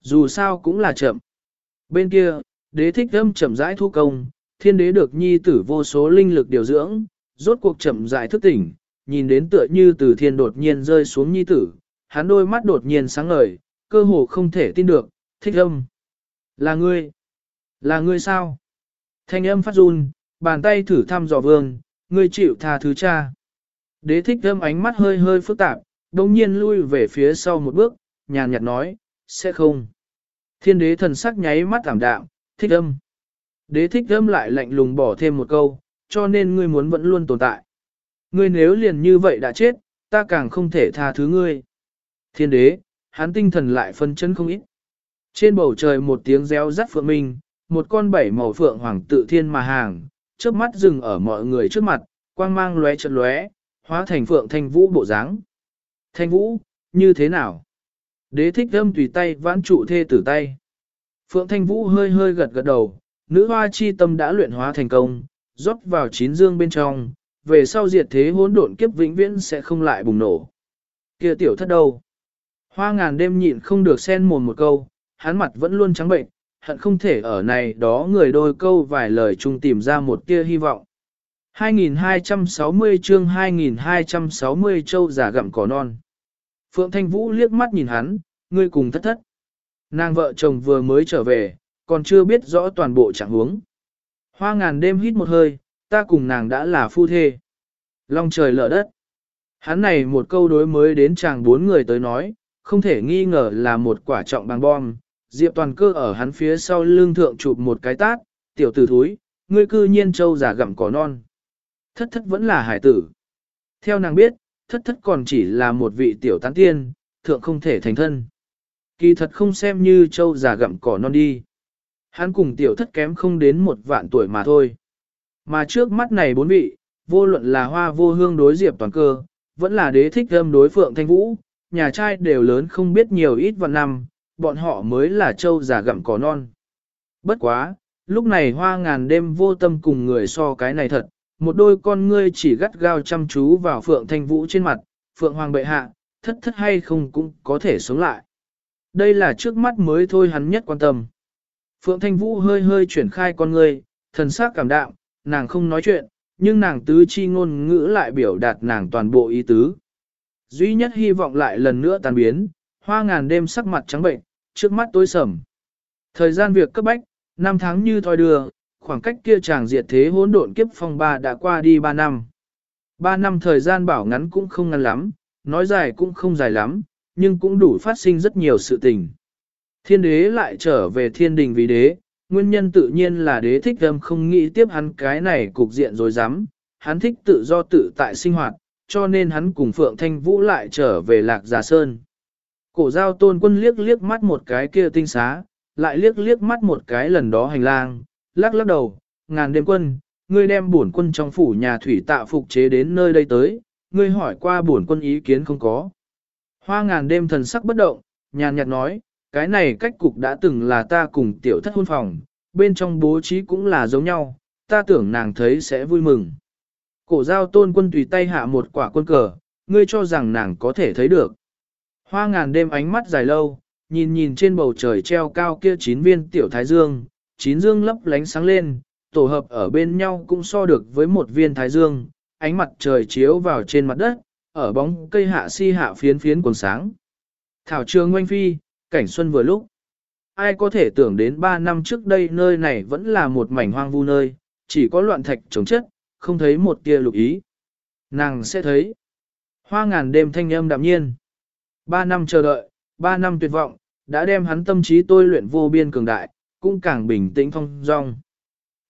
Dù sao cũng là chậm. Bên kia, đế thích âm chậm rãi thu công, thiên đế được nhi tử vô số linh lực điều dưỡng, rốt cuộc chậm rãi thức tỉnh, nhìn đến tựa như từ thiên đột nhiên rơi xuống nhi tử, hắn đôi mắt đột nhiên sáng ngời, cơ hồ không thể tin được, thích âm. Là ngươi. Là ngươi sao? Thanh âm phát run, bàn tay thử thăm dò vương, ngươi chịu tha thứ cha. Đế thích âm ánh mắt hơi hơi phức tạp, đồng nhiên lui về phía sau một bước, nhàn nhạt nói, sẽ không. Thiên đế thần sắc nháy mắt ảm đạm, thích âm. Đế thích âm lại lạnh lùng bỏ thêm một câu, cho nên ngươi muốn vẫn luôn tồn tại. Ngươi nếu liền như vậy đã chết, ta càng không thể tha thứ ngươi. Thiên đế, hắn tinh thần lại phân chân không ít. Trên bầu trời một tiếng réo rắt phượng minh, một con bảy màu phượng hoàng tự thiên mà hàng, chớp mắt dừng ở mọi người trước mặt, quang mang lóe chật lóe, hóa thành phượng thanh vũ bộ dáng. Thanh vũ, như thế nào? Đế thích âm tùy tay vãn trụ thê tử tay. Phượng thanh vũ hơi hơi gật gật đầu, nữ hoa chi tâm đã luyện hóa thành công, rót vào chín dương bên trong, về sau diệt thế hỗn độn kiếp vĩnh viễn sẽ không lại bùng nổ. Kia tiểu thất đâu? Hoa ngàn đêm nhịn không được xen mồm một câu, hắn mặt vẫn luôn trắng bệnh, hận không thể ở này đó người đôi câu vài lời chung tìm ra một tia hy vọng. 2260 chương 2260 châu giả gặm cỏ non. Phượng Thanh Vũ liếc mắt nhìn hắn, ngươi cùng thất thất. Nàng vợ chồng vừa mới trở về, còn chưa biết rõ toàn bộ trạng huống. Hoa ngàn đêm hít một hơi, ta cùng nàng đã là phu thê. Long trời lở đất. Hắn này một câu đối mới đến chàng bốn người tới nói, không thể nghi ngờ là một quả trọng bằng bom. Diệp toàn cơ ở hắn phía sau lưng thượng chụp một cái tát, tiểu tử thúi, ngươi cư nhiên trâu giả gặm cỏ non. Thất thất vẫn là hải tử. Theo nàng biết, thất thất còn chỉ là một vị tiểu tán tiên, thượng không thể thành thân. Kỳ thật không xem như châu giả gặm cỏ non đi. Hắn cùng tiểu thất kém không đến một vạn tuổi mà thôi. Mà trước mắt này bốn vị, vô luận là hoa vô hương đối diệp toàn cơ, vẫn là đế thích âm đối phượng thanh vũ, nhà trai đều lớn không biết nhiều ít vạn năm, bọn họ mới là châu giả gặm cỏ non. Bất quá, lúc này hoa ngàn đêm vô tâm cùng người so cái này thật, một đôi con ngươi chỉ gắt gao chăm chú vào phượng thanh vũ trên mặt, phượng hoàng bệ hạ, thất thất hay không cũng có thể sống lại. Đây là trước mắt mới thôi hắn nhất quan tâm. Phượng Thanh Vũ hơi hơi chuyển khai con ngươi, thần sắc cảm đạm, nàng không nói chuyện, nhưng nàng tứ chi ngôn ngữ lại biểu đạt nàng toàn bộ ý tứ. Duy nhất hy vọng lại lần nữa tàn biến, hoa ngàn đêm sắc mặt trắng bệnh, trước mắt tối sầm. Thời gian việc cấp bách, năm tháng như thoi đưa, khoảng cách kia chàng diệt thế hỗn độn kiếp phong ba đã qua đi ba năm. Ba năm thời gian bảo ngắn cũng không ngắn lắm, nói dài cũng không dài lắm, nhưng cũng đủ phát sinh rất nhiều sự tình. Thiên đế lại trở về thiên đình vì đế, nguyên nhân tự nhiên là đế thích âm không nghĩ tiếp hắn cái này cục diện rồi dám, hắn thích tự do tự tại sinh hoạt, cho nên hắn cùng Phượng Thanh Vũ lại trở về Lạc Già Sơn. Cổ giao tôn quân liếc liếc mắt một cái kia tinh xá, lại liếc liếc mắt một cái lần đó hành lang, lắc lắc đầu, ngàn đêm quân, ngươi đem bổn quân trong phủ nhà thủy tạ phục chế đến nơi đây tới, ngươi hỏi qua bổn quân ý kiến không có. Hoa ngàn đêm thần sắc bất động, nhàn nhạt nói, cái này cách cục đã từng là ta cùng tiểu thất hôn phòng, bên trong bố trí cũng là giống nhau, ta tưởng nàng thấy sẽ vui mừng. Cổ giao tôn quân tùy tay hạ một quả quân cờ, ngươi cho rằng nàng có thể thấy được. Hoa ngàn đêm ánh mắt dài lâu, nhìn nhìn trên bầu trời treo cao kia chín viên tiểu thái dương, chín dương lấp lánh sáng lên, tổ hợp ở bên nhau cũng so được với một viên thái dương, ánh mặt trời chiếu vào trên mặt đất, ở bóng cây hạ si hạ phiến phiến quần sáng. Thảo trường ngoanh phi, cảnh xuân vừa lúc. Ai có thể tưởng đến 3 năm trước đây nơi này vẫn là một mảnh hoang vu nơi, chỉ có loạn thạch chống chất, không thấy một tia lục ý. Nàng sẽ thấy. Hoa ngàn đêm thanh âm đạm nhiên. 3 năm chờ đợi, 3 năm tuyệt vọng, đã đem hắn tâm trí tôi luyện vô biên cường đại, cũng càng bình tĩnh phong dong.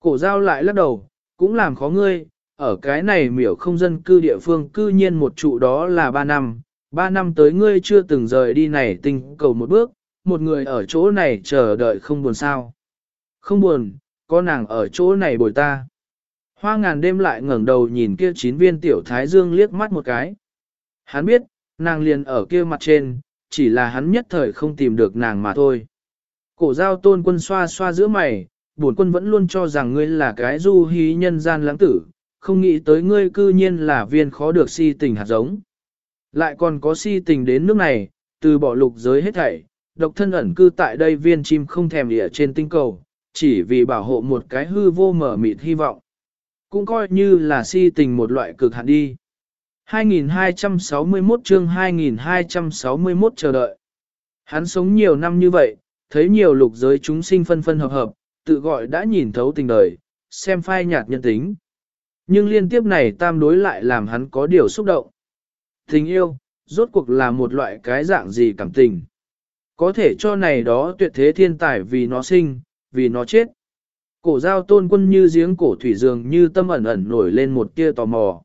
Cổ giao lại lắc đầu, cũng làm khó ngươi, ở cái này miểu không dân cư địa phương cư nhiên một trụ đó là ba năm, Ba năm tới ngươi chưa từng rời đi này tình cầu một bước, một người ở chỗ này chờ đợi không buồn sao. Không buồn, có nàng ở chỗ này bồi ta. Hoa ngàn đêm lại ngẩng đầu nhìn kia chín viên tiểu thái dương liếc mắt một cái. Hắn biết, nàng liền ở kia mặt trên, chỉ là hắn nhất thời không tìm được nàng mà thôi. Cổ giao tôn quân xoa xoa giữa mày, bổn quân vẫn luôn cho rằng ngươi là cái du hí nhân gian lãng tử, không nghĩ tới ngươi cư nhiên là viên khó được si tình hạt giống. Lại còn có si tình đến nước này, từ bỏ lục giới hết thảy, độc thân ẩn cư tại đây viên chim không thèm địa trên tinh cầu, chỉ vì bảo hộ một cái hư vô mở mịt hy vọng. Cũng coi như là si tình một loại cực hạn đi. 2261 chương 2261 chờ đợi. Hắn sống nhiều năm như vậy, thấy nhiều lục giới chúng sinh phân phân hợp hợp, tự gọi đã nhìn thấu tình đời, xem phai nhạt nhân tính. Nhưng liên tiếp này tam đối lại làm hắn có điều xúc động. Tình yêu, rốt cuộc là một loại cái dạng gì cảm tình. Có thể cho này đó tuyệt thế thiên tài vì nó sinh, vì nó chết. Cổ giao tôn quân như giếng cổ thủy dường như tâm ẩn ẩn nổi lên một tia tò mò.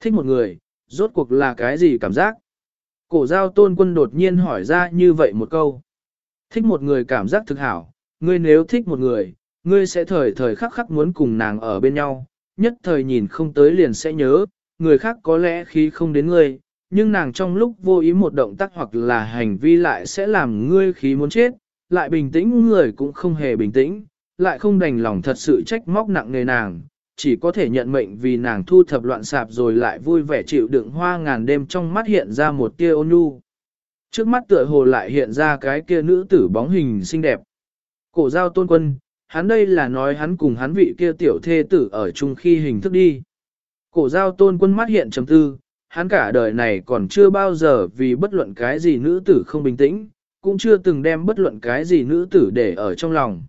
Thích một người, rốt cuộc là cái gì cảm giác? Cổ giao tôn quân đột nhiên hỏi ra như vậy một câu. Thích một người cảm giác thực hảo, ngươi nếu thích một người, ngươi sẽ thời thời khắc khắc muốn cùng nàng ở bên nhau, nhất thời nhìn không tới liền sẽ nhớ, người khác có lẽ khi không đến ngươi, nhưng nàng trong lúc vô ý một động tác hoặc là hành vi lại sẽ làm ngươi khí muốn chết, lại bình tĩnh người cũng không hề bình tĩnh, lại không đành lòng thật sự trách móc nặng nề nàng, chỉ có thể nhận mệnh vì nàng thu thập loạn sạp rồi lại vui vẻ chịu đựng hoa ngàn đêm trong mắt hiện ra một tia ôn nhu. Trước mắt tựa hồ lại hiện ra cái kia nữ tử bóng hình xinh đẹp. Cổ giao tôn quân, hắn đây là nói hắn cùng hắn vị kia tiểu thê tử ở chung khi hình thức đi. Cổ giao tôn quân mắt hiện chấm tư, hắn cả đời này còn chưa bao giờ vì bất luận cái gì nữ tử không bình tĩnh, cũng chưa từng đem bất luận cái gì nữ tử để ở trong lòng.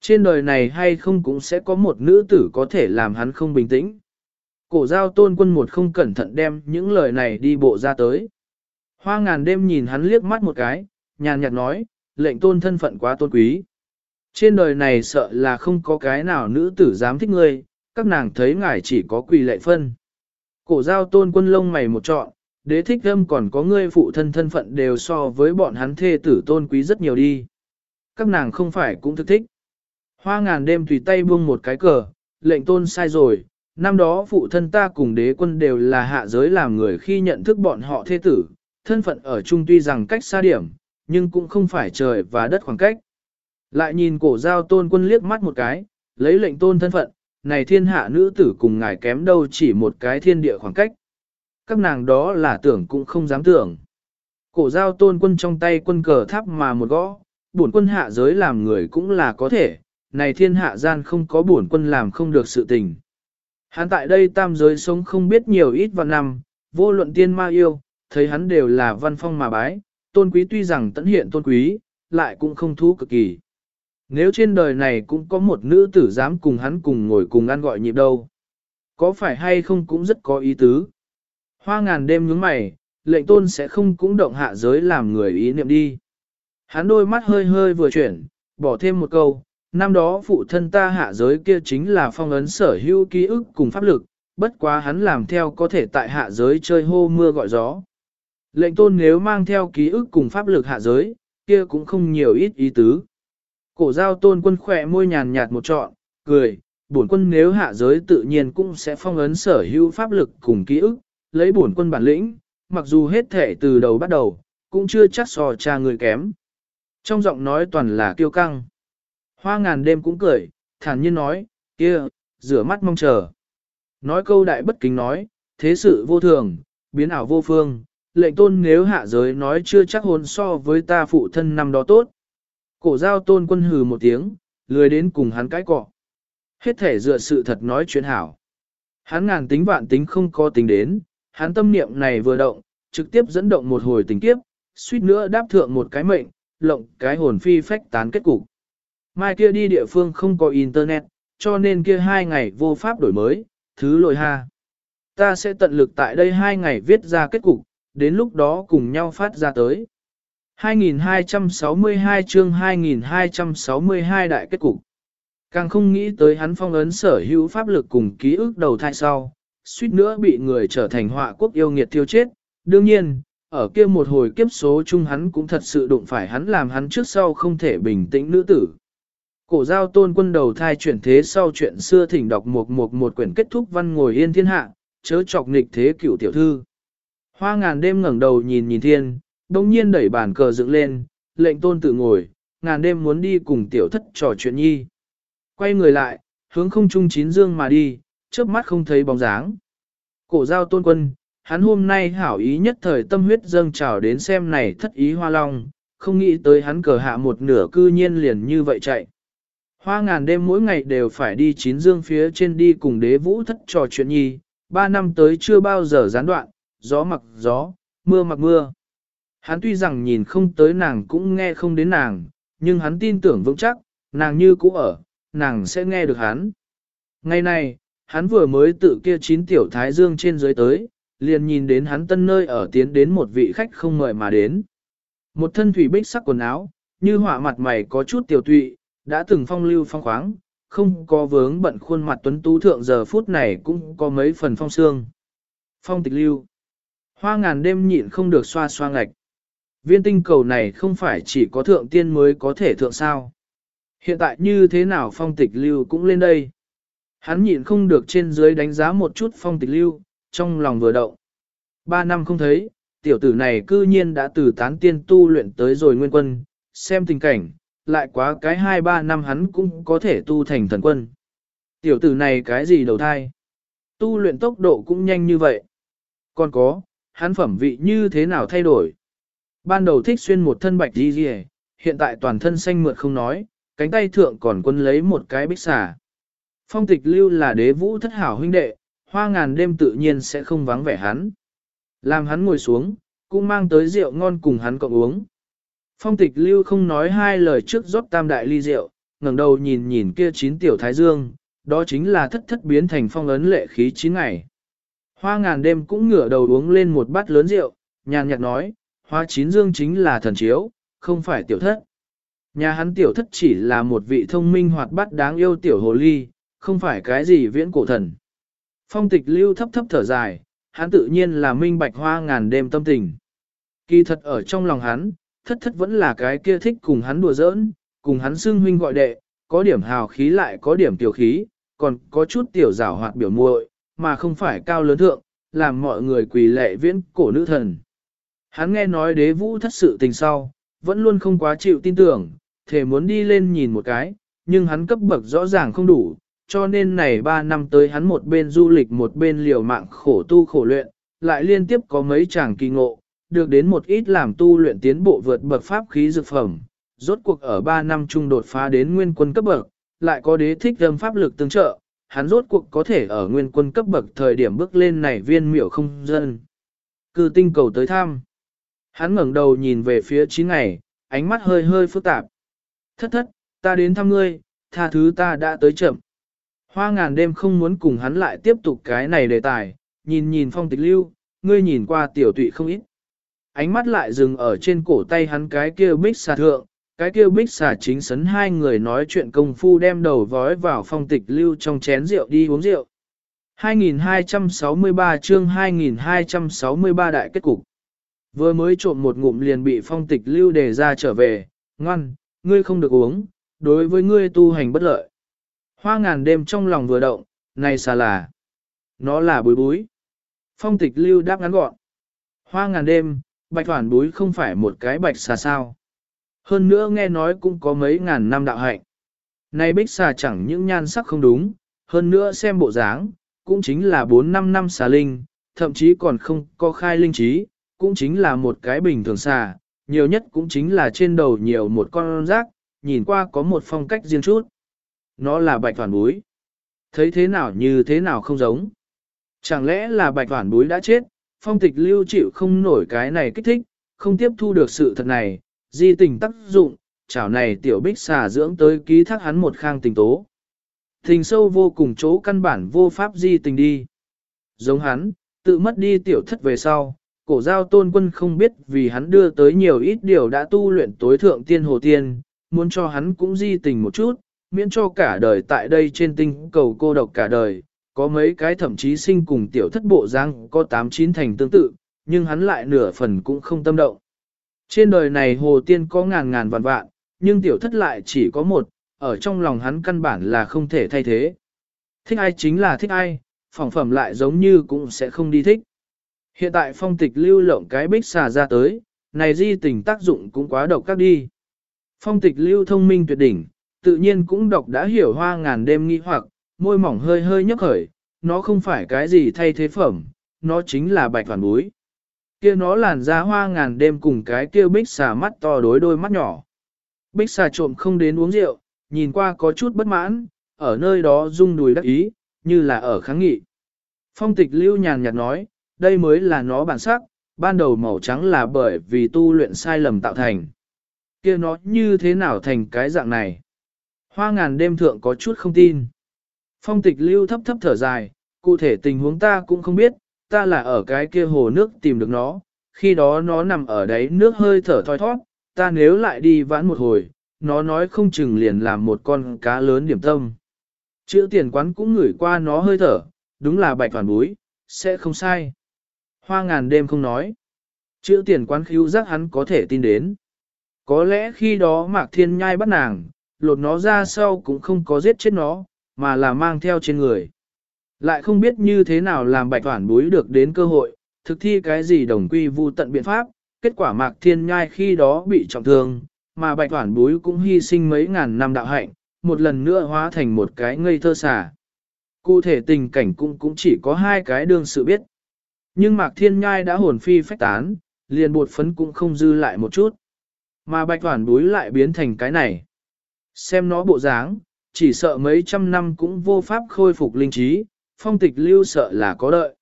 Trên đời này hay không cũng sẽ có một nữ tử có thể làm hắn không bình tĩnh. Cổ giao tôn quân một không cẩn thận đem những lời này đi bộ ra tới. Hoa ngàn đêm nhìn hắn liếc mắt một cái, nhàn nhạt nói, lệnh tôn thân phận quá tôn quý. Trên đời này sợ là không có cái nào nữ tử dám thích ngươi, các nàng thấy ngài chỉ có quỳ lệ phân. Cổ giao tôn quân lông mày một trọn, đế thích âm còn có ngươi phụ thân thân phận đều so với bọn hắn thê tử tôn quý rất nhiều đi. Các nàng không phải cũng thức thích. Hoa ngàn đêm tùy tay buông một cái cờ, lệnh tôn sai rồi, năm đó phụ thân ta cùng đế quân đều là hạ giới làm người khi nhận thức bọn họ thê tử, thân phận ở chung tuy rằng cách xa điểm, nhưng cũng không phải trời và đất khoảng cách. Lại nhìn cổ giao tôn quân liếc mắt một cái, lấy lệnh tôn thân phận, này thiên hạ nữ tử cùng ngài kém đâu chỉ một cái thiên địa khoảng cách. Các nàng đó là tưởng cũng không dám tưởng. Cổ giao tôn quân trong tay quân cờ tháp mà một gõ, bổn quân hạ giới làm người cũng là có thể, này thiên hạ gian không có bổn quân làm không được sự tình. Hắn tại đây tam giới sống không biết nhiều ít và năm, vô luận tiên ma yêu, thấy hắn đều là văn phong mà bái, tôn quý tuy rằng tận hiện tôn quý, lại cũng không thú cực kỳ. Nếu trên đời này cũng có một nữ tử dám cùng hắn cùng ngồi cùng ăn gọi nhịp đâu, có phải hay không cũng rất có ý tứ. Hoa ngàn đêm nhướng mày, lệnh tôn sẽ không cũng động hạ giới làm người ý niệm đi. Hắn đôi mắt hơi hơi vừa chuyển, bỏ thêm một câu, năm đó phụ thân ta hạ giới kia chính là phong ấn sở hữu ký ức cùng pháp lực, bất quá hắn làm theo có thể tại hạ giới chơi hô mưa gọi gió. Lệnh tôn nếu mang theo ký ức cùng pháp lực hạ giới, kia cũng không nhiều ít ý tứ. Cổ giao tôn quân khỏe môi nhàn nhạt một trọn, cười, bổn quân nếu hạ giới tự nhiên cũng sẽ phong ấn sở hữu pháp lực cùng ký ức, lấy bổn quân bản lĩnh, mặc dù hết thể từ đầu bắt đầu, cũng chưa chắc so cha người kém. Trong giọng nói toàn là kiêu căng. Hoa ngàn đêm cũng cười, thản nhiên nói, kia, rửa mắt mong chờ. Nói câu đại bất kính nói, thế sự vô thường, biến ảo vô phương, lệnh tôn nếu hạ giới nói chưa chắc hôn so với ta phụ thân năm đó tốt. Cổ giao tôn quân hừ một tiếng, lười đến cùng hắn cãi cọ. Hết thể dựa sự thật nói chuyện hảo. Hắn ngàn tính vạn tính không có tính đến, hắn tâm niệm này vừa động, trực tiếp dẫn động một hồi tình kiếp, suýt nữa đáp thượng một cái mệnh, lộng cái hồn phi phách tán kết cục. Mai kia đi địa phương không có internet, cho nên kia hai ngày vô pháp đổi mới, thứ lỗi ha. Ta sẽ tận lực tại đây hai ngày viết ra kết cục, đến lúc đó cùng nhau phát ra tới. 2262 chương 2262 đại kết cục. Càng không nghĩ tới hắn phong ấn sở hữu pháp lực cùng ký ức đầu thai sau, suýt nữa bị người trở thành họa quốc yêu nghiệt tiêu chết. Đương nhiên, ở kia một hồi kiếp số chung hắn cũng thật sự đụng phải hắn làm hắn trước sau không thể bình tĩnh nữ tử. Cổ giao tôn quân đầu thai chuyển thế sau chuyện xưa thỉnh đọc một một một quyển kết thúc văn ngồi yên thiên hạ, chớ chọc nghịch thế cửu tiểu thư. Hoa ngàn đêm ngẩng đầu nhìn nhìn thiên, đồng nhiên đẩy bàn cờ dựng lên, lệnh tôn tự ngồi, ngàn đêm muốn đi cùng tiểu thất trò chuyện nhi. Quay người lại, hướng không trung chín dương mà đi, trước mắt không thấy bóng dáng. Cổ giao tôn quân, hắn hôm nay hảo ý nhất thời tâm huyết dâng trào đến xem này thất ý hoa long, không nghĩ tới hắn cờ hạ một nửa cư nhiên liền như vậy chạy. Hoa ngàn đêm mỗi ngày đều phải đi chín dương phía trên đi cùng đế vũ thất trò chuyện nhi, ba năm tới chưa bao giờ gián đoạn, gió mặc gió, mưa mặc mưa. Hắn tuy rằng nhìn không tới nàng cũng nghe không đến nàng, nhưng hắn tin tưởng vững chắc, nàng như cũ ở, nàng sẽ nghe được hắn. Ngày này, hắn vừa mới tự kia chín tiểu thái dương trên dưới tới, liền nhìn đến hắn tân nơi ở tiến đến một vị khách không mời mà đến. Một thân thủy bích sắc quần áo, như họa mặt mày có chút tiểu tụy, đã từng phong lưu phong khoáng, không có vướng bận khuôn mặt tuấn tú thượng giờ phút này cũng có mấy phần phong xương. Phong tịch lưu. Hoa ngàn đêm nhịn không được xoa xoa ngạch. Viên tinh cầu này không phải chỉ có thượng tiên mới có thể thượng sao. Hiện tại như thế nào phong tịch lưu cũng lên đây. Hắn nhịn không được trên dưới đánh giá một chút phong tịch lưu, trong lòng vừa động. Ba năm không thấy, tiểu tử này cư nhiên đã từ tán tiên tu luyện tới rồi nguyên quân, xem tình cảnh, lại quá cái hai ba năm hắn cũng có thể tu thành thần quân. Tiểu tử này cái gì đầu thai? Tu luyện tốc độ cũng nhanh như vậy. Còn có, hắn phẩm vị như thế nào thay đổi? Ban đầu thích xuyên một thân bạch đi rìa, hiện tại toàn thân xanh mượt không nói, cánh tay thượng còn quân lấy một cái bích xà. Phong tịch lưu là đế vũ thất hảo huynh đệ, hoa ngàn đêm tự nhiên sẽ không vắng vẻ hắn. Làm hắn ngồi xuống, cũng mang tới rượu ngon cùng hắn cộng uống. Phong tịch lưu không nói hai lời trước rót tam đại ly rượu, ngẩng đầu nhìn nhìn kia chín tiểu thái dương, đó chính là thất thất biến thành phong ấn lệ khí chín ngày. Hoa ngàn đêm cũng ngửa đầu uống lên một bát lớn rượu, nhàn nhạt nói, hoa chín dương chính là thần chiếu, không phải tiểu thất. Nhà hắn tiểu thất chỉ là một vị thông minh hoạt bát đáng yêu tiểu hồ ly, không phải cái gì viễn cổ thần. Phong tịch lưu thấp thấp thở dài, hắn tự nhiên là minh bạch hoa ngàn đêm tâm tình. Kỳ thật ở trong lòng hắn, thất thất vẫn là cái kia thích cùng hắn đùa giỡn, cùng hắn xưng huynh gọi đệ, có điểm hào khí lại có điểm tiểu khí, còn có chút tiểu giảo hoạt biểu muội, mà không phải cao lớn thượng, làm mọi người quỳ lệ viễn cổ nữ thần. Hắn nghe nói đế vũ thất sự tình sau, vẫn luôn không quá chịu tin tưởng, thể muốn đi lên nhìn một cái, nhưng hắn cấp bậc rõ ràng không đủ, cho nên này 3 năm tới hắn một bên du lịch một bên liều mạng khổ tu khổ luyện, lại liên tiếp có mấy chàng kỳ ngộ, được đến một ít làm tu luyện tiến bộ vượt bậc pháp khí dược phẩm, rốt cuộc ở 3 năm chung đột phá đến nguyên quân cấp bậc, lại có đế thích âm pháp lực tương trợ, hắn rốt cuộc có thể ở nguyên quân cấp bậc thời điểm bước lên này viên miểu không dân. Cư tinh cầu tới thăm. Hắn ngẩng đầu nhìn về phía chín ngày, ánh mắt hơi hơi phức tạp. Thất thất, ta đến thăm ngươi, tha thứ ta đã tới chậm. Hoa ngàn đêm không muốn cùng hắn lại tiếp tục cái này đề tài, nhìn nhìn phong tịch lưu, ngươi nhìn qua tiểu tụy không ít. Ánh mắt lại dừng ở trên cổ tay hắn cái kia bích xà thượng, cái kia bích xà chính sấn hai người nói chuyện công phu đem đầu vói vào phong tịch lưu trong chén rượu đi uống rượu. 2263 chương 2263 đại kết cục. Vừa mới trộm một ngụm liền bị phong tịch lưu đề ra trở về, ngoan, ngươi không được uống, đối với ngươi tu hành bất lợi. Hoa ngàn đêm trong lòng vừa động, này xà là. Nó là bối bối. Phong tịch lưu đáp ngắn gọn. Hoa ngàn đêm, bạch hoàn bối không phải một cái bạch xà sao. Hơn nữa nghe nói cũng có mấy ngàn năm đạo hạnh. Này bích xà chẳng những nhan sắc không đúng, hơn nữa xem bộ dáng, cũng chính là 4-5 năm xà linh, thậm chí còn không có khai linh trí, cũng chính là một cái bình thường xà, nhiều nhất cũng chính là trên đầu nhiều một con rác, nhìn qua có một phong cách riêng chút. Nó là bạch toàn búi. Thấy thế nào như thế nào không giống. Chẳng lẽ là bạch toàn búi đã chết, phong tịch lưu chịu không nổi cái này kích thích, không tiếp thu được sự thật này, di tình tác dụng, chảo này tiểu bích xà dưỡng tới ký thác hắn một khang tình tố. Tình sâu vô cùng chỗ căn bản vô pháp di tình đi. Giống hắn, tự mất đi tiểu thất về sau, cổ giao tôn quân không biết vì hắn đưa tới nhiều ít điều đã tu luyện tối thượng tiên hồ tiên, muốn cho hắn cũng di tình một chút, miễn cho cả đời tại đây trên tinh cầu cô độc cả đời, có mấy cái thậm chí sinh cùng tiểu thất bộ giang có tám chín thành tương tự, nhưng hắn lại nửa phần cũng không tâm động. Trên đời này hồ tiên có ngàn ngàn vạn vạn, nhưng tiểu thất lại chỉ có một, ở trong lòng hắn căn bản là không thể thay thế. Thích ai chính là thích ai, phỏng phẩm lại giống như cũng sẽ không đi thích. Hiện tại phong tịch lưu lộng cái bích xà ra tới, này di tình tác dụng cũng quá độc các đi. Phong tịch lưu thông minh tuyệt đỉnh, tự nhiên cũng đọc đã hiểu hoa ngàn đêm nghi hoặc, môi mỏng hơi hơi nhấp khởi, nó không phải cái gì thay thế phẩm, nó chính là bạch hoàn búi kia nó làn da hoa ngàn đêm cùng cái kia bích xà mắt to đối đôi mắt nhỏ. Bích xà trộm không đến uống rượu, nhìn qua có chút bất mãn, ở nơi đó rung đùi đắc ý, như là ở kháng nghị. Phong tịch lưu nhàn nhạt nói, đây mới là nó bản sắc, ban đầu màu trắng là bởi vì tu luyện sai lầm tạo thành. kia nó như thế nào thành cái dạng này? Hoa ngàn đêm thượng có chút không tin. Phong tịch lưu thấp thấp thở dài, cụ thể tình huống ta cũng không biết, ta là ở cái kia hồ nước tìm được nó, khi đó nó nằm ở đấy nước hơi thở thoi thoát, ta nếu lại đi vãn một hồi, nó nói không chừng liền làm một con cá lớn điểm tâm. Chữ tiền quán cũng ngửi qua nó hơi thở, đúng là bạch phản búi, sẽ không sai. Hoa ngàn đêm không nói. Chữ tiền quán khíu giác hắn có thể tin đến. Có lẽ khi đó Mạc Thiên Nhai bắt nàng, lột nó ra sau cũng không có giết chết nó, mà là mang theo trên người. Lại không biết như thế nào làm bạch toản búi được đến cơ hội, thực thi cái gì đồng quy vu tận biện pháp, kết quả Mạc Thiên Nhai khi đó bị trọng thương, mà bạch toản búi cũng hy sinh mấy ngàn năm đạo hạnh, một lần nữa hóa thành một cái ngây thơ xà. Cụ thể tình cảnh cũng cũng chỉ có hai cái đương sự biết. Nhưng Mạc Thiên Nhai đã hồn phi phách tán, liền bột phấn cũng không dư lại một chút. Mà bạch toản búi lại biến thành cái này. Xem nó bộ dáng, chỉ sợ mấy trăm năm cũng vô pháp khôi phục linh trí, phong tịch lưu sợ là có đợi.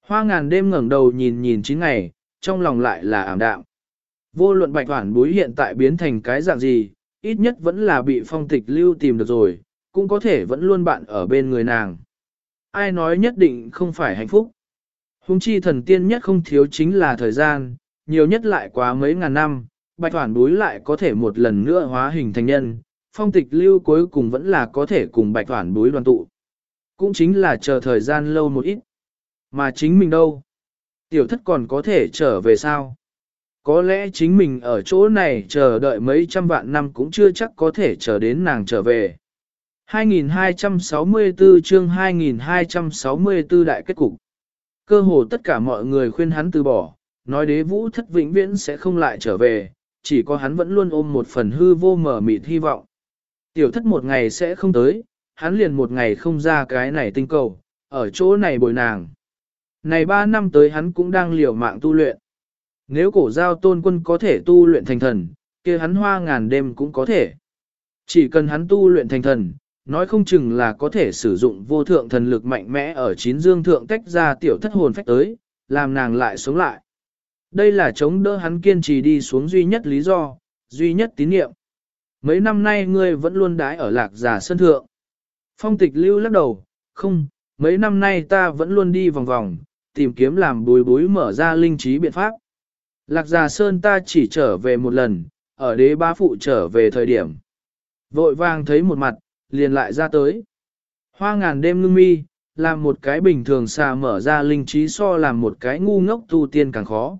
Hoa ngàn đêm ngẩng đầu nhìn nhìn chín ngày, trong lòng lại là ảm đạm. Vô luận bạch hoản bối hiện tại biến thành cái dạng gì, ít nhất vẫn là bị phong tịch lưu tìm được rồi, cũng có thể vẫn luôn bạn ở bên người nàng. Ai nói nhất định không phải hạnh phúc. Hùng chi thần tiên nhất không thiếu chính là thời gian, nhiều nhất lại quá mấy ngàn năm, bạch hoản bối lại có thể một lần nữa hóa hình thành nhân, phong tịch lưu cuối cùng vẫn là có thể cùng bạch hoản bối đoàn tụ. Cũng chính là chờ thời gian lâu một ít. Mà chính mình đâu? Tiểu thất còn có thể trở về sao? Có lẽ chính mình ở chỗ này chờ đợi mấy trăm vạn năm cũng chưa chắc có thể chờ đến nàng trở về. 2264 chương 2264 đại kết cục. Cơ hồ tất cả mọi người khuyên hắn từ bỏ, nói đế vũ thất vĩnh viễn sẽ không lại trở về, chỉ có hắn vẫn luôn ôm một phần hư vô mở mịt hy vọng. Tiểu thất một ngày sẽ không tới, hắn liền một ngày không ra cái này tinh cầu, ở chỗ này bồi nàng. Này ba năm tới hắn cũng đang liều mạng tu luyện. Nếu cổ giao tôn quân có thể tu luyện thành thần, kia hắn hoa ngàn đêm cũng có thể. Chỉ cần hắn tu luyện thành thần, nói không chừng là có thể sử dụng vô thượng thần lực mạnh mẽ ở chín dương thượng tách ra tiểu thất hồn phách tới, làm nàng lại sống lại. Đây là chống đỡ hắn kiên trì đi xuống duy nhất lý do, duy nhất tín niệm. Mấy năm nay ngươi vẫn luôn đái ở lạc giả sân thượng. Phong tịch lưu lắc đầu, không, mấy năm nay ta vẫn luôn đi vòng vòng, tìm kiếm làm bối bối mở ra linh trí biện pháp. Lạc Già Sơn ta chỉ trở về một lần, ở đế ba phụ trở về thời điểm. Vội vàng thấy một mặt, liền lại ra tới. Hoa ngàn đêm ngưng mi, làm một cái bình thường xà mở ra linh trí so làm một cái ngu ngốc tu tiên càng khó.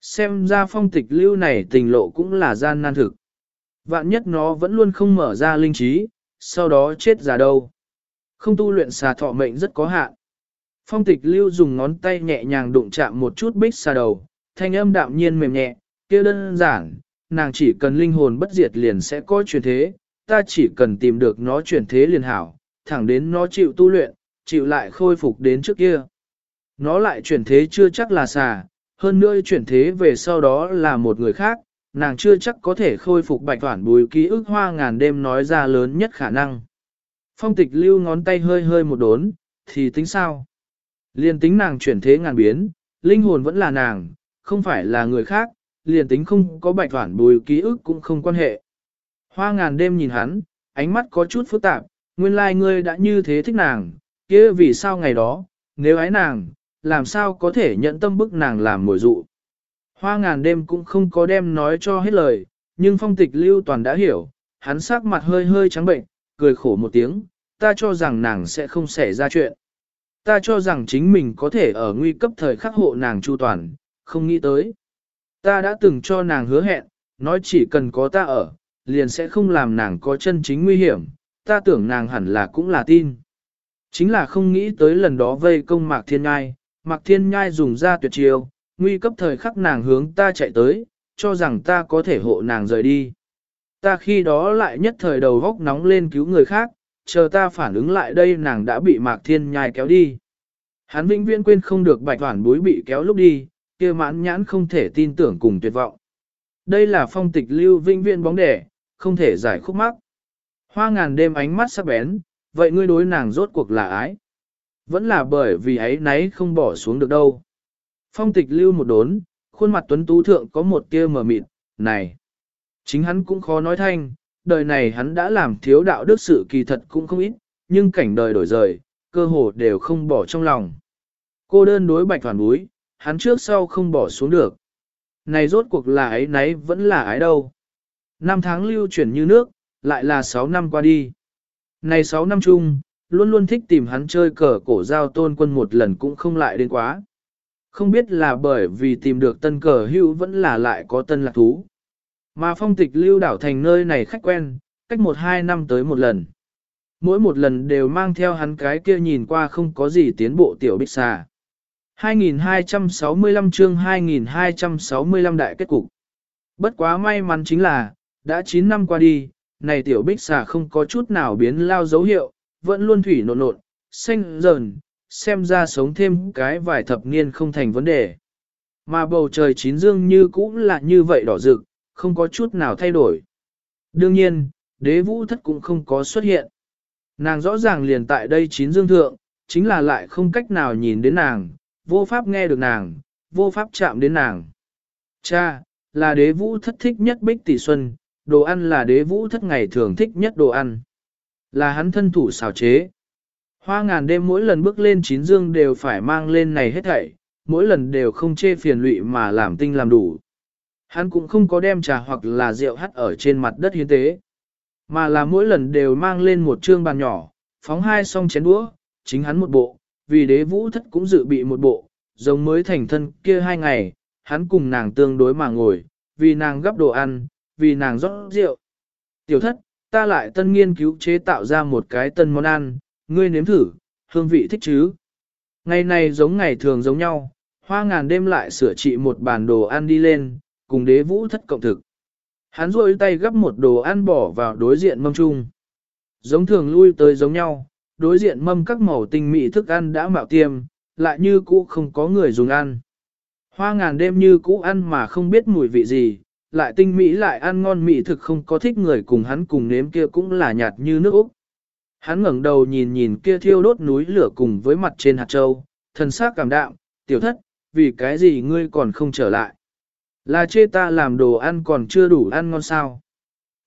Xem ra phong tịch lưu này tình lộ cũng là gian nan thực. Vạn nhất nó vẫn luôn không mở ra linh trí, sau đó chết già đâu. Không tu luyện xà thọ mệnh rất có hạn. Phong tịch lưu dùng ngón tay nhẹ nhàng đụng chạm một chút bích xà đầu, thanh âm đạm nhiên mềm nhẹ, kia đơn giản, nàng chỉ cần linh hồn bất diệt liền sẽ có chuyển thế, ta chỉ cần tìm được nó chuyển thế liền hảo, thẳng đến nó chịu tu luyện, chịu lại khôi phục đến trước kia. Nó lại chuyển thế chưa chắc là xà, hơn nữa chuyển thế về sau đó là một người khác, nàng chưa chắc có thể khôi phục bạch toản bùi ký ức hoa ngàn đêm nói ra lớn nhất khả năng. Phong tịch lưu ngón tay hơi hơi một đốn, thì tính sao? Liên tính nàng chuyển thế ngàn biến, linh hồn vẫn là nàng, không phải là người khác, liền tính không có bạch toản bùi ký ức cũng không quan hệ. Hoa ngàn đêm nhìn hắn, ánh mắt có chút phức tạp, nguyên lai like ngươi đã như thế thích nàng, kia vì sao ngày đó, nếu ái nàng, làm sao có thể nhận tâm bức nàng làm mồi dụ. Hoa ngàn đêm cũng không có đem nói cho hết lời, nhưng phong tịch lưu toàn đã hiểu, hắn sắc mặt hơi hơi trắng bệnh, cười khổ một tiếng, ta cho rằng nàng sẽ không xảy ra chuyện. Ta cho rằng chính mình có thể ở nguy cấp thời khắc hộ nàng chu toàn, không nghĩ tới. Ta đã từng cho nàng hứa hẹn, nói chỉ cần có ta ở, liền sẽ không làm nàng có chân chính nguy hiểm, ta tưởng nàng hẳn là cũng là tin. Chính là không nghĩ tới lần đó vây công Mạc Thiên Nhai, Mạc Thiên Nhai dùng ra tuyệt chiêu, nguy cấp thời khắc nàng hướng ta chạy tới, cho rằng ta có thể hộ nàng rời đi. Ta khi đó lại nhất thời đầu góc nóng lên cứu người khác, chờ ta phản ứng lại đây nàng đã bị Mạc Thiên Nhai kéo đi. Hắn vĩnh viễn quên không được bạch hoàn bối bị kéo lúc đi, kia mãn nhãn không thể tin tưởng cùng tuyệt vọng. Đây là phong tịch lưu vinh viên bóng đẻ, không thể giải khúc mắc. Hoa ngàn đêm ánh mắt sắc bén, vậy ngươi đối nàng rốt cuộc là ái. Vẫn là bởi vì ấy nấy không bỏ xuống được đâu. Phong tịch lưu một đốn, khuôn mặt tuấn tú thượng có một tia mờ mịt, này. Chính hắn cũng khó nói thanh, đời này hắn đã làm thiếu đạo đức sự kỳ thật cũng không ít, nhưng cảnh đời đổi rời, cơ hồ đều không bỏ trong lòng. Cô đơn đối bạch toàn búi, hắn trước sau không bỏ xuống được. Này rốt cuộc là ấy nấy vẫn là ái đâu. Năm tháng lưu chuyển như nước, lại là 6 năm qua đi. Này 6 năm chung, luôn luôn thích tìm hắn chơi cờ cổ giao tôn quân một lần cũng không lại đến quá. Không biết là bởi vì tìm được tân cờ hưu vẫn là lại có tân lạc thú. Mà phong tịch lưu đảo thành nơi này khách quen, cách một hai năm tới một lần. Mỗi một lần đều mang theo hắn cái kia nhìn qua không có gì tiến bộ tiểu bích xà. 2265 chương 2265 đại kết cục. Bất quá may mắn chính là, đã 9 năm qua đi, này tiểu bích xà không có chút nào biến lao dấu hiệu, vẫn luôn thủy nộn nộn, xanh dờn, xem ra sống thêm cái vài thập niên không thành vấn đề. Mà bầu trời chín dương như cũ là như vậy đỏ rực, không có chút nào thay đổi. Đương nhiên, đế vũ thất cũng không có xuất hiện. Nàng rõ ràng liền tại đây chín dương thượng, chính là lại không cách nào nhìn đến nàng, vô pháp nghe được nàng, vô pháp chạm đến nàng. Cha, là đế vũ thất thích nhất bích tỷ xuân, đồ ăn là đế vũ thất ngày thường thích nhất đồ ăn. Là hắn thân thủ xào chế. Hoa ngàn đêm mỗi lần bước lên chín dương đều phải mang lên này hết thảy, mỗi lần đều không chê phiền lụy mà làm tinh làm đủ. Hắn cũng không có đem trà hoặc là rượu hắt ở trên mặt đất hiến tế, mà là mỗi lần đều mang lên một trương bàn nhỏ, phóng hai song chén đũa, chính hắn một bộ, vì đế vũ thất cũng dự bị một bộ, giống mới thành thân kia hai ngày, hắn cùng nàng tương đối mà ngồi, vì nàng gấp đồ ăn, vì nàng rót rượu. Tiểu thất, ta lại tân nghiên cứu chế tạo ra một cái tân món ăn, ngươi nếm thử, hương vị thích chứ. Ngày này giống ngày thường giống nhau, hoa ngàn đêm lại sửa trị một bàn đồ ăn đi lên, cùng đế vũ thất cộng thực. Hắn rôi tay gấp một đồ ăn bỏ vào đối diện mâm chung. Giống thường lui tới giống nhau, đối diện mâm các màu tinh mỹ thức ăn đã mạo tiêm, lại như cũ không có người dùng ăn. Hoa ngàn đêm như cũ ăn mà không biết mùi vị gì, lại tinh mỹ lại ăn ngon mỹ thực không có thích người cùng hắn cùng nếm kia cũng là nhạt như nước Úc. Hắn ngẩng đầu nhìn nhìn kia thiêu đốt núi lửa cùng với mặt trên hạt châu, thần sắc cảm đạm, tiểu thất, vì cái gì ngươi còn không trở lại. Là chê ta làm đồ ăn còn chưa đủ ăn ngon sao.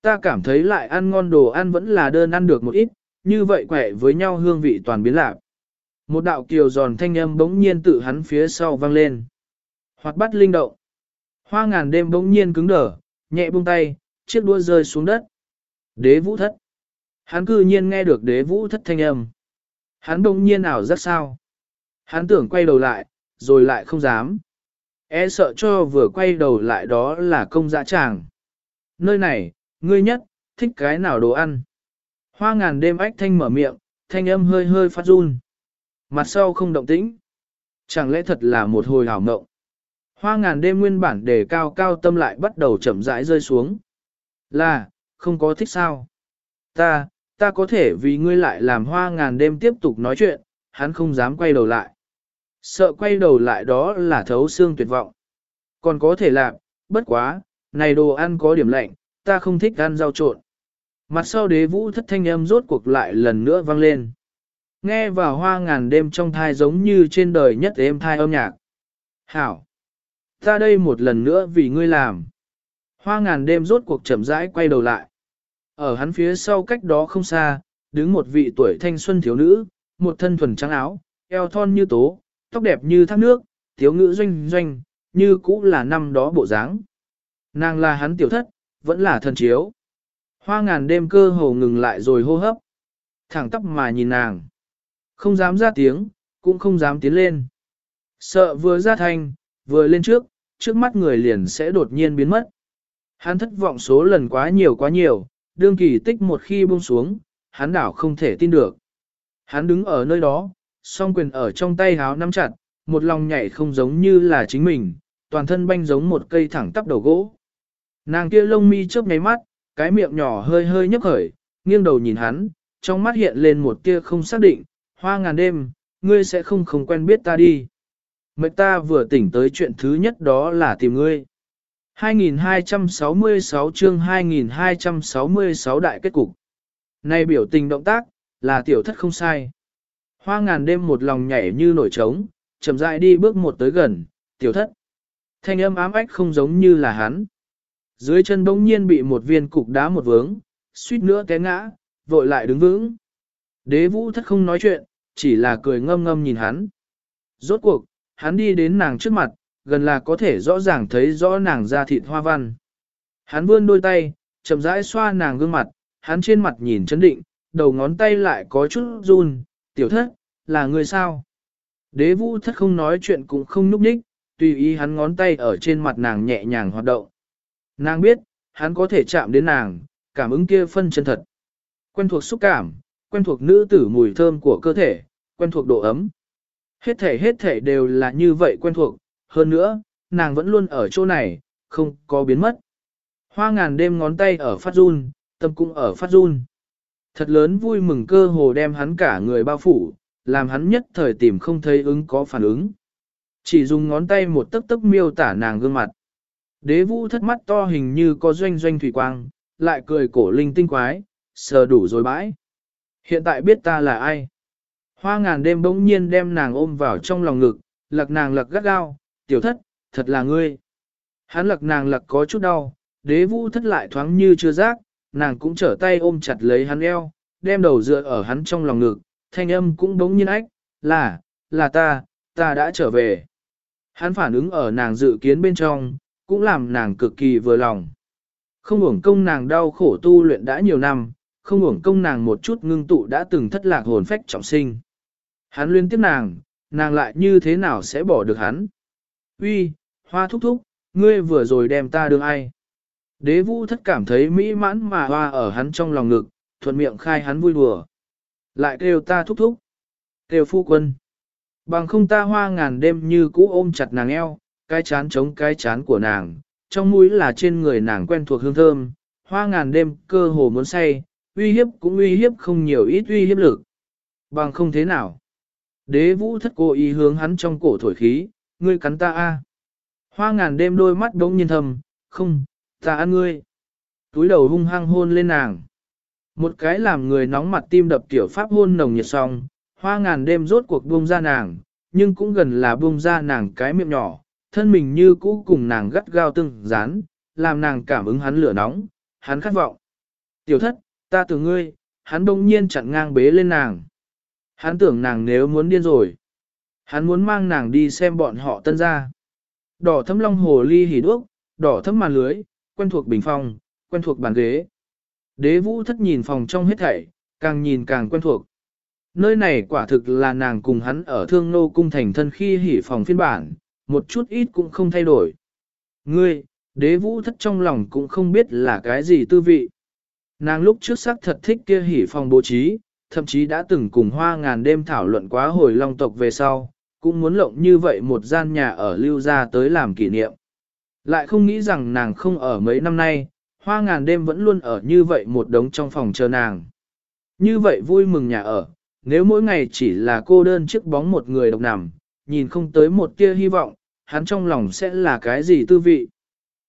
Ta cảm thấy lại ăn ngon đồ ăn vẫn là đơn ăn được một ít, như vậy quẻ với nhau hương vị toàn biến lạc. Một đạo kiều giòn thanh âm bỗng nhiên tự hắn phía sau vang lên. Hoạt bắt linh động. Hoa ngàn đêm bỗng nhiên cứng đờ, nhẹ buông tay, chiếc đua rơi xuống đất. Đế vũ thất. Hắn cư nhiên nghe được đế vũ thất thanh âm. Hắn bỗng nhiên ảo rất sao. Hắn tưởng quay đầu lại, rồi lại không dám. E sợ cho vừa quay đầu lại đó là công dã tràng. Nơi này, ngươi nhất, thích cái nào đồ ăn. Hoa ngàn đêm ách thanh mở miệng, thanh âm hơi hơi phát run. Mặt sau không động tĩnh. Chẳng lẽ thật là một hồi hảo mộng. Hoa ngàn đêm nguyên bản đề cao cao tâm lại bắt đầu chậm rãi rơi xuống. Là, không có thích sao. Ta, ta có thể vì ngươi lại làm hoa ngàn đêm tiếp tục nói chuyện, hắn không dám quay đầu lại. Sợ quay đầu lại đó là thấu xương tuyệt vọng. Còn có thể làm, bất quá, này đồ ăn có điểm lạnh, ta không thích ăn rau trộn. Mặt sau đế vũ thất thanh âm rốt cuộc lại lần nữa vang lên. Nghe vào hoa ngàn đêm trong thai giống như trên đời nhất êm thai âm nhạc. Hảo! Ta đây một lần nữa vì ngươi làm. Hoa ngàn đêm rốt cuộc chậm rãi quay đầu lại. Ở hắn phía sau cách đó không xa, đứng một vị tuổi thanh xuân thiếu nữ, một thân thuần trắng áo, eo thon như tố, tóc đẹp như thác nước, thiếu ngữ doanh doanh, như cũ là năm đó bộ dáng. Nàng là hắn tiểu thất, vẫn là thần chiếu. Hoa ngàn đêm cơ hồ ngừng lại rồi hô hấp. Thẳng tóc mà nhìn nàng. Không dám ra tiếng, cũng không dám tiến lên. Sợ vừa ra thanh, vừa lên trước, trước mắt người liền sẽ đột nhiên biến mất. Hắn thất vọng số lần quá nhiều quá nhiều, đương kỳ tích một khi buông xuống, hắn đảo không thể tin được. Hắn đứng ở nơi đó, song quyền ở trong tay háo nắm chặt, một lòng nhảy không giống như là chính mình, toàn thân banh giống một cây thẳng tắp đầu gỗ. Nàng kia lông mi chớp nháy mắt, cái miệng nhỏ hơi hơi nhấp khởi, nghiêng đầu nhìn hắn, trong mắt hiện lên một tia không xác định, hoa ngàn đêm, ngươi sẽ không không quen biết ta đi. Mệnh ta vừa tỉnh tới chuyện thứ nhất đó là tìm ngươi. 2266 chương 2266 đại kết cục. Này biểu tình động tác, là tiểu thất không sai. Hoa ngàn đêm một lòng nhảy như nổi trống, chậm rãi đi bước một tới gần, tiểu thất. Thanh âm ám ách không giống như là hắn. Dưới chân bỗng nhiên bị một viên cục đá một vướng, suýt nữa té ngã, vội lại đứng vững. Đế vũ thất không nói chuyện, chỉ là cười ngâm ngâm nhìn hắn. Rốt cuộc, hắn đi đến nàng trước mặt, gần là có thể rõ ràng thấy rõ nàng da thịt hoa văn. Hắn vươn đôi tay, chậm rãi xoa nàng gương mặt, hắn trên mặt nhìn chấn định, đầu ngón tay lại có chút run, tiểu thất, là người sao? Đế vũ thất không nói chuyện cũng không núp đích, tùy ý hắn ngón tay ở trên mặt nàng nhẹ nhàng hoạt động. Nàng biết, hắn có thể chạm đến nàng, cảm ứng kia phân chân thật. Quen thuộc xúc cảm, quen thuộc nữ tử mùi thơm của cơ thể, quen thuộc độ ấm. Hết thể hết thể đều là như vậy quen thuộc, hơn nữa, nàng vẫn luôn ở chỗ này, không có biến mất. Hoa ngàn đêm ngón tay ở phát run, tâm cũng ở phát run. Thật lớn vui mừng cơ hồ đem hắn cả người bao phủ, làm hắn nhất thời tìm không thấy ứng có phản ứng. Chỉ dùng ngón tay một tấc tấc miêu tả nàng gương mặt. Đế vũ thất mắt to hình như có doanh doanh thủy quang, lại cười cổ linh tinh quái, sờ đủ rồi bãi. Hiện tại biết ta là ai? Hoa ngàn đêm bỗng nhiên đem nàng ôm vào trong lòng ngực, lặc nàng lặc gắt gao, tiểu thất, thật là ngươi. Hắn lặc nàng lặc có chút đau, đế vũ thất lại thoáng như chưa giác, nàng cũng trở tay ôm chặt lấy hắn eo, đem đầu dựa ở hắn trong lòng ngực, thanh âm cũng bỗng nhiên ách, là, là ta, ta đã trở về. Hắn phản ứng ở nàng dự kiến bên trong, cũng làm nàng cực kỳ vừa lòng. Không uổng công nàng đau khổ tu luyện đã nhiều năm, không uổng công nàng một chút ngưng tụ đã từng thất lạc hồn phách trọng sinh. Hắn liên tiếp nàng, nàng lại như thế nào sẽ bỏ được hắn? Uy, hoa thúc thúc, ngươi vừa rồi đem ta đưa ai? Đế vũ thất cảm thấy mỹ mãn mà hoa ở hắn trong lòng ngực, thuận miệng khai hắn vui đùa. Lại kêu ta thúc thúc. Kêu phu quân. Bằng không ta hoa ngàn đêm như cũ ôm chặt nàng eo, cái chán chống cái chán của nàng, trong mũi là trên người nàng quen thuộc hương thơm, hoa ngàn đêm cơ hồ muốn say, uy hiếp cũng uy hiếp không nhiều ít uy hiếp lực. Bằng không thế nào. Đế vũ thất cố ý hướng hắn trong cổ thổi khí, ngươi cắn ta a. Hoa ngàn đêm đôi mắt đống nhiên thầm, không, ta ăn ngươi. Túi đầu hung hăng hôn lên nàng. Một cái làm người nóng mặt tim đập tiểu pháp hôn nồng nhiệt xong, hoa ngàn đêm rốt cuộc buông ra nàng, nhưng cũng gần là buông ra nàng cái miệng nhỏ, thân mình như cũ cùng nàng gắt gao từng dán, làm nàng cảm ứng hắn lửa nóng, hắn khát vọng. Tiểu thất, ta tưởng ngươi, hắn đông nhiên chặn ngang bế lên nàng. Hắn tưởng nàng nếu muốn điên rồi. Hắn muốn mang nàng đi xem bọn họ tân ra. Đỏ thấm long hồ ly hỉ đuốc, đỏ thấm màn lưới, quen thuộc bình phòng, quen thuộc bàn ghế. Đế vũ thất nhìn phòng trong hết thảy, càng nhìn càng quen thuộc. Nơi này quả thực là nàng cùng hắn ở thương nô cung thành thân khi hỉ phòng phiên bản, một chút ít cũng không thay đổi. Ngươi, đế vũ thất trong lòng cũng không biết là cái gì tư vị. Nàng lúc trước xác thật thích kia hỉ phòng bố trí, thậm chí đã từng cùng hoa ngàn đêm thảo luận quá hồi long tộc về sau, cũng muốn lộng như vậy một gian nhà ở lưu ra tới làm kỷ niệm. Lại không nghĩ rằng nàng không ở mấy năm nay, hoa ngàn đêm vẫn luôn ở như vậy một đống trong phòng chờ nàng. Như vậy vui mừng nhà ở, nếu mỗi ngày chỉ là cô đơn chiếc bóng một người độc nằm, nhìn không tới một tia hy vọng, hắn trong lòng sẽ là cái gì tư vị.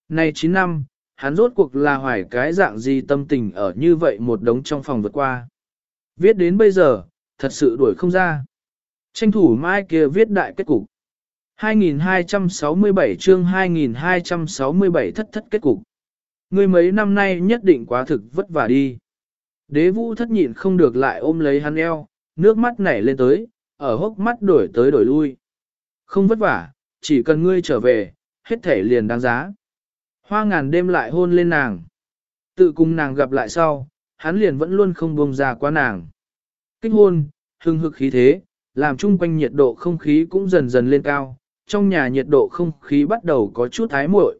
Này 9 năm, hắn rốt cuộc là hoài cái dạng gì tâm tình ở như vậy một đống trong phòng vượt qua. Viết đến bây giờ, thật sự đuổi không ra. Tranh thủ mai kia viết đại kết cục. 2267 chương 2267 thất thất kết cục. Ngươi mấy năm nay nhất định quá thực vất vả đi. Đế vũ thất nhịn không được lại ôm lấy hắn eo, nước mắt nảy lên tới, ở hốc mắt đổi tới đổi lui. Không vất vả, chỉ cần ngươi trở về, hết thể liền đáng giá. Hoa ngàn đêm lại hôn lên nàng. Tự cùng nàng gặp lại sau, hắn liền vẫn luôn không buông ra quá nàng. Kích hôn, hưng hực khí thế, làm chung quanh nhiệt độ không khí cũng dần dần lên cao, trong nhà nhiệt độ không khí bắt đầu có chút thái muội.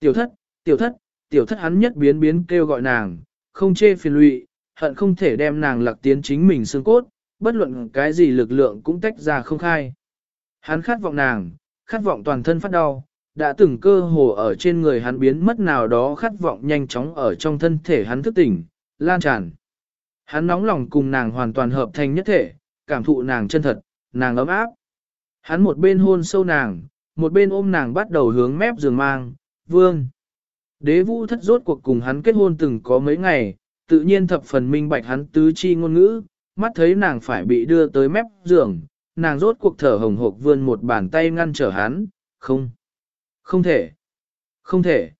Tiểu thất, tiểu thất, tiểu thất hắn nhất biến biến kêu gọi nàng, không chê phiền lụy, hận không thể đem nàng lạc tiến chính mình xương cốt, bất luận cái gì lực lượng cũng tách ra không khai. Hắn khát vọng nàng, khát vọng toàn thân phát đau, đã từng cơ hồ ở trên người hắn biến mất nào đó khát vọng nhanh chóng ở trong thân thể hắn thức tỉnh, lan tràn. Hắn nóng lòng cùng nàng hoàn toàn hợp thành nhất thể, cảm thụ nàng chân thật, nàng ấm áp. Hắn một bên hôn sâu nàng, một bên ôm nàng bắt đầu hướng mép giường mang, vương. Đế vũ thất rốt cuộc cùng hắn kết hôn từng có mấy ngày, tự nhiên thập phần minh bạch hắn tứ chi ngôn ngữ, mắt thấy nàng phải bị đưa tới mép giường, nàng rốt cuộc thở hồng hộc vươn một bàn tay ngăn trở hắn, không, không thể, không thể.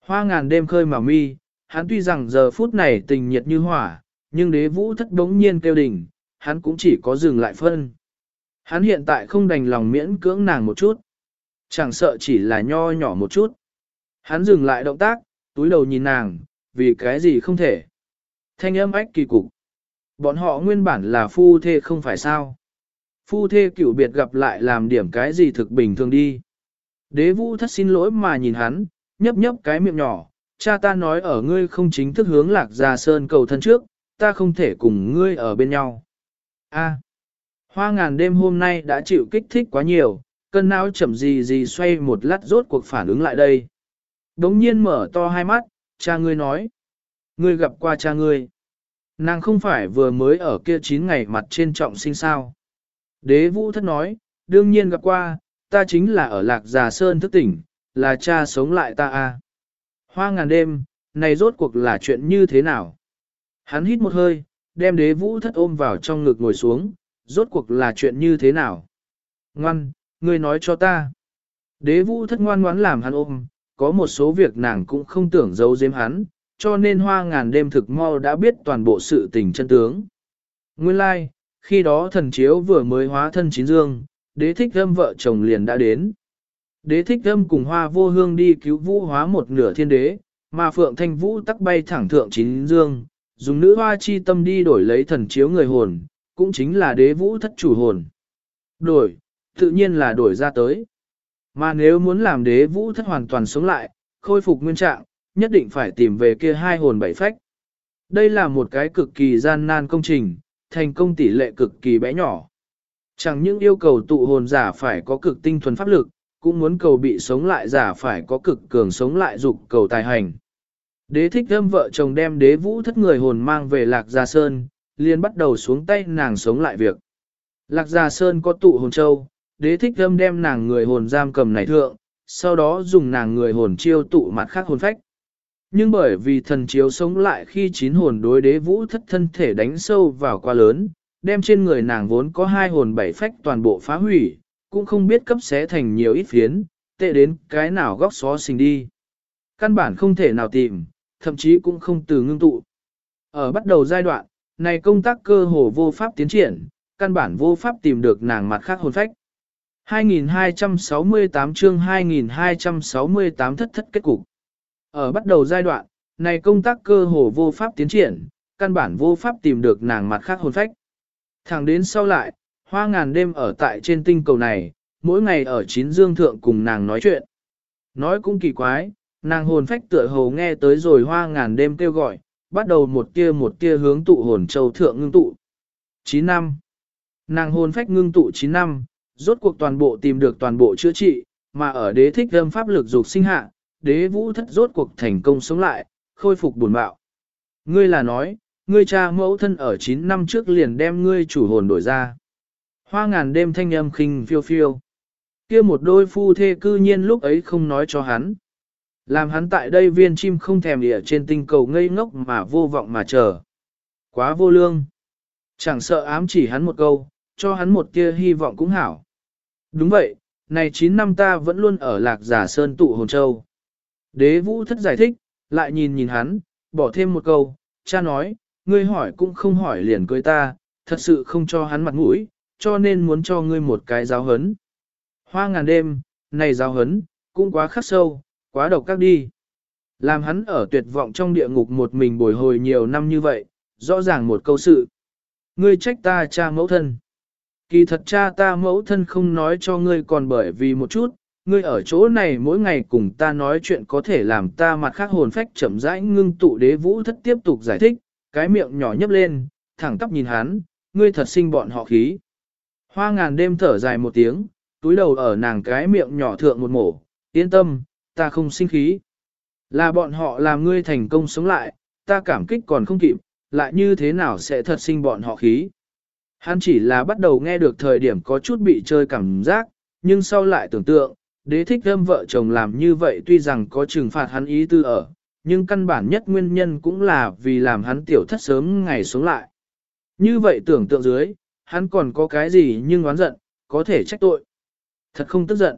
Hoa ngàn đêm khơi mà mi, hắn tuy rằng giờ phút này tình nhiệt như hỏa, nhưng đế vũ thất đống nhiên kêu đỉnh, hắn cũng chỉ có dừng lại phân. Hắn hiện tại không đành lòng miễn cưỡng nàng một chút. Chẳng sợ chỉ là nho nhỏ một chút. Hắn dừng lại động tác, túi đầu nhìn nàng, vì cái gì không thể. Thanh âm ách kỳ cục. Bọn họ nguyên bản là phu thê không phải sao. Phu thê cựu biệt gặp lại làm điểm cái gì thực bình thường đi. Đế vũ thất xin lỗi mà nhìn hắn, nhấp nhấp cái miệng nhỏ. Cha ta nói ở ngươi không chính thức hướng lạc ra sơn cầu thân trước, ta không thể cùng ngươi ở bên nhau. A. hoa ngàn đêm hôm nay đã chịu kích thích quá nhiều, cân não chậm gì gì xoay một lát rốt cuộc phản ứng lại đây. Đống nhiên mở to hai mắt, cha ngươi nói. Ngươi gặp qua cha ngươi. Nàng không phải vừa mới ở kia 9 ngày mặt trên trọng sinh sao. Đế vũ thất nói, đương nhiên gặp qua, ta chính là ở lạc già sơn thức tỉnh, là cha sống lại ta a. Hoa ngàn đêm, này rốt cuộc là chuyện như thế nào? Hắn hít một hơi, đem đế vũ thất ôm vào trong ngực ngồi xuống, rốt cuộc là chuyện như thế nào? Ngoan, ngươi nói cho ta. Đế vũ thất ngoan ngoãn làm hắn ôm, có một số việc nàng cũng không tưởng giấu giếm hắn, cho nên hoa ngàn đêm thực mau đã biết toàn bộ sự tình chân tướng. Nguyên lai, like, khi đó thần chiếu vừa mới hóa thân chín dương, đế thích âm vợ chồng liền đã đến. Đế thích âm cùng hoa vô hương đi cứu vũ hóa một nửa thiên đế, mà phượng thanh vũ tắc bay thẳng thượng chín dương, dùng nữ hoa chi tâm đi đổi lấy thần chiếu người hồn, cũng chính là đế vũ thất chủ hồn. Đổi, tự nhiên là đổi ra tới. Mà nếu muốn làm đế vũ thất hoàn toàn sống lại, khôi phục nguyên trạng, nhất định phải tìm về kia hai hồn bảy phách. Đây là một cái cực kỳ gian nan công trình, thành công tỷ lệ cực kỳ bé nhỏ. Chẳng những yêu cầu tụ hồn giả phải có cực tinh thuần pháp lực, cũng muốn cầu bị sống lại giả phải có cực cường sống lại dục cầu tài hành. Đế thích âm vợ chồng đem đế vũ thất người hồn mang về Lạc Gia Sơn, liền bắt đầu xuống tay nàng sống lại việc. Lạc Gia Sơn có tụ hồn châu, đế thích âm đem nàng người hồn giam cầm này thượng, sau đó dùng nàng người hồn chiêu tụ mặt khác hồn phách. Nhưng bởi vì thần chiếu sống lại khi chín hồn đối đế vũ thất thân thể đánh sâu vào quá lớn, đem trên người nàng vốn có hai hồn bảy phách toàn bộ phá hủy, cũng không biết cấp xé thành nhiều ít phiến, tệ đến cái nào góc xó xình đi. Căn bản không thể nào tìm, thậm chí cũng không từ ngưng tụ. Ở bắt đầu giai đoạn, này công tác cơ hồ vô pháp tiến triển, căn bản vô pháp tìm được nàng mặt khác hồn phách. 2268 chương 2268 thất thất kết cục. Ở bắt đầu giai đoạn, này công tác cơ hồ vô pháp tiến triển, căn bản vô pháp tìm được nàng mặt khác hồn phách. Thẳng đến sau lại, hoa ngàn đêm ở tại trên tinh cầu này, mỗi ngày ở chín dương thượng cùng nàng nói chuyện. Nói cũng kỳ quái, nàng hồn phách tựa hồ nghe tới rồi hoa ngàn đêm kêu gọi, bắt đầu một tia một tia hướng tụ hồn châu thượng ngưng tụ. 9 năm. Nàng hồn phách ngưng tụ 9 năm, rốt cuộc toàn bộ tìm được toàn bộ chữa trị, mà ở đế thích âm pháp lực dục sinh hạ, đế vũ thất rốt cuộc thành công sống lại, khôi phục buồn bạo. Ngươi là nói, ngươi cha mẫu thân ở 9 năm trước liền đem ngươi chủ hồn đổi ra. Hoa ngàn đêm thanh âm khinh phiêu phiêu. kia một đôi phu thê cư nhiên lúc ấy không nói cho hắn. Làm hắn tại đây viên chim không thèm địa trên tinh cầu ngây ngốc mà vô vọng mà chờ. Quá vô lương. Chẳng sợ ám chỉ hắn một câu, cho hắn một tia hy vọng cũng hảo. Đúng vậy, này 9 năm ta vẫn luôn ở lạc giả sơn tụ hồn châu. Đế vũ thất giải thích, lại nhìn nhìn hắn, bỏ thêm một câu, cha nói, ngươi hỏi cũng không hỏi liền cưới ta, thật sự không cho hắn mặt mũi, cho nên muốn cho ngươi một cái giáo hấn. Hoa ngàn đêm, này giáo hấn, cũng quá khắc sâu, quá độc các đi. Làm hắn ở tuyệt vọng trong địa ngục một mình bồi hồi nhiều năm như vậy, rõ ràng một câu sự. Ngươi trách ta cha mẫu thân. Kỳ thật cha ta mẫu thân không nói cho ngươi còn bởi vì một chút, ngươi ở chỗ này mỗi ngày cùng ta nói chuyện có thể làm ta mặt khác hồn phách chậm rãi ngưng tụ đế vũ thất tiếp tục giải thích, cái miệng nhỏ nhấp lên, thẳng tắp nhìn hắn, ngươi thật sinh bọn họ khí. Hoa ngàn đêm thở dài một tiếng, túi đầu ở nàng cái miệng nhỏ thượng một mổ, yên tâm, ta không sinh khí. Là bọn họ làm ngươi thành công sống lại, ta cảm kích còn không kịp, lại như thế nào sẽ thật sinh bọn họ khí. Hắn chỉ là bắt đầu nghe được thời điểm có chút bị chơi cảm giác, nhưng sau lại tưởng tượng, đế thích thơm vợ chồng làm như vậy tuy rằng có trừng phạt hắn ý tư ở, nhưng căn bản nhất nguyên nhân cũng là vì làm hắn tiểu thất sớm ngày xuống lại. Như vậy tưởng tượng dưới, hắn còn có cái gì nhưng oán giận, có thể trách tội. Thật không tức giận.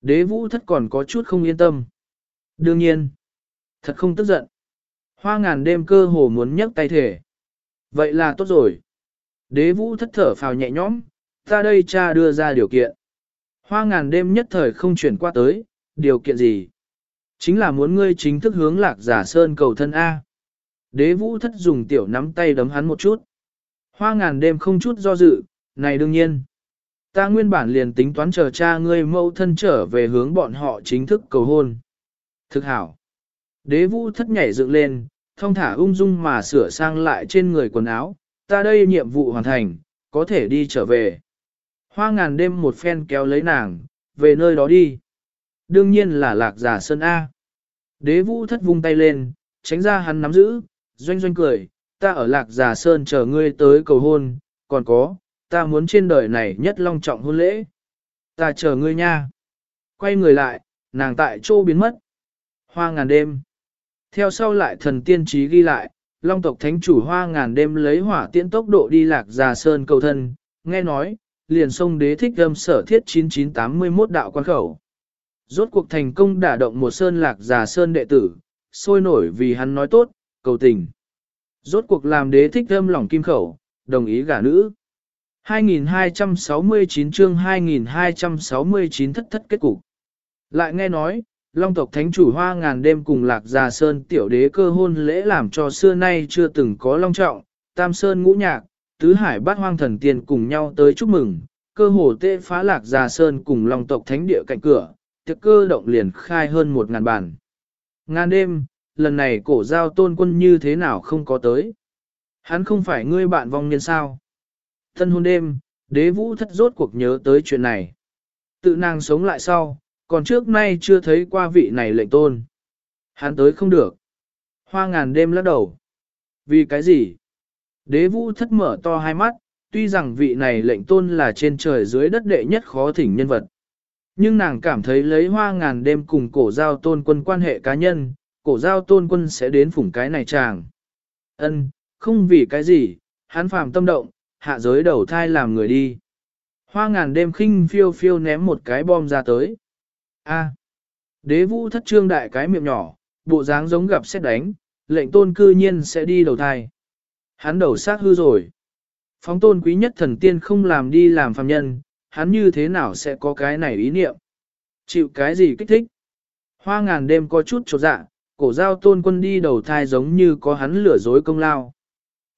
Đế vũ thất còn có chút không yên tâm. Đương nhiên, thật không tức giận. Hoa ngàn đêm cơ hồ muốn nhấc tay thể. Vậy là tốt rồi. Đế vũ thất thở phào nhẹ nhõm, ta đây cha đưa ra điều kiện. Hoa ngàn đêm nhất thời không chuyển qua tới, điều kiện gì? Chính là muốn ngươi chính thức hướng lạc giả sơn cầu thân A. Đế vũ thất dùng tiểu nắm tay đấm hắn một chút. Hoa ngàn đêm không chút do dự, này đương nhiên. Ta nguyên bản liền tính toán chờ cha ngươi mâu thân trở về hướng bọn họ chính thức cầu hôn. Thực hảo. Đế vũ thất nhảy dựng lên, thông thả ung dung mà sửa sang lại trên người quần áo, ta đây nhiệm vụ hoàn thành, có thể đi trở về. Hoa ngàn đêm một phen kéo lấy nàng, về nơi đó đi. Đương nhiên là lạc giả sơn A. Đế vũ thất vung tay lên, tránh ra hắn nắm giữ, doanh doanh cười, ta ở lạc giả sơn chờ ngươi tới cầu hôn, còn có, ta muốn trên đời này nhất long trọng hôn lễ. Ta chờ ngươi nha. Quay người lại, nàng tại chỗ biến mất. Hoa ngàn đêm. Theo sau lại thần tiên trí ghi lại, long tộc thánh chủ hoa ngàn đêm lấy hỏa tiễn tốc độ đi lạc già sơn cầu thân, nghe nói, liền sông đế thích âm sở thiết 9981 đạo quan khẩu. Rốt cuộc thành công đả động một sơn lạc già sơn đệ tử, sôi nổi vì hắn nói tốt, cầu tình. Rốt cuộc làm đế thích âm lòng kim khẩu, đồng ý gả nữ. 2269 chương 2269 thất thất kết cục. Lại nghe nói, Long tộc thánh chủ hoa ngàn đêm cùng lạc già sơn tiểu đế cơ hôn lễ làm cho xưa nay chưa từng có long trọng, tam sơn ngũ nhạc, tứ hải bát hoang thần tiên cùng nhau tới chúc mừng, cơ hồ tê phá lạc già sơn cùng long tộc thánh địa cạnh cửa, tiệc cơ động liền khai hơn một ngàn bàn. Ngàn đêm, lần này cổ giao tôn quân như thế nào không có tới. Hắn không phải ngươi bạn vong niên sao. Thân hôn đêm, đế vũ thất rốt cuộc nhớ tới chuyện này. Tự nàng sống lại sau, còn trước nay chưa thấy qua vị này lệnh tôn. Hắn tới không được. Hoa ngàn đêm lắc đầu. Vì cái gì? Đế vũ thất mở to hai mắt, tuy rằng vị này lệnh tôn là trên trời dưới đất đệ nhất khó thỉnh nhân vật. Nhưng nàng cảm thấy lấy hoa ngàn đêm cùng cổ giao tôn quân quan hệ cá nhân, cổ giao tôn quân sẽ đến phủng cái này chàng. Ân, không vì cái gì, hắn phàm tâm động, hạ giới đầu thai làm người đi. Hoa ngàn đêm khinh phiêu phiêu ném một cái bom ra tới. A. Đế vũ thất trương đại cái miệng nhỏ, bộ dáng giống gặp xét đánh, lệnh tôn cư nhiên sẽ đi đầu thai. Hắn đầu sát hư rồi. Phóng tôn quý nhất thần tiên không làm đi làm phàm nhân, hắn như thế nào sẽ có cái này ý niệm? Chịu cái gì kích thích? Hoa ngàn đêm có chút trột dạ, cổ giao tôn quân đi đầu thai giống như có hắn lửa dối công lao.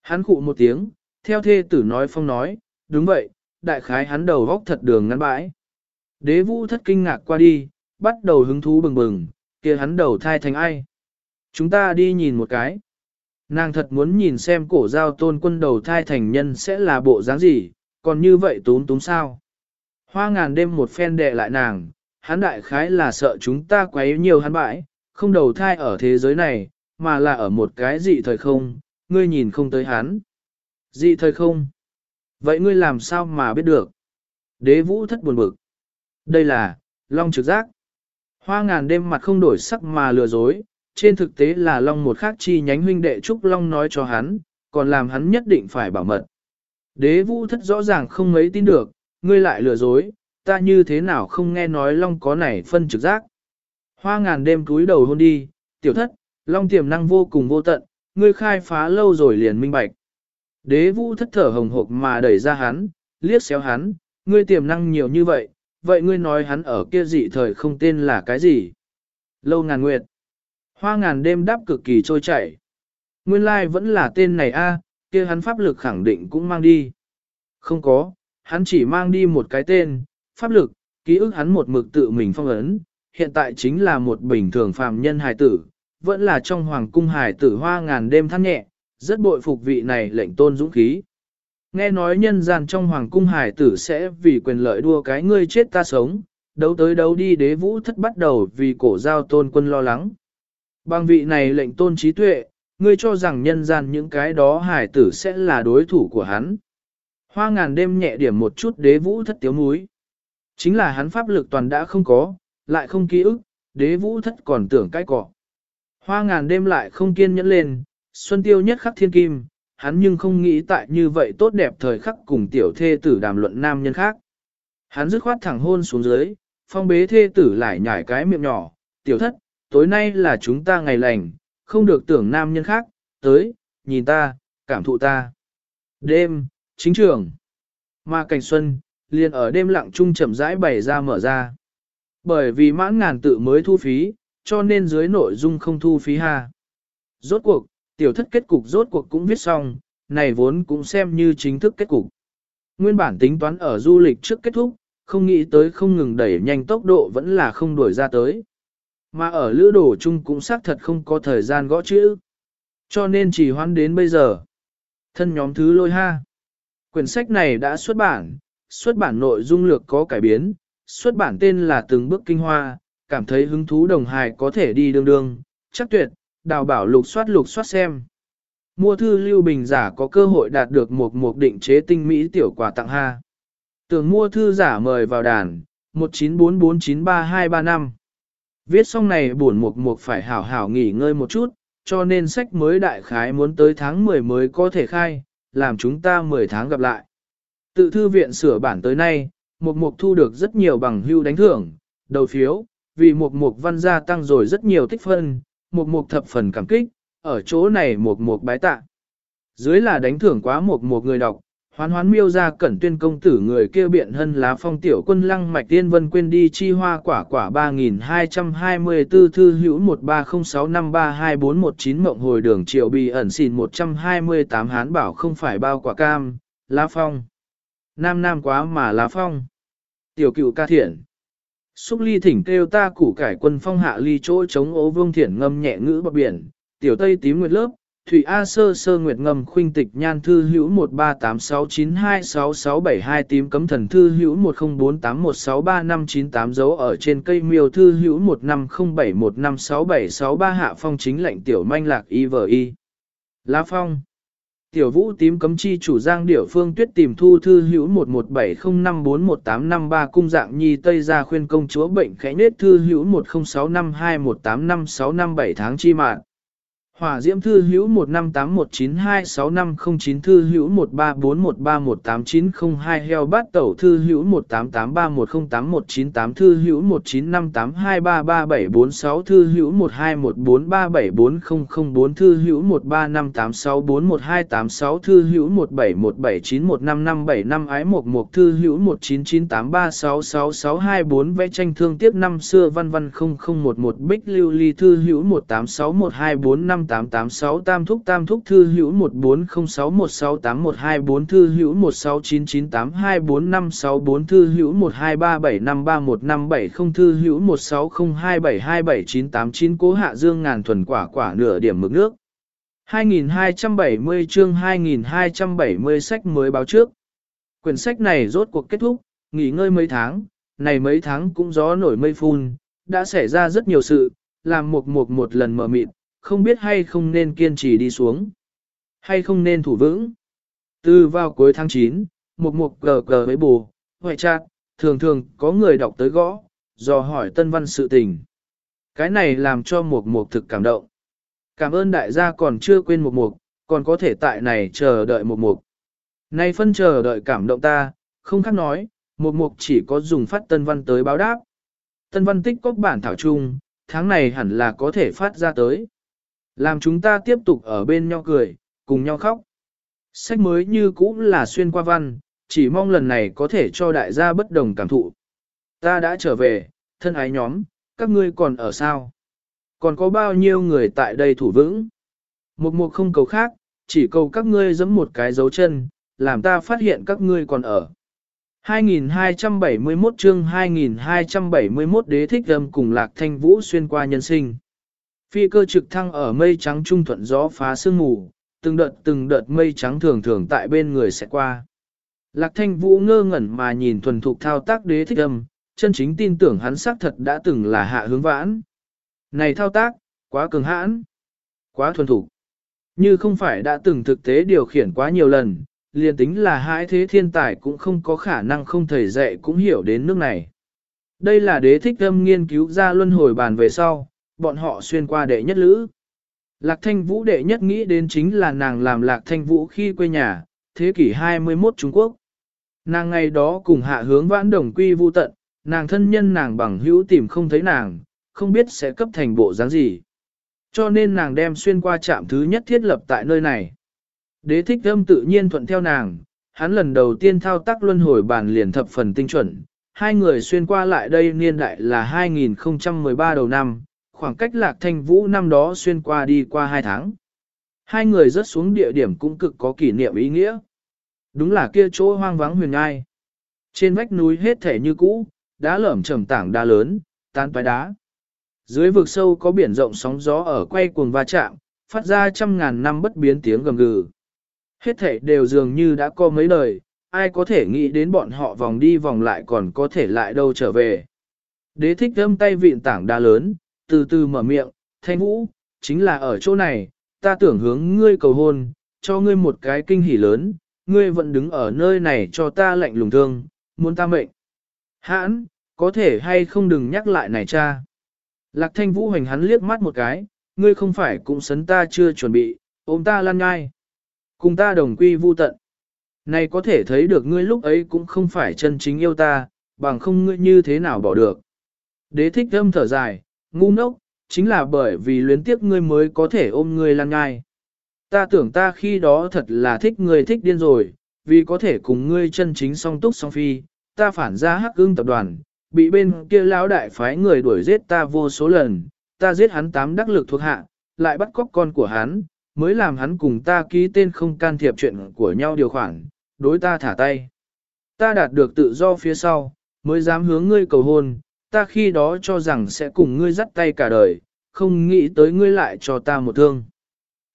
Hắn khụ một tiếng, theo thê tử nói phong nói, đúng vậy, đại khái hắn đầu góc thật đường ngắn bãi. Đế vũ thất kinh ngạc qua đi, bắt đầu hứng thú bừng bừng, kia hắn đầu thai thành ai. Chúng ta đi nhìn một cái. Nàng thật muốn nhìn xem cổ giao tôn quân đầu thai thành nhân sẽ là bộ dáng gì, còn như vậy tốn tốn sao. Hoa ngàn đêm một phen đệ lại nàng, hắn đại khái là sợ chúng ta quấy nhiều hắn bãi, không đầu thai ở thế giới này, mà là ở một cái gì thời không, ngươi nhìn không tới hắn. Dị thời không? Vậy ngươi làm sao mà biết được? Đế vũ thất buồn bực. Đây là, long trực giác. Hoa ngàn đêm mặt không đổi sắc mà lừa dối, trên thực tế là long một khác chi nhánh huynh đệ Trúc Long nói cho hắn, còn làm hắn nhất định phải bảo mật. Đế vũ thất rõ ràng không mấy tin được, ngươi lại lừa dối, ta như thế nào không nghe nói long có này phân trực giác. Hoa ngàn đêm cúi đầu hôn đi, tiểu thất, long tiềm năng vô cùng vô tận, ngươi khai phá lâu rồi liền minh bạch. Đế vũ thất thở hồng hộc mà đẩy ra hắn, liếc xéo hắn, ngươi tiềm năng nhiều như vậy, vậy ngươi nói hắn ở kia dị thời không tên là cái gì? Lâu ngàn nguyệt. Hoa ngàn đêm đáp cực kỳ trôi chảy. Nguyên lai vẫn là tên này a, kia hắn pháp lực khẳng định cũng mang đi. Không có, hắn chỉ mang đi một cái tên, pháp lực, ký ức hắn một mực tự mình phong ấn, hiện tại chính là một bình thường phàm nhân hài tử, vẫn là trong hoàng cung hài tử hoa ngàn đêm than nhẹ, rất bội phục vị này lệnh tôn dũng khí. Nghe nói nhân gian trong hoàng cung hải tử sẽ vì quyền lợi đua cái ngươi chết ta sống, đấu tới đấu đi đế vũ thất bắt đầu vì cổ giao tôn quân lo lắng. Bằng vị này lệnh tôn trí tuệ, ngươi cho rằng nhân gian những cái đó hải tử sẽ là đối thủ của hắn. Hoa ngàn đêm nhẹ điểm một chút đế vũ thất tiếu múi. Chính là hắn pháp lực toàn đã không có, lại không ký ức, đế vũ thất còn tưởng cái cỏ. Hoa ngàn đêm lại không kiên nhẫn lên, xuân tiêu nhất khắc thiên kim, hắn nhưng không nghĩ tại như vậy tốt đẹp thời khắc cùng tiểu thê tử đàm luận nam nhân khác. Hắn dứt khoát thẳng hôn xuống dưới, phong bế thê tử lại nhảy cái miệng nhỏ, tiểu thất, tối nay là chúng ta ngày lành, không được tưởng nam nhân khác, tới, nhìn ta, cảm thụ ta. Đêm, chính trường, mà cảnh xuân, liền ở đêm lặng trung chậm rãi bày ra mở ra. Bởi vì mãn ngàn tự mới thu phí, cho nên dưới nội dung không thu phí ha. Rốt cuộc, tiểu thất kết cục rốt cuộc cũng viết xong, này vốn cũng xem như chính thức kết cục. Nguyên bản tính toán ở du lịch trước kết thúc, không nghĩ tới không ngừng đẩy nhanh tốc độ vẫn là không đuổi ra tới. Mà ở lữ đồ chung cũng xác thật không có thời gian gõ chữ. Cho nên chỉ hoãn đến bây giờ. Thân nhóm thứ lôi ha. Quyển sách này đã xuất bản, xuất bản nội dung lược có cải biến, xuất bản tên là Từng bước kinh hoa, cảm thấy hứng thú đồng hài có thể đi đương đương, chắc tuyệt, đào bảo lục soát lục soát xem. Mua thư lưu bình giả có cơ hội đạt được một mục định chế tinh mỹ tiểu quà tặng ha. Tưởng mua thư giả mời vào đàn, 19449335. Viết xong này buồn mục mục phải hảo hảo nghỉ ngơi một chút, cho nên sách mới đại khái muốn tới tháng 10 mới có thể khai, làm chúng ta 10 tháng gặp lại. Tự thư viện sửa bản tới nay, mục mục thu được rất nhiều bằng hưu đánh thưởng, đầu phiếu, vì mục mục văn gia tăng rồi rất nhiều tích phân, mục mục thập phần cảm kích, ở chỗ này mục mục bái tạ. Dưới là đánh thưởng quá mục mục người đọc, hoán hoán miêu ra cẩn tuyên công tử người kêu biện hân lá phong tiểu quân lăng mạch tiên vân quên đi chi hoa quả quả 3224 thư hữu 1306532419 mộng hồi đường triệu bị ẩn xìn 128 hán bảo không phải bao quả cam, lá phong. Nam nam quá mà lá phong. Tiểu cựu ca thiện. Xúc ly thỉnh kêu ta củ cải quân phong hạ ly chỗ chống ố vương thiển ngâm nhẹ ngữ bọc biển, tiểu tây tím nguyệt lớp, Thủy A sơ sơ nguyệt ngầm khuynh tịch nhan thư hữu 1386926672 tím cấm thần thư hữu 1048163598 dấu ở trên cây miêu thư hữu 1507156763 hạ phong chính lệnh tiểu manh lạc y vờ y. La phong. Tiểu vũ tím cấm chi chủ giang điểu phương tuyết tìm thu thư hữu 1170541853 cung dạng nhi tây gia khuyên công chúa bệnh khẽ nết thư hữu 10652185657 tháng chi mạng. Hỏa diễm thư hữu 1581926509 thư hữu 1341318902 heo bát tẩu thư hữu 1883108198 thư hữu 1958233746 thư hữu 1214374004 thư hữu 1358641286 thư hữu 1717915575 ái mộc mộc, thư hữu 1998366624 vẽ tranh thương tiếp năm xưa văn văn 0011 bích lưu ly, thư hữu 18612455 5886 tam thúc tam thúc thư hữu 1406168124 thư hữu 1699824564 thư hữu 1237531570 thư hữu 1602727989 cố hạ dương ngàn thuần quả quả nửa điểm mực nước. 2270 chương 2270 sách mới báo trước. Quyển sách này rốt cuộc kết thúc, nghỉ ngơi mấy tháng, này mấy tháng cũng gió nổi mây phun, đã xảy ra rất nhiều sự, làm một một một lần mở mịt, không biết hay không nên kiên trì đi xuống, hay không nên thủ vững. Từ vào cuối tháng 9, một mục gờ gờ với bù, hoại chặt, thường thường có người đọc tới gõ, dò hỏi tân văn sự tình. Cái này làm cho một mục thực cảm động. Cảm ơn đại gia còn chưa quên một mục, còn có thể tại này chờ đợi một mục. Nay phân chờ đợi cảm động ta, không khác nói, một mục chỉ có dùng phát tân văn tới báo đáp. Tân văn tích cốc bản thảo chung, tháng này hẳn là có thể phát ra tới. Làm chúng ta tiếp tục ở bên nhau cười, cùng nhau khóc. Sách mới như cũ là xuyên qua văn, chỉ mong lần này có thể cho đại gia bất đồng cảm thụ. Ta đã trở về, thân ái nhóm, các ngươi còn ở sao? Còn có bao nhiêu người tại đây thủ vững? Một mục không cầu khác, chỉ cầu các ngươi giẫm một cái dấu chân, làm ta phát hiện các ngươi còn ở. 2271 chương 2271 đế thích âm cùng lạc thanh vũ xuyên qua nhân sinh. Phi cơ trực thăng ở mây trắng trung thuận gió phá sương mù, từng đợt từng đợt mây trắng thường thường tại bên người sẽ qua. Lạc thanh vũ ngơ ngẩn mà nhìn thuần thục thao tác đế thích âm, chân chính tin tưởng hắn xác thật đã từng là hạ hướng vãn. Này thao tác, quá cường hãn, quá thuần thục. Như không phải đã từng thực tế điều khiển quá nhiều lần, liền tính là hai thế thiên tài cũng không có khả năng không thầy dạy cũng hiểu đến nước này. Đây là đế thích âm nghiên cứu ra luân hồi bàn về sau, bọn họ xuyên qua đệ nhất lữ. Lạc thanh vũ đệ nhất nghĩ đến chính là nàng làm lạc thanh vũ khi quê nhà, thế kỷ 21 Trung Quốc. Nàng ngày đó cùng hạ hướng vãn đồng quy vu tận, nàng thân nhân nàng bằng hữu tìm không thấy nàng, không biết sẽ cấp thành bộ dáng gì. Cho nên nàng đem xuyên qua trạm thứ nhất thiết lập tại nơi này. Đế thích âm tự nhiên thuận theo nàng, hắn lần đầu tiên thao tác luân hồi bàn liền thập phần tinh chuẩn. Hai người xuyên qua lại đây niên đại là 2013 đầu năm, khoảng cách lạc thanh vũ năm đó xuyên qua đi qua hai tháng. Hai người rớt xuống địa điểm cũng cực có kỷ niệm ý nghĩa. Đúng là kia chỗ hoang vắng huyền ngai. Trên vách núi hết thể như cũ, đá lởm chởm tảng đá lớn, tan toái đá. Dưới vực sâu có biển rộng sóng gió ở quay cuồng va chạm, phát ra trăm ngàn năm bất biến tiếng gầm gừ. Hết thể đều dường như đã có mấy đời. ai có thể nghĩ đến bọn họ vòng đi vòng lại còn có thể lại đâu trở về. Đế thích âm tay vịn tảng đá lớn, từ từ mở miệng, thanh vũ, chính là ở chỗ này, ta tưởng hướng ngươi cầu hôn, cho ngươi một cái kinh hỉ lớn, ngươi vẫn đứng ở nơi này cho ta lạnh lùng thương, muốn ta mệnh. Hãn, có thể hay không đừng nhắc lại này cha. Lạc thanh vũ hành hắn liếc mắt một cái, ngươi không phải cũng sấn ta chưa chuẩn bị, ôm ta lăn ngai. Cùng ta đồng quy vu tận. Này có thể thấy được ngươi lúc ấy cũng không phải chân chính yêu ta, bằng không ngươi như thế nào bỏ được. Đế thích âm thở dài, ngu ngốc, chính là bởi vì luyến tiếc ngươi mới có thể ôm ngươi lăn ngai. Ta tưởng ta khi đó thật là thích ngươi thích điên rồi, vì có thể cùng ngươi chân chính song túc song phi, ta phản ra hắc ưng tập đoàn, bị bên kia lão đại phái người đuổi giết ta vô số lần, ta giết hắn tám đắc lực thuộc hạ, lại bắt cóc con của hắn, mới làm hắn cùng ta ký tên không can thiệp chuyện của nhau điều khoản, đối ta thả tay. Ta đạt được tự do phía sau, mới dám hướng ngươi cầu hôn, ta khi đó cho rằng sẽ cùng ngươi dắt tay cả đời, không nghĩ tới ngươi lại cho ta một thương.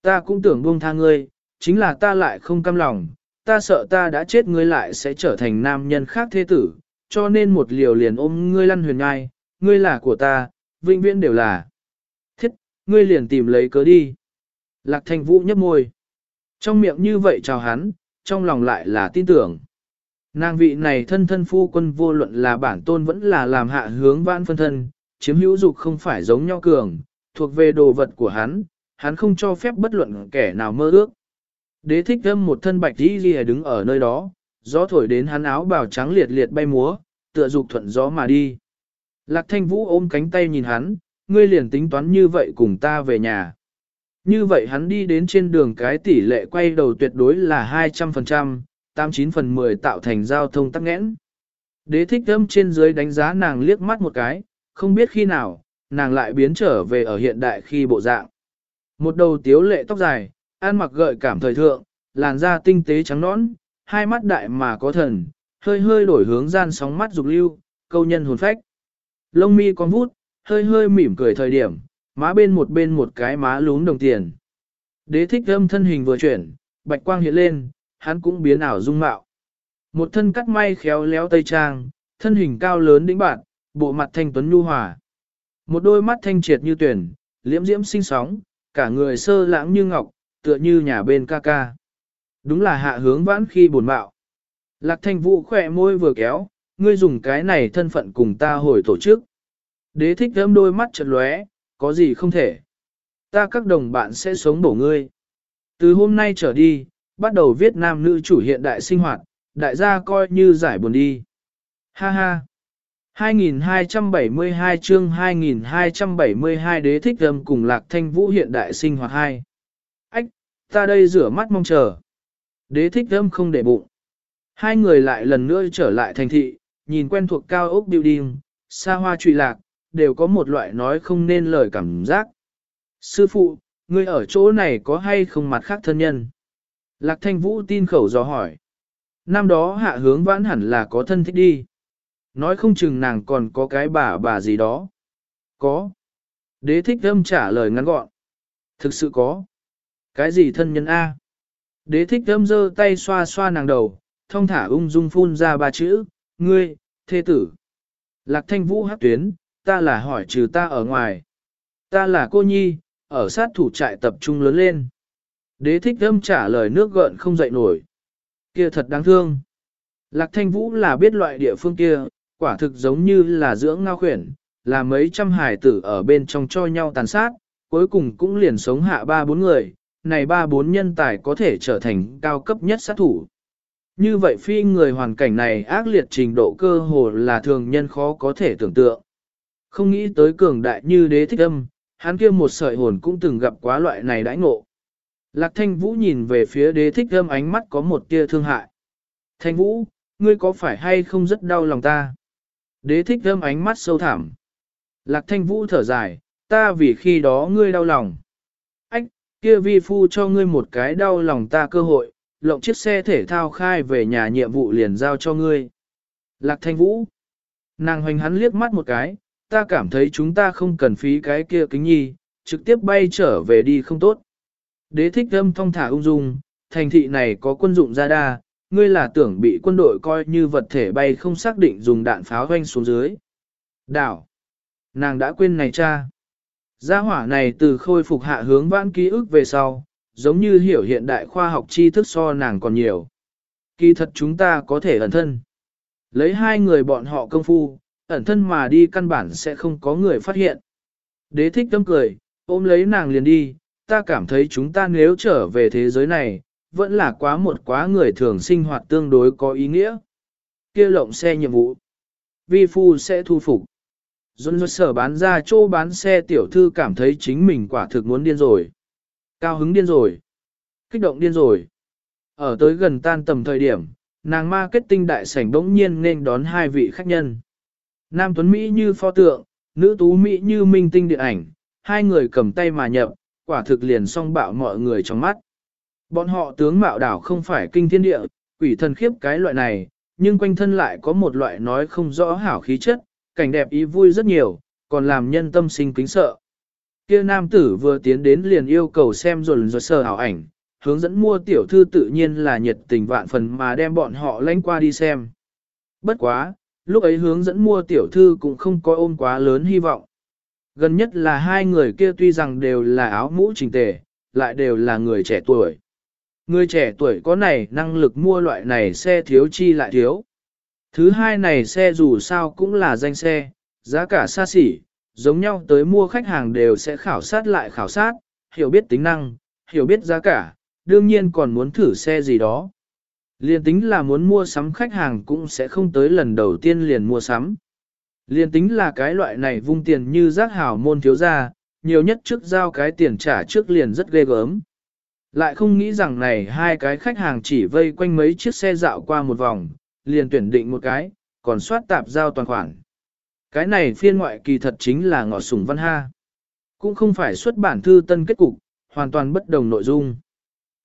Ta cũng tưởng buông tha ngươi, chính là ta lại không cam lòng, ta sợ ta đã chết ngươi lại sẽ trở thành nam nhân khác thế tử, cho nên một liều liền ôm ngươi lăn huyền ngai, ngươi là của ta, vĩnh viễn đều là. Thiết, ngươi liền tìm lấy cớ đi. Lạc thanh vũ nhấp môi. Trong miệng như vậy chào hắn, trong lòng lại là tin tưởng. Nàng vị này thân thân phu quân vô luận là bản tôn vẫn là làm hạ hướng vãn phân thân, chiếm hữu dục không phải giống nhau cường, thuộc về đồ vật của hắn, hắn không cho phép bất luận kẻ nào mơ ước. Đế thích âm một thân bạch đi ghi đứng ở nơi đó, gió thổi đến hắn áo bào trắng liệt liệt bay múa, tựa dục thuận gió mà đi. Lạc thanh vũ ôm cánh tay nhìn hắn, ngươi liền tính toán như vậy cùng ta về nhà. Như vậy hắn đi đến trên đường cái tỷ lệ quay đầu tuyệt đối là 200%, 89 phần 10 tạo thành giao thông tắc nghẽn. Đế thích âm trên dưới đánh giá nàng liếc mắt một cái, không biết khi nào, nàng lại biến trở về ở hiện đại khi bộ dạng. Một đầu tiếu lệ tóc dài, ăn mặc gợi cảm thời thượng, làn da tinh tế trắng nõn, hai mắt đại mà có thần, hơi hơi đổi hướng gian sóng mắt dục lưu, câu nhân hồn phách. Lông mi con vút, hơi hơi mỉm cười thời điểm, má bên một bên một cái má lún đồng tiền. Đế thích âm thân hình vừa chuyển, bạch quang hiện lên, hắn cũng biến ảo dung mạo. Một thân cắt may khéo léo tây trang, thân hình cao lớn đĩnh bạn, bộ mặt thanh tuấn nhu hòa. Một đôi mắt thanh triệt như tuyển, liễm diễm sinh sóng, cả người sơ lãng như ngọc, tựa như nhà bên ca ca. Đúng là hạ hướng vãn khi buồn mạo. Lạc thanh vũ khỏe môi vừa kéo, ngươi dùng cái này thân phận cùng ta hồi tổ chức. Đế thích thơm đôi mắt chật lóe, có gì không thể. Ta các đồng bạn sẽ sống bổ ngươi. Từ hôm nay trở đi, bắt đầu viết nam nữ chủ hiện đại sinh hoạt, đại gia coi như giải buồn đi. Ha ha. 2272 chương 2272 đế thích âm cùng lạc thanh vũ hiện đại sinh hoạt 2. Ách, ta đây rửa mắt mong chờ. Đế thích âm không để bụng. Hai người lại lần nữa trở lại thành thị, nhìn quen thuộc cao ốc building, xa hoa trụy lạc, đều có một loại nói không nên lời cảm giác. Sư phụ, ngươi ở chỗ này có hay không mặt khác thân nhân? Lạc thanh vũ tin khẩu dò hỏi. Năm đó hạ hướng vãn hẳn là có thân thích đi. Nói không chừng nàng còn có cái bà bà gì đó. Có. Đế thích âm trả lời ngắn gọn. Thực sự có. Cái gì thân nhân A? Đế thích âm giơ tay xoa xoa nàng đầu, thông thả ung dung phun ra ba chữ, ngươi, thê tử. Lạc thanh vũ hát tuyến, ta là hỏi trừ ta ở ngoài. Ta là cô nhi, ở sát thủ trại tập trung lớn lên. Đế thích âm trả lời nước gợn không dậy nổi. Kia thật đáng thương. Lạc thanh vũ là biết loại địa phương kia, quả thực giống như là dưỡng ngao khuyển, là mấy trăm hải tử ở bên trong cho nhau tàn sát, cuối cùng cũng liền sống hạ ba bốn người, này ba bốn nhân tài có thể trở thành cao cấp nhất sát thủ. Như vậy phi người hoàn cảnh này ác liệt trình độ cơ hồ là thường nhân khó có thể tưởng tượng. Không nghĩ tới cường đại như đế thích âm, hắn kia một sợi hồn cũng từng gặp quá loại này đãi ngộ. Lạc thanh vũ nhìn về phía đế thích âm ánh mắt có một tia thương hại. Thanh vũ, ngươi có phải hay không rất đau lòng ta? Đế thích âm ánh mắt sâu thẳm. Lạc thanh vũ thở dài, ta vì khi đó ngươi đau lòng. Ách, kia vi phu cho ngươi một cái đau lòng ta cơ hội, lộng chiếc xe thể thao khai về nhà nhiệm vụ liền giao cho ngươi. Lạc thanh vũ. Nàng hoành hắn liếc mắt một cái, ta cảm thấy chúng ta không cần phí cái kia kính nhi, trực tiếp bay trở về đi không tốt. Đế thích âm thong thả ung dung, thành thị này có quân dụng ra đa, ngươi là tưởng bị quân đội coi như vật thể bay không xác định dùng đạn pháo hoanh xuống dưới. Đảo! Nàng đã quên này cha. Gia hỏa này từ khôi phục hạ hướng vãn ký ức về sau, giống như hiểu hiện đại khoa học tri thức so nàng còn nhiều. Kỳ thật chúng ta có thể ẩn thân. Lấy hai người bọn họ công phu, ẩn thân mà đi căn bản sẽ không có người phát hiện. Đế thích tâm cười, ôm lấy nàng liền đi, ta cảm thấy chúng ta nếu trở về thế giới này, vẫn là quá một quá người thường sinh hoạt tương đối có ý nghĩa. kia lộng xe nhiệm vụ. Vi phu sẽ thu phục. Dôn dôn sở bán ra chỗ bán xe tiểu thư cảm thấy chính mình quả thực muốn điên rồi. Cao hứng điên rồi. Kích động điên rồi. Ở tới gần tan tầm thời điểm, nàng marketing đại sảnh bỗng nhiên nên đón hai vị khách nhân. Nam Tuấn Mỹ như pho tượng, nữ tú Mỹ như minh tinh điện ảnh, hai người cầm tay mà nhập, quả thực liền song bạo mọi người trong mắt. Bọn họ tướng mạo đảo không phải kinh thiên địa, quỷ thần khiếp cái loại này, nhưng quanh thân lại có một loại nói không rõ hảo khí chất, cảnh đẹp ý vui rất nhiều, còn làm nhân tâm sinh kính sợ. Kia nam tử vừa tiến đến liền yêu cầu xem rồi rồi sờ hảo ảnh, hướng dẫn mua tiểu thư tự nhiên là nhiệt tình vạn phần mà đem bọn họ lánh qua đi xem. Bất quá, lúc ấy hướng dẫn mua tiểu thư cũng không có ôm quá lớn hy vọng. Gần nhất là hai người kia tuy rằng đều là áo mũ trình tề, lại đều là người trẻ tuổi. Người trẻ tuổi có này năng lực mua loại này xe thiếu chi lại thiếu. Thứ hai này xe dù sao cũng là danh xe, giá cả xa xỉ, giống nhau tới mua khách hàng đều sẽ khảo sát lại khảo sát, hiểu biết tính năng, hiểu biết giá cả, đương nhiên còn muốn thử xe gì đó. Liên tính là muốn mua sắm khách hàng cũng sẽ không tới lần đầu tiên liền mua sắm. Liên tính là cái loại này vung tiền như giác hảo môn thiếu gia, nhiều nhất trước giao cái tiền trả trước liền rất ghê gớm. Lại không nghĩ rằng này hai cái khách hàng chỉ vây quanh mấy chiếc xe dạo qua một vòng, liền tuyển định một cái, còn soát tạp giao toàn khoản. Cái này phiên ngoại kỳ thật chính là ngọ sủng văn ha. Cũng không phải xuất bản thư tân kết cục, hoàn toàn bất đồng nội dung.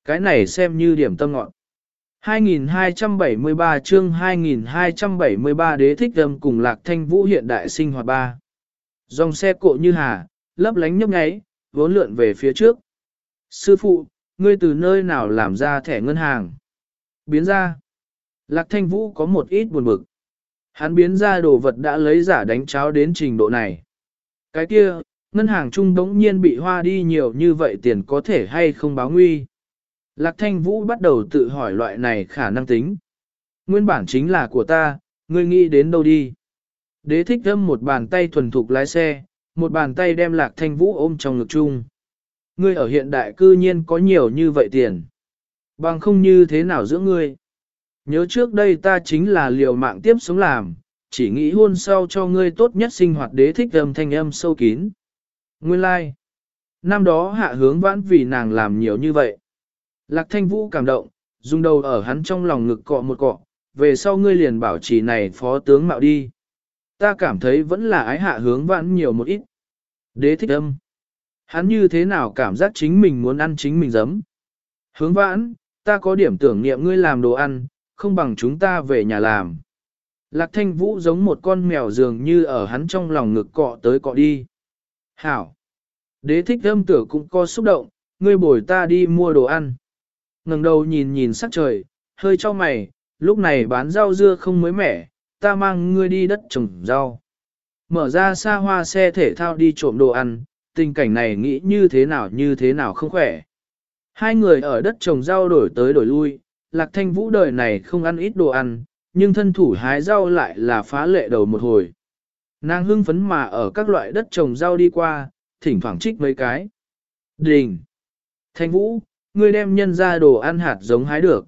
Cái này xem như điểm tâm ngọn. 2273 chương 2273 đế thích âm cùng lạc thanh vũ hiện đại sinh hoạt ba. Dòng xe cộ như hà, lấp lánh nhấp nháy, vốn lượn về phía trước. Sư phụ, ngươi từ nơi nào làm ra thẻ ngân hàng? Biến ra. Lạc thanh vũ có một ít buồn bực. Hắn biến ra đồ vật đã lấy giả đánh cháo đến trình độ này. Cái kia, ngân hàng trung đống nhiên bị hoa đi nhiều như vậy tiền có thể hay không báo nguy. Lạc thanh vũ bắt đầu tự hỏi loại này khả năng tính. Nguyên bản chính là của ta, ngươi nghĩ đến đâu đi. Đế thích thâm một bàn tay thuần thục lái xe, một bàn tay đem lạc thanh vũ ôm trong ngực chung. Ngươi ở hiện đại cư nhiên có nhiều như vậy tiền. Bằng không như thế nào giữa ngươi. Nhớ trước đây ta chính là liều mạng tiếp sống làm, chỉ nghĩ hôn sau cho ngươi tốt nhất sinh hoạt đế thích âm thanh âm sâu kín. Nguyên lai, like. năm đó hạ hướng vãn vì nàng làm nhiều như vậy. Lạc thanh vũ cảm động, dùng đầu ở hắn trong lòng ngực cọ một cọ, về sau ngươi liền bảo trì này phó tướng mạo đi. Ta cảm thấy vẫn là ái hạ hướng vãn nhiều một ít. Đế thích âm. Hắn như thế nào cảm giác chính mình muốn ăn chính mình giấm. Hướng vãn, ta có điểm tưởng niệm ngươi làm đồ ăn, không bằng chúng ta về nhà làm. Lạc thanh vũ giống một con mèo dường như ở hắn trong lòng ngực cọ tới cọ đi. Hảo! Đế thích âm tử cũng có xúc động, ngươi bồi ta đi mua đồ ăn ngẩng đầu nhìn nhìn sắc trời, hơi cho mày, lúc này bán rau dưa không mới mẻ, ta mang ngươi đi đất trồng rau. Mở ra xa hoa xe thể thao đi trộm đồ ăn, tình cảnh này nghĩ như thế nào như thế nào không khỏe. Hai người ở đất trồng rau đổi tới đổi lui, lạc thanh vũ đời này không ăn ít đồ ăn, nhưng thân thủ hái rau lại là phá lệ đầu một hồi. Nàng hưng phấn mà ở các loại đất trồng rau đi qua, thỉnh thoảng trích mấy cái. Đình! Thanh vũ, ngươi đem nhân ra đồ ăn hạt giống hái được.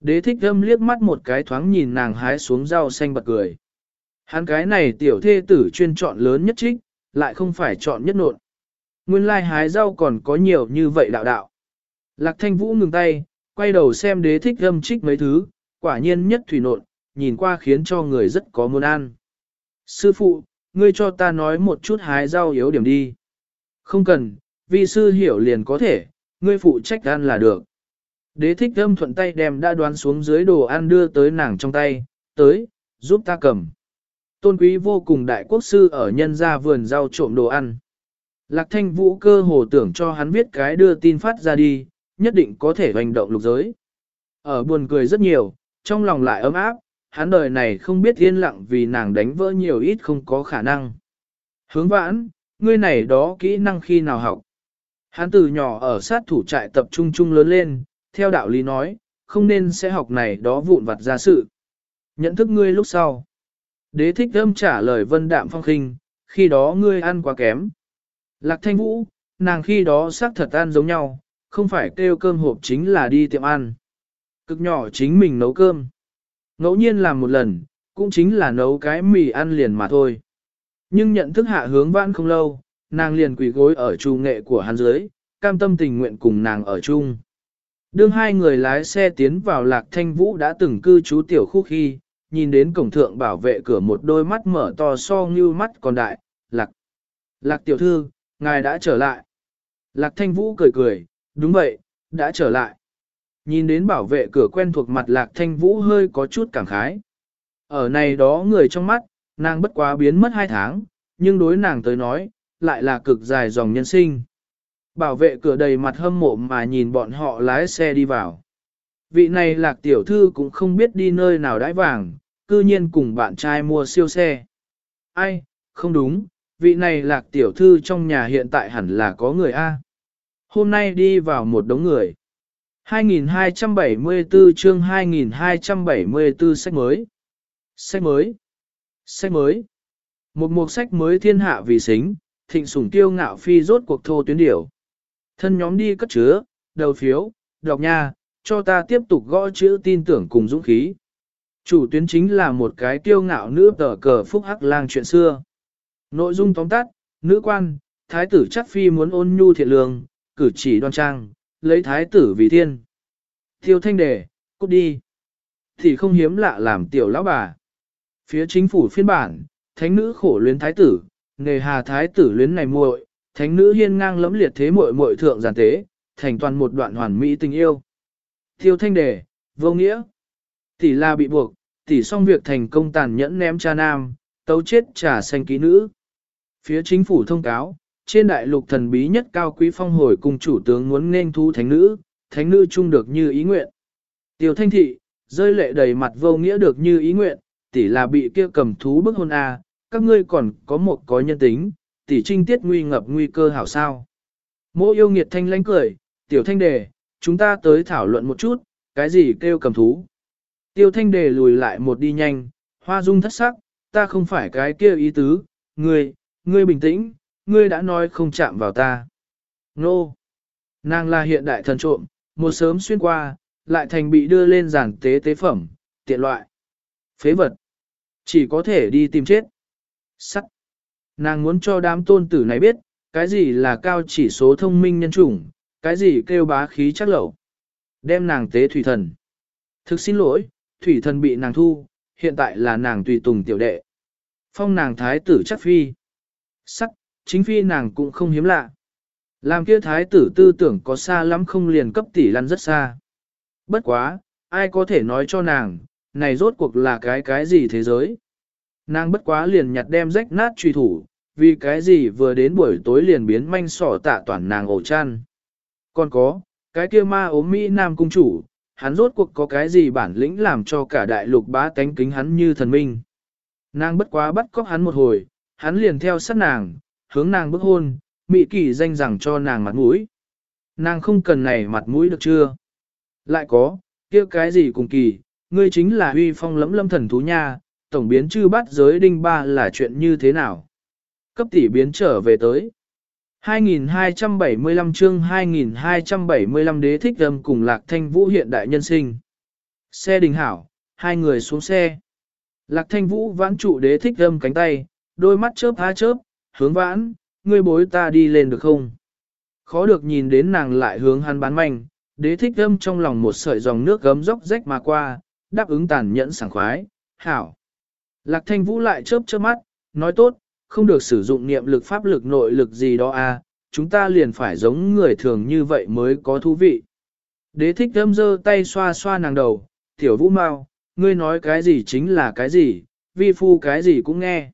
Đế thích âm liếc mắt một cái thoáng nhìn nàng hái xuống rau xanh bật cười. Hắn cái này tiểu thê tử chuyên chọn lớn nhất trích, lại không phải chọn nhất nộn. Nguyên lai hái rau còn có nhiều như vậy đạo đạo. Lạc thanh vũ ngừng tay, quay đầu xem đế thích âm trích mấy thứ, quả nhiên nhất thủy nộn, nhìn qua khiến cho người rất có muốn ăn. Sư phụ, ngươi cho ta nói một chút hái rau yếu điểm đi. Không cần, vì sư hiểu liền có thể, ngươi phụ trách ăn là được. Đế thích âm thuận tay đem đã đoán xuống dưới đồ ăn đưa tới nàng trong tay, tới, giúp ta cầm. Tôn quý vô cùng đại quốc sư ở nhân gia vườn rau trộm đồ ăn. Lạc thanh vũ cơ hồ tưởng cho hắn viết cái đưa tin phát ra đi, nhất định có thể hành động lục giới. Ở buồn cười rất nhiều, trong lòng lại ấm áp, hắn đời này không biết yên lặng vì nàng đánh vỡ nhiều ít không có khả năng. Hướng vãn, ngươi này đó kỹ năng khi nào học. Hắn từ nhỏ ở sát thủ trại tập trung chung lớn lên, theo đạo lý nói, không nên sẽ học này đó vụn vặt ra sự. Nhận thức ngươi lúc sau. Đế thích âm trả lời vân đạm phong khinh, khi đó ngươi ăn quá kém. Lạc thanh vũ, nàng khi đó xác thật ăn giống nhau, không phải kêu cơm hộp chính là đi tiệm ăn. Cực nhỏ chính mình nấu cơm. Ngẫu nhiên làm một lần, cũng chính là nấu cái mì ăn liền mà thôi. Nhưng nhận thức hạ hướng vãn không lâu, nàng liền quỳ gối ở trù nghệ của hắn dưới, cam tâm tình nguyện cùng nàng ở chung. Đương hai người lái xe tiến vào lạc thanh vũ đã từng cư trú tiểu khu khi, nhìn đến cổng thượng bảo vệ cửa một đôi mắt mở to so như mắt còn đại, lạc. Lạc tiểu thư, ngài đã trở lại. Lạc thanh vũ cười cười, đúng vậy, đã trở lại. Nhìn đến bảo vệ cửa quen thuộc mặt lạc thanh vũ hơi có chút cảm khái. Ở này đó người trong mắt, nàng bất quá biến mất hai tháng, nhưng đối nàng tới nói, lại là cực dài dòng nhân sinh. Bảo vệ cửa đầy mặt hâm mộ mà nhìn bọn họ lái xe đi vào. Vị này lạc tiểu thư cũng không biết đi nơi nào đãi vàng, cư nhiên cùng bạn trai mua siêu xe. Ai, không đúng, vị này lạc tiểu thư trong nhà hiện tại hẳn là có người A. Hôm nay đi vào một đống người. 2274 chương 2274 sách mới. Sách mới. Sách mới. Một mục sách mới thiên hạ vì xính, thịnh sủng tiêu ngạo phi rốt cuộc thô tuyến điểu. Thân nhóm đi cất chứa, đầu phiếu, đọc nha, cho ta tiếp tục gõ chữ tin tưởng cùng dũng khí. Chủ tuyến chính là một cái tiêu ngạo nữ tờ cờ phúc hắc lang chuyện xưa. Nội dung tóm tắt, nữ quan, thái tử chắc phi muốn ôn nhu thiện lương, cử chỉ đoan trang, lấy thái tử vì thiên. Tiêu thanh đề, cút đi. Thì không hiếm lạ làm tiểu lão bà. Phía chính phủ phiên bản, thánh nữ khổ luyến thái tử, nghề hà thái tử luyến này muội, thánh nữ hiên ngang lẫm liệt thế muội muội thượng giản tế, thành toàn một đoạn hoàn mỹ tình yêu. Tiêu thanh đề, vô nghĩa. Tỷ la bị buộc, tỷ xong việc thành công tàn nhẫn ném cha nam, tấu chết trả xanh ký nữ. Phía chính phủ thông cáo, trên đại lục thần bí nhất cao quý phong hồi cùng chủ tướng muốn nên thu thánh nữ, thánh nữ chung được như ý nguyện. Tiêu thanh thị, rơi lệ đầy mặt vô nghĩa được như ý nguyện, tỷ là bị kia cầm thú bức hôn a, các ngươi còn có một có nhân tính, tỷ trinh tiết nguy ngập nguy cơ hảo sao. Mô yêu nghiệt thanh lãnh cười, tiểu thanh đề, chúng ta tới thảo luận một chút, cái gì kêu cầm thú. Tiêu thanh đề lùi lại một đi nhanh, hoa dung thất sắc, ta không phải cái kia ý tứ, ngươi, ngươi bình tĩnh, ngươi đã nói không chạm vào ta. Nô! Nàng là hiện đại thần trộm, một sớm xuyên qua, lại thành bị đưa lên giàn tế tế phẩm, tiện loại. Phế vật! Chỉ có thể đi tìm chết. Sắc! Nàng muốn cho đám tôn tử này biết, cái gì là cao chỉ số thông minh nhân chủng, cái gì kêu bá khí chắc lẩu. Đem nàng tế thủy thần. Thực xin lỗi, thủy thần bị nàng thu, hiện tại là nàng tùy tùng tiểu đệ. Phong nàng thái tử chắc phi. Sắc, chính phi nàng cũng không hiếm lạ. Làm kia thái tử tư tưởng có xa lắm không liền cấp tỷ lăn rất xa. Bất quá, ai có thể nói cho nàng, này rốt cuộc là cái cái gì thế giới. Nàng bất quá liền nhặt đem rách nát truy thủ, vì cái gì vừa đến buổi tối liền biến manh sỏ tạ toàn nàng ổ chăn. Còn có, cái kia ma ốm Mỹ Nam cung chủ, hắn rốt cuộc có cái gì bản lĩnh làm cho cả đại lục bá tánh kính hắn như thần minh. Nàng bất quá bắt cóc hắn một hồi, hắn liền theo sát nàng, hướng nàng bức hôn, Mỹ kỳ danh rằng cho nàng mặt mũi. Nàng không cần này mặt mũi được chưa? Lại có, kia cái gì cùng kỳ, ngươi chính là huy phong lẫm lâm thần thú nha, tổng biến chư bắt giới đinh ba là chuyện như thế nào? Cấp tỷ biến trở về tới. 2275 chương 2275 đế thích âm cùng lạc thanh vũ hiện đại nhân sinh. Xe đình hảo, hai người xuống xe. Lạc thanh vũ vãn trụ đế thích âm cánh tay, đôi mắt chớp há chớp, hướng vãn, ngươi bối ta đi lên được không? Khó được nhìn đến nàng lại hướng hắn bán manh, đế thích âm trong lòng một sợi dòng nước gấm róc rách mà qua, đáp ứng tàn nhẫn sảng khoái, hảo. Lạc thanh vũ lại chớp chớp mắt, nói tốt, không được sử dụng niệm lực pháp lực nội lực gì đó à, chúng ta liền phải giống người thường như vậy mới có thú vị. Đế thích âm dơ tay xoa xoa nàng đầu, tiểu vũ mau, ngươi nói cái gì chính là cái gì, vi phu cái gì cũng nghe.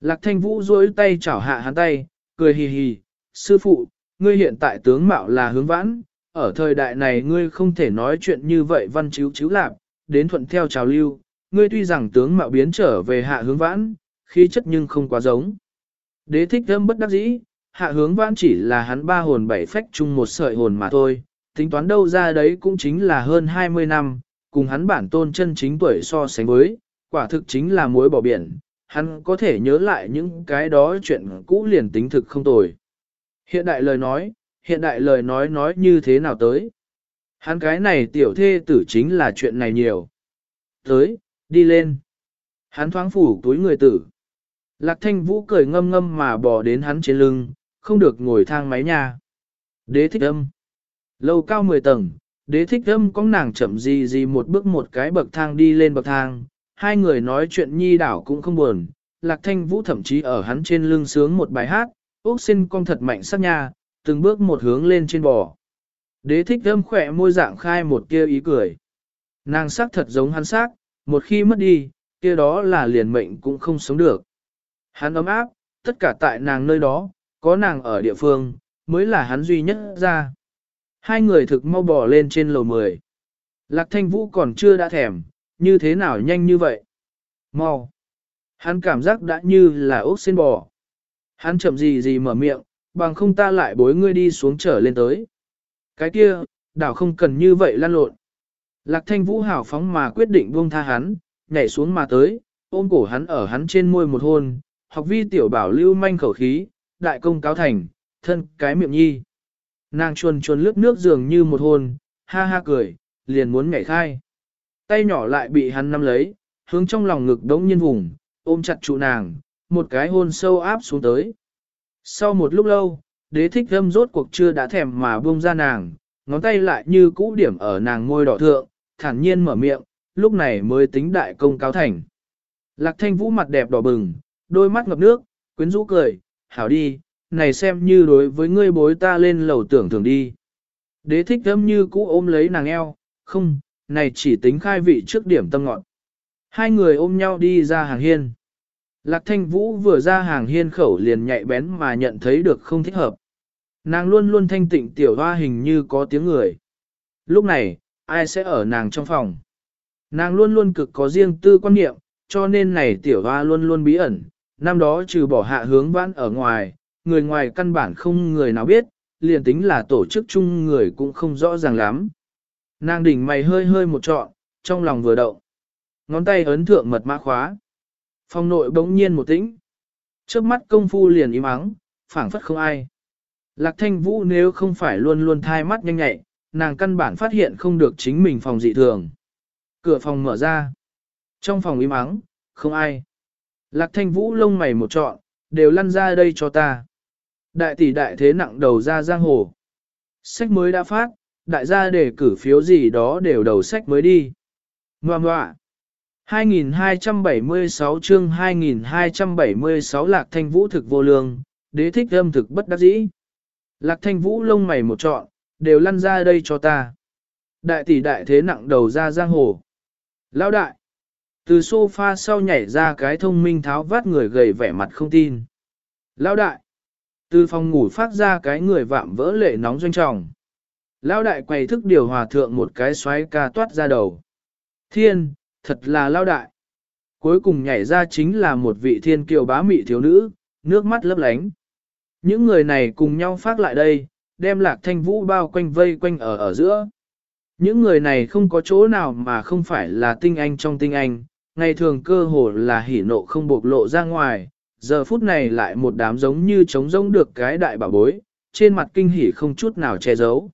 Lạc thanh vũ duỗi tay chảo hạ hắn tay, cười hì hì, sư phụ, ngươi hiện tại tướng mạo là hướng vãn, ở thời đại này ngươi không thể nói chuyện như vậy văn chiếu chiếu lạp, đến thuận theo trào lưu, ngươi tuy rằng tướng mạo biến trở về hạ hướng vãn, khí chất nhưng không quá giống. Đế thích thâm bất đắc dĩ, hạ hướng vãn chỉ là hắn ba hồn bảy phách chung một sợi hồn mà thôi, tính toán đâu ra đấy cũng chính là hơn 20 năm, cùng hắn bản tôn chân chính tuổi so sánh với, quả thực chính là mối bỏ biển, hắn có thể nhớ lại những cái đó chuyện cũ liền tính thực không tồi. Hiện đại lời nói, hiện đại lời nói nói như thế nào tới? Hắn cái này tiểu thê tử chính là chuyện này nhiều. Tới, đi lên. Hắn thoáng phủ túi người tử. Lạc thanh vũ cười ngâm ngâm mà bò đến hắn trên lưng, không được ngồi thang máy nhà. Đế thích âm. Lâu cao 10 tầng, đế thích âm có nàng chậm gì gì một bước một cái bậc thang đi lên bậc thang. Hai người nói chuyện nhi đảo cũng không buồn. Lạc thanh vũ thậm chí ở hắn trên lưng sướng một bài hát, ốc xin con thật mạnh sắc nha, từng bước một hướng lên trên bò. Đế thích âm khỏe môi dạng khai một kia ý cười. Nàng sắc thật giống hắn sắc, một khi mất đi, kia đó là liền mệnh cũng không sống được. Hắn ấm áp, tất cả tại nàng nơi đó, có nàng ở địa phương, mới là hắn duy nhất ra. Hai người thực mau bò lên trên lầu 10. Lạc thanh vũ còn chưa đã thèm, như thế nào nhanh như vậy? Mau! Hắn cảm giác đã như là ốc xin bò. Hắn chậm gì gì mở miệng, bằng không ta lại bối ngươi đi xuống trở lên tới. Cái kia, đảo không cần như vậy lan lộn. Lạc thanh vũ hảo phóng mà quyết định buông tha hắn, nhảy xuống mà tới, ôm cổ hắn ở hắn trên môi một hôn, học vi tiểu bảo lưu manh khẩu khí, đại công cáo thành, thân cái miệng nhi. Nàng chuồn chuồn lướt nước dường như một hôn, ha ha cười, liền muốn nhảy khai. Tay nhỏ lại bị hắn nắm lấy, hướng trong lòng ngực đống nhiên vùng, ôm chặt trụ nàng, một cái hôn sâu áp xuống tới. Sau một lúc lâu, đế thích thâm rốt cuộc chưa đã thèm mà buông ra nàng, ngón tay lại như cũ điểm ở nàng môi đỏ thượng, thản nhiên mở miệng, lúc này mới tính đại công cáo thành. Lạc thanh vũ mặt đẹp đỏ bừng, đôi mắt ngập nước, quyến rũ cười, hảo đi, này xem như đối với ngươi bối ta lên lầu tưởng thường đi. Đế thích thâm như cũ ôm lấy nàng eo, không, này chỉ tính khai vị trước điểm tâm ngọn. Hai người ôm nhau đi ra hàng hiên. Lạc thanh vũ vừa ra hàng hiên khẩu liền nhạy bén mà nhận thấy được không thích hợp. Nàng luôn luôn thanh tịnh tiểu hoa hình như có tiếng người. Lúc này, ai sẽ ở nàng trong phòng? Nàng luôn luôn cực có riêng tư quan niệm, cho nên này tiểu hoa luôn luôn bí ẩn. Năm đó trừ bỏ hạ hướng vãn ở ngoài, người ngoài căn bản không người nào biết, liền tính là tổ chức chung người cũng không rõ ràng lắm. Nàng đỉnh mày hơi hơi một trọn, trong lòng vừa động. Ngón tay ấn thượng mật mã khóa. Phòng nội bỗng nhiên một tĩnh. Trước mắt công phu liền im ắng, phảng phất không ai. Lạc thanh vũ nếu không phải luôn luôn thai mắt nhanh nhạy, nàng căn bản phát hiện không được chính mình phòng dị thường. Cửa phòng mở ra. Trong phòng im ắng, không ai. Lạc thanh vũ lông mày một trọn, đều lăn ra đây cho ta. Đại tỷ đại thế nặng đầu ra giang hồ. Sách mới đã phát, đại gia để cử phiếu gì đó đều đầu sách mới đi. Ngoà ngoạ. 2276 chương 2276 Lạc Thanh Vũ thực vô lương, đế thích âm thực bất đắc dĩ. Lạc Thanh Vũ lông mày một trọn, đều lăn ra đây cho ta. Đại tỷ đại thế nặng đầu ra giang hồ. Lão đại. Từ sofa sau nhảy ra cái thông minh tháo vát người gầy vẻ mặt không tin. Lão đại. Từ phòng ngủ phát ra cái người vạm vỡ lệ nóng doanh trọng. Lão đại quay thức điều hòa thượng một cái xoáy ca toát ra đầu. Thiên, thật là lão đại. Cuối cùng nhảy ra chính là một vị thiên kiều bá mị thiếu nữ, nước mắt lấp lánh. Những người này cùng nhau phát lại đây, đem lạc thanh vũ bao quanh vây quanh ở ở giữa. Những người này không có chỗ nào mà không phải là tinh anh trong tinh anh, ngày thường cơ hồ là hỉ nộ không bộc lộ ra ngoài, giờ phút này lại một đám giống như trống rỗng được cái đại bảo bối, trên mặt kinh hỉ không chút nào che giấu.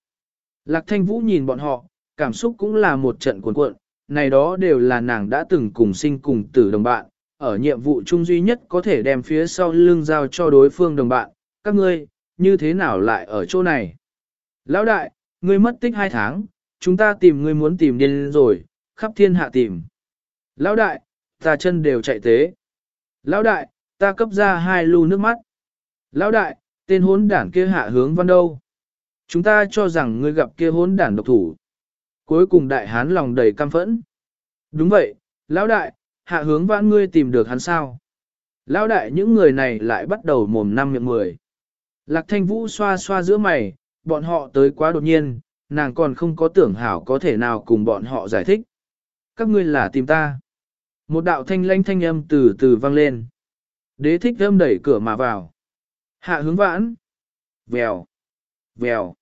Lạc thanh vũ nhìn bọn họ, cảm xúc cũng là một trận cuộn cuộn, này đó đều là nàng đã từng cùng sinh cùng tử đồng bạn, ở nhiệm vụ chung duy nhất có thể đem phía sau lưng giao cho đối phương đồng bạn, các ngươi, như thế nào lại ở chỗ này? Lão đại, ngươi mất tích hai tháng, chúng ta tìm ngươi muốn tìm điên rồi, khắp thiên hạ tìm. Lão đại, ta chân đều chạy tế. Lão đại, ta cấp ra hai lu nước mắt. Lão đại, tên hốn đản kia hạ hướng văn đâu? Chúng ta cho rằng ngươi gặp kia hốn đản độc thủ. Cuối cùng đại hán lòng đầy căm phẫn. Đúng vậy, lão đại, hạ hướng vãn ngươi tìm được hắn sao? Lão đại những người này lại bắt đầu mồm năm miệng mười. Lạc thanh vũ xoa xoa giữa mày, bọn họ tới quá đột nhiên, nàng còn không có tưởng hảo có thể nào cùng bọn họ giải thích. Các ngươi là tìm ta. Một đạo thanh lanh thanh âm từ từ vang lên. Đế thích âm đẩy cửa mà vào. Hạ hướng vãn. Vèo. Vèo.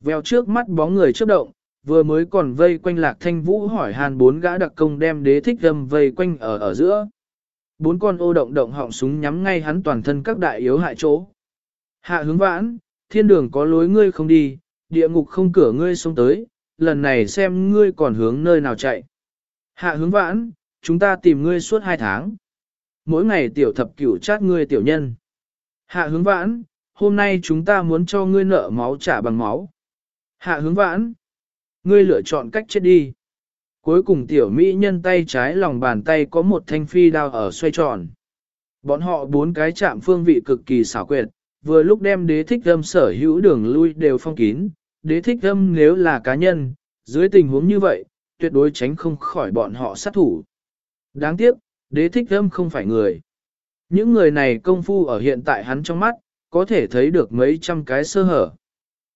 Vèo trước mắt bóng người chớp động, vừa mới còn vây quanh lạc thanh vũ hỏi hàn bốn gã đặc công đem đế thích âm vây quanh ở ở giữa. Bốn con ô động động họng súng nhắm ngay hắn toàn thân các đại yếu hại chỗ. Hạ hướng vãn, thiên đường có lối ngươi không đi, địa ngục không cửa ngươi xuống tới, lần này xem ngươi còn hướng nơi nào chạy. Hạ hướng vãn, chúng ta tìm ngươi suốt hai tháng. Mỗi ngày tiểu thập cửu chát ngươi tiểu nhân. Hạ hướng vãn, hôm nay chúng ta muốn cho ngươi nợ máu trả bằng máu. Hạ hướng vãn, ngươi lựa chọn cách chết đi. Cuối cùng tiểu mỹ nhân tay trái lòng bàn tay có một thanh phi đao ở xoay tròn. Bọn họ bốn cái chạm phương vị cực kỳ xảo quyệt, vừa lúc đem đế thích âm sở hữu đường lui đều phong kín. Đế thích âm nếu là cá nhân, dưới tình huống như vậy, tuyệt đối tránh không khỏi bọn họ sát thủ. Đáng tiếc, đế thích âm không phải người. Những người này công phu ở hiện tại hắn trong mắt, có thể thấy được mấy trăm cái sơ hở.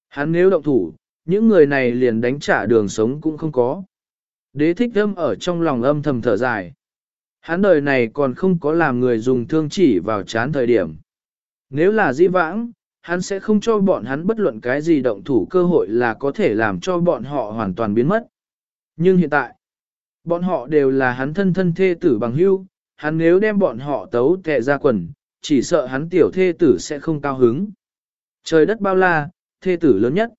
Hắn nếu động thủ, những người này liền đánh trả đường sống cũng không có. Đế thích âm ở trong lòng âm thầm thở dài. Hắn đời này còn không có làm người dùng thương chỉ vào chán thời điểm. Nếu là di vãng, hắn sẽ không cho bọn hắn bất luận cái gì động thủ cơ hội là có thể làm cho bọn họ hoàn toàn biến mất. Nhưng hiện tại, bọn họ đều là hắn thân thân thê tử bằng hưu, hắn nếu đem bọn họ tấu tệ ra quần, chỉ sợ hắn tiểu thê tử sẽ không cao hứng. Trời đất bao la, thê tử lớn nhất.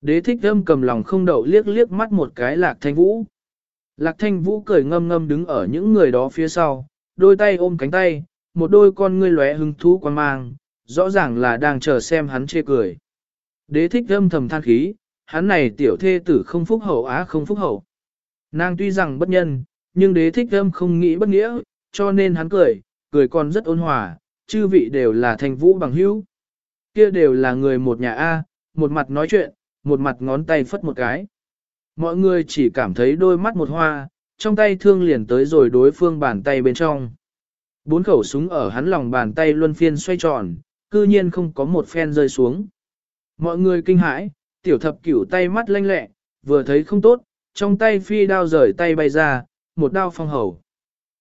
Đế thích âm cầm lòng không đậu liếc liếc mắt một cái lạc thanh vũ. Lạc thanh vũ cười ngâm ngâm đứng ở những người đó phía sau, đôi tay ôm cánh tay, một đôi con ngươi lóe hứng thú quan mang, rõ ràng là đang chờ xem hắn chê cười. Đế thích âm thầm than khí, hắn này tiểu thê tử không phúc hậu á không phúc hậu. Nàng tuy rằng bất nhân, nhưng đế thích âm không nghĩ bất nghĩa, cho nên hắn cười, cười còn rất ôn hòa, chư vị đều là thành vũ bằng hữu. Kia đều là người một nhà A, một mặt nói chuyện, một mặt ngón tay phất một cái. Mọi người chỉ cảm thấy đôi mắt một hoa, trong tay thương liền tới rồi đối phương bàn tay bên trong. Bốn khẩu súng ở hắn lòng bàn tay luân phiên xoay tròn, cư nhiên không có một phen rơi xuống. Mọi người kinh hãi, tiểu thập cửu tay mắt lanh lẹ, vừa thấy không tốt, trong tay phi đao rời tay bay ra, một đao phong hầu.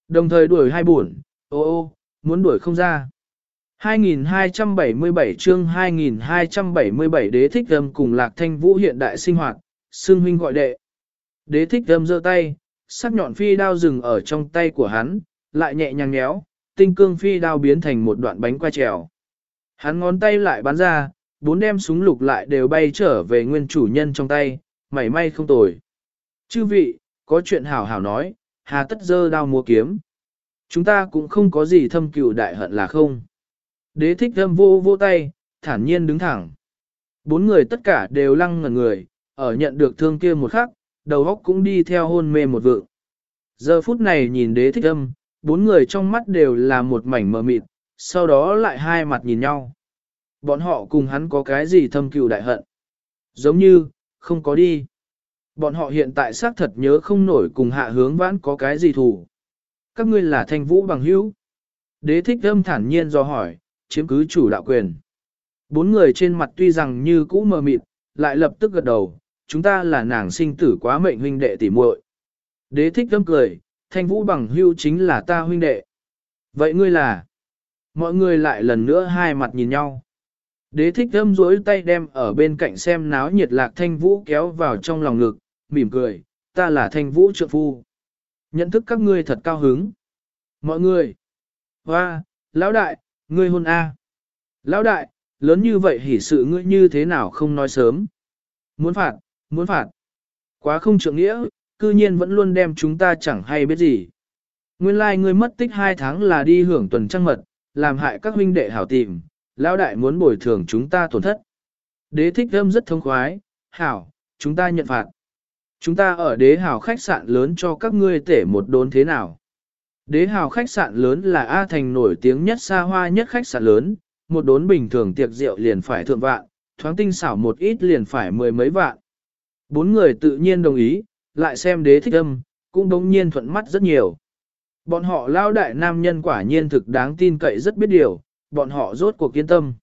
Đồng thời đuổi hai buồn, ô ô, muốn đuổi không ra. 2277 chương 2277 đế thích âm cùng lạc thanh vũ hiện đại sinh hoạt, xương huynh gọi đệ. Đế thích âm giơ tay, sắc nhọn phi đao dừng ở trong tay của hắn, lại nhẹ nhàng nhéo, tinh cương phi đao biến thành một đoạn bánh qua trèo. Hắn ngón tay lại bắn ra, bốn đem súng lục lại đều bay trở về nguyên chủ nhân trong tay, mảy may không tồi. Chư vị, có chuyện hảo hảo nói, hà tất dơ đao múa kiếm. Chúng ta cũng không có gì thâm cựu đại hận là không. Đế thích thâm vô vô tay, thản nhiên đứng thẳng. Bốn người tất cả đều lăng ngẩn người, ở nhận được thương kia một khắc, đầu óc cũng đi theo hôn mê một vượng. Giờ phút này nhìn đế thích âm, bốn người trong mắt đều là một mảnh mờ mịt, sau đó lại hai mặt nhìn nhau. Bọn họ cùng hắn có cái gì thâm cựu đại hận? Giống như, không có đi. Bọn họ hiện tại xác thật nhớ không nổi cùng hạ hướng vãn có cái gì thủ. Các ngươi là thanh vũ bằng hữu. Đế thích âm thản nhiên do hỏi, chiếm cứ chủ đạo quyền. Bốn người trên mặt tuy rằng như cũ mờ mịt, lại lập tức gật đầu, chúng ta là nàng sinh tử quá mệnh huynh đệ tỉ muội. Đế thích âm cười, thanh vũ bằng hưu chính là ta huynh đệ. Vậy ngươi là? Mọi người lại lần nữa hai mặt nhìn nhau. Đế thích thâm rối tay đem ở bên cạnh xem náo nhiệt lạc thanh vũ kéo vào trong lòng ngực, mỉm cười, ta là thanh vũ trượng phu. Nhận thức các ngươi thật cao hứng. Mọi người, hoa, lão đại, ngươi hôn A. Lão đại, lớn như vậy hỉ sự ngươi như thế nào không nói sớm. Muốn phạt, muốn phạt. Quá không trượng nghĩa, cư nhiên vẫn luôn đem chúng ta chẳng hay biết gì. Nguyên lai like ngươi mất tích hai tháng là đi hưởng tuần trăng mật, làm hại các huynh đệ hảo tìm, lão đại muốn bồi thường chúng ta tổn thất. Đế thích âm rất thông khoái, hảo, chúng ta nhận phạt. Chúng ta ở đế hảo khách sạn lớn cho các ngươi tể một đốn thế nào. Đế hảo khách sạn lớn là A Thành nổi tiếng nhất xa hoa nhất khách sạn lớn, một đốn bình thường tiệc rượu liền phải thượng vạn, thoáng tinh xảo một ít liền phải mười mấy vạn. Bốn người tự nhiên đồng ý, lại xem đế thích âm, cũng đống nhiên thuận mắt rất nhiều. Bọn họ lao đại nam nhân quả nhiên thực đáng tin cậy rất biết điều, bọn họ rốt cuộc kiên tâm.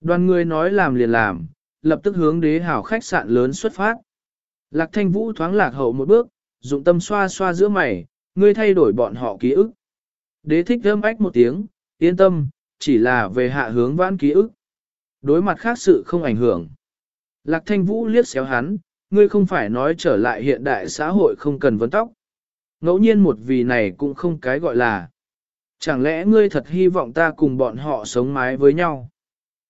Đoàn người nói làm liền làm, lập tức hướng đế hảo khách sạn lớn xuất phát. Lạc thanh vũ thoáng lạc hậu một bước, dụng tâm xoa xoa giữa mày, ngươi thay đổi bọn họ ký ức. Đế thích thơm ách một tiếng, yên tâm, chỉ là về hạ hướng vãn ký ức. Đối mặt khác sự không ảnh hưởng. Lạc thanh vũ liếc xéo hắn, ngươi không phải nói trở lại hiện đại xã hội không cần vấn tóc. Ngẫu nhiên một vì này cũng không cái gọi là. Chẳng lẽ ngươi thật hy vọng ta cùng bọn họ sống mái với nhau?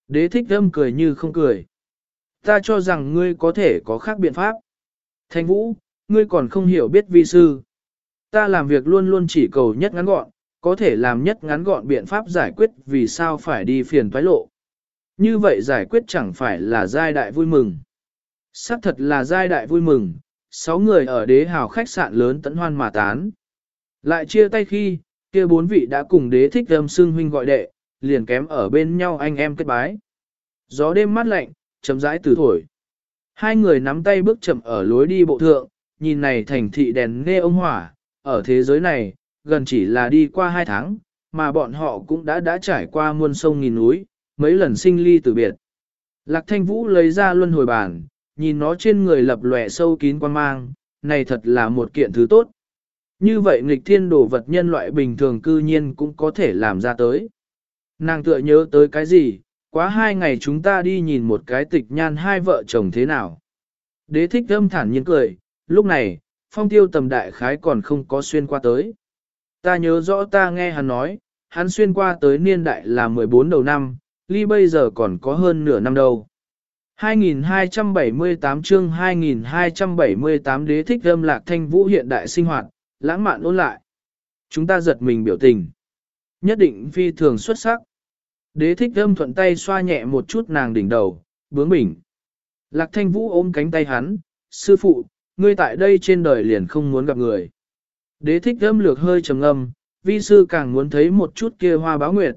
Đế thích thâm cười như không cười. Ta cho rằng ngươi có thể có khác biện pháp. Thanh vũ, ngươi còn không hiểu biết vi sư. Ta làm việc luôn luôn chỉ cầu nhất ngắn gọn, có thể làm nhất ngắn gọn biện pháp giải quyết vì sao phải đi phiền toái lộ. Như vậy giải quyết chẳng phải là giai đại vui mừng. Sắc thật là giai đại vui mừng, sáu người ở đế hào khách sạn lớn tấn hoan mà tán. Lại chia tay khi, kia bốn vị đã cùng đế thích âm xương huynh gọi đệ, liền kém ở bên nhau anh em kết bái. Gió đêm mát lạnh, chấm rãi từ thổi. Hai người nắm tay bước chậm ở lối đi bộ thượng, nhìn này thành thị đèn nghe ông hỏa, ở thế giới này, gần chỉ là đi qua hai tháng, mà bọn họ cũng đã đã trải qua muôn sông nghìn núi, mấy lần sinh ly từ biệt. Lạc thanh vũ lấy ra luân hồi bản, nhìn nó trên người lập lòe sâu kín quan mang, này thật là một kiện thứ tốt. Như vậy nghịch thiên đồ vật nhân loại bình thường cư nhiên cũng có thể làm ra tới. Nàng tựa nhớ tới cái gì, quá hai ngày chúng ta đi nhìn một cái tịch nhan hai vợ chồng thế nào. Đế thích âm thản nhiên cười, lúc này, phong tiêu tầm đại khái còn không có xuyên qua tới. Ta nhớ rõ ta nghe hắn nói, hắn xuyên qua tới niên đại là 14 đầu năm, ly bây giờ còn có hơn nửa năm đâu. 2278 chương 2278 đế thích âm lạc thanh vũ hiện đại sinh hoạt, lãng mạn ôn lại. Chúng ta giật mình biểu tình. Nhất định phi thường xuất sắc. Đế thích âm thuận tay xoa nhẹ một chút nàng đỉnh đầu, bướng bỉnh. Lạc thanh vũ ôm cánh tay hắn, sư phụ, ngươi tại đây trên đời liền không muốn gặp người. Đế thích âm lược hơi trầm ngâm, vi sư càng muốn thấy một chút kia hoa báo nguyệt.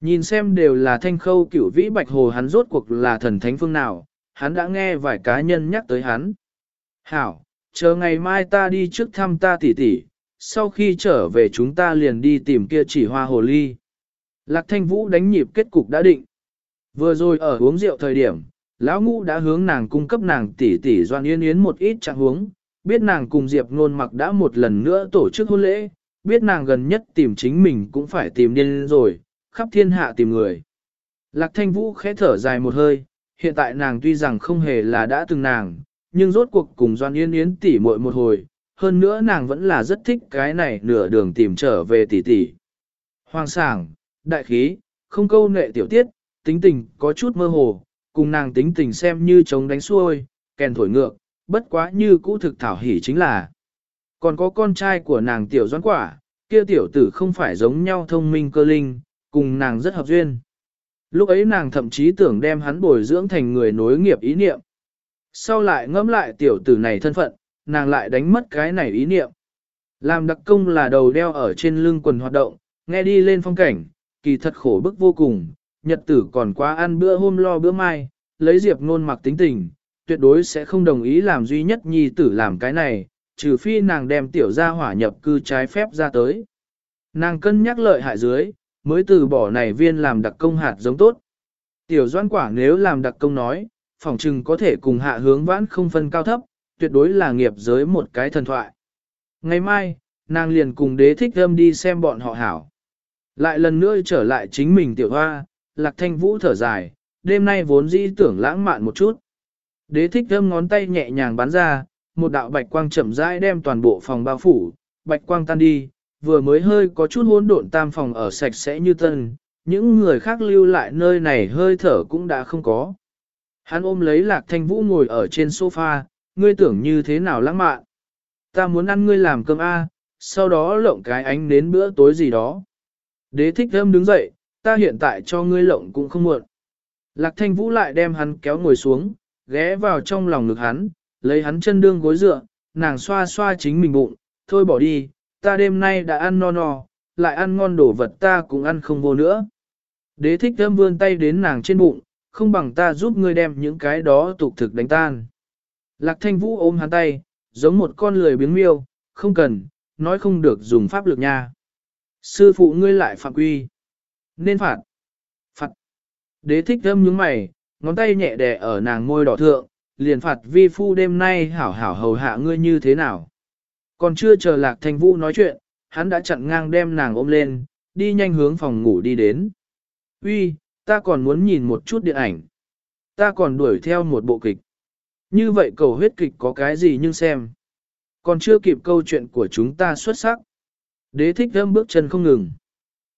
Nhìn xem đều là thanh khâu cửu vĩ bạch hồ hắn rốt cuộc là thần thánh phương nào, hắn đã nghe vài cá nhân nhắc tới hắn. Hảo, chờ ngày mai ta đi trước thăm ta tỷ tỷ, sau khi trở về chúng ta liền đi tìm kia chỉ hoa hồ ly. Lạc thanh vũ đánh nhịp kết cục đã định. Vừa rồi ở uống rượu thời điểm, lão ngũ đã hướng nàng cung cấp nàng tỷ tỷ doan yên yến một ít trạng huống, biết nàng cùng Diệp Nôn mặc đã một lần nữa tổ chức hôn lễ, biết nàng gần nhất tìm chính mình cũng phải tìm điên rồi, khắp thiên hạ tìm người. Lạc thanh vũ khẽ thở dài một hơi, hiện tại nàng tuy rằng không hề là đã từng nàng, nhưng rốt cuộc cùng Doan Yên Yến tỷ muội một hồi, hơn nữa nàng vẫn là rất thích cái này nửa đường tìm trở về tỷ tỷ. Hoàng sảng, đại khí, không câu nệ tiểu tiết, tính tình có chút mơ hồ, cùng nàng tính tình xem như chống đánh xuôi, kèn thổi ngược, bất quá như cũ thực thảo hỉ chính là. Còn có con trai của nàng tiểu doan quả, kia tiểu tử không phải giống nhau thông minh cơ linh, cùng nàng rất hợp duyên. Lúc ấy nàng thậm chí tưởng đem hắn bồi dưỡng thành người nối nghiệp ý niệm. Sau lại ngẫm lại tiểu tử này thân phận, nàng lại đánh mất cái này ý niệm. Làm đặc công là đầu đeo ở trên lưng quần hoạt động, nghe đi lên phong cảnh, kỳ thật khổ bức vô cùng, nhật tử còn quá ăn bữa hôm lo bữa mai, lấy diệp ngôn mặc tính tình, tuyệt đối sẽ không đồng ý làm duy nhất nhi tử làm cái này, trừ phi nàng đem tiểu gia hỏa nhập cư trái phép ra tới. Nàng cân nhắc lợi hại dưới, mới từ bỏ này viên làm đặc công hạt giống tốt. Tiểu doan quả nếu làm đặc công nói, phòng trừng có thể cùng hạ hướng vãn không phân cao thấp, tuyệt đối là nghiệp giới một cái thần thoại. Ngày mai, nàng liền cùng đế thích âm đi xem bọn họ hảo. Lại lần nữa trở lại chính mình tiểu hoa, lạc thanh vũ thở dài, đêm nay vốn dĩ tưởng lãng mạn một chút. Đế thích âm ngón tay nhẹ nhàng bắn ra, một đạo bạch quang chậm rãi đem toàn bộ phòng bao phủ, bạch quang tan đi, vừa mới hơi có chút hỗn độn tam phòng ở sạch sẽ như tân, những người khác lưu lại nơi này hơi thở cũng đã không có. Hắn ôm lấy lạc thanh vũ ngồi ở trên sofa, ngươi tưởng như thế nào lãng mạn. Ta muốn ăn ngươi làm cơm A, sau đó lộng cái ánh đến bữa tối gì đó. Đế thích thơm đứng dậy, ta hiện tại cho ngươi lộng cũng không muộn. Lạc thanh vũ lại đem hắn kéo ngồi xuống, ghé vào trong lòng ngực hắn, lấy hắn chân đương gối dựa, nàng xoa xoa chính mình bụng, thôi bỏ đi, ta đêm nay đã ăn no no, lại ăn ngon đồ vật ta cũng ăn không vô nữa. Đế thích thơm vươn tay đến nàng trên bụng, không bằng ta giúp ngươi đem những cái đó tục thực đánh tan. Lạc thanh vũ ôm hắn tay, giống một con lười biếng miêu, không cần, nói không được dùng pháp lực nha. Sư phụ ngươi lại phạm quy. Nên phạt. Phạt. Đế thích thơm nhướng mày, ngón tay nhẹ đè ở nàng môi đỏ thượng, liền phạt vi phu đêm nay hảo hảo hầu hạ ngươi như thế nào. Còn chưa chờ lạc thanh vũ nói chuyện, hắn đã chặn ngang đem nàng ôm lên, đi nhanh hướng phòng ngủ đi đến. Uy, ta còn muốn nhìn một chút điện ảnh. Ta còn đuổi theo một bộ kịch. Như vậy cầu huyết kịch có cái gì nhưng xem. Còn chưa kịp câu chuyện của chúng ta xuất sắc. Đế thích thơm bước chân không ngừng.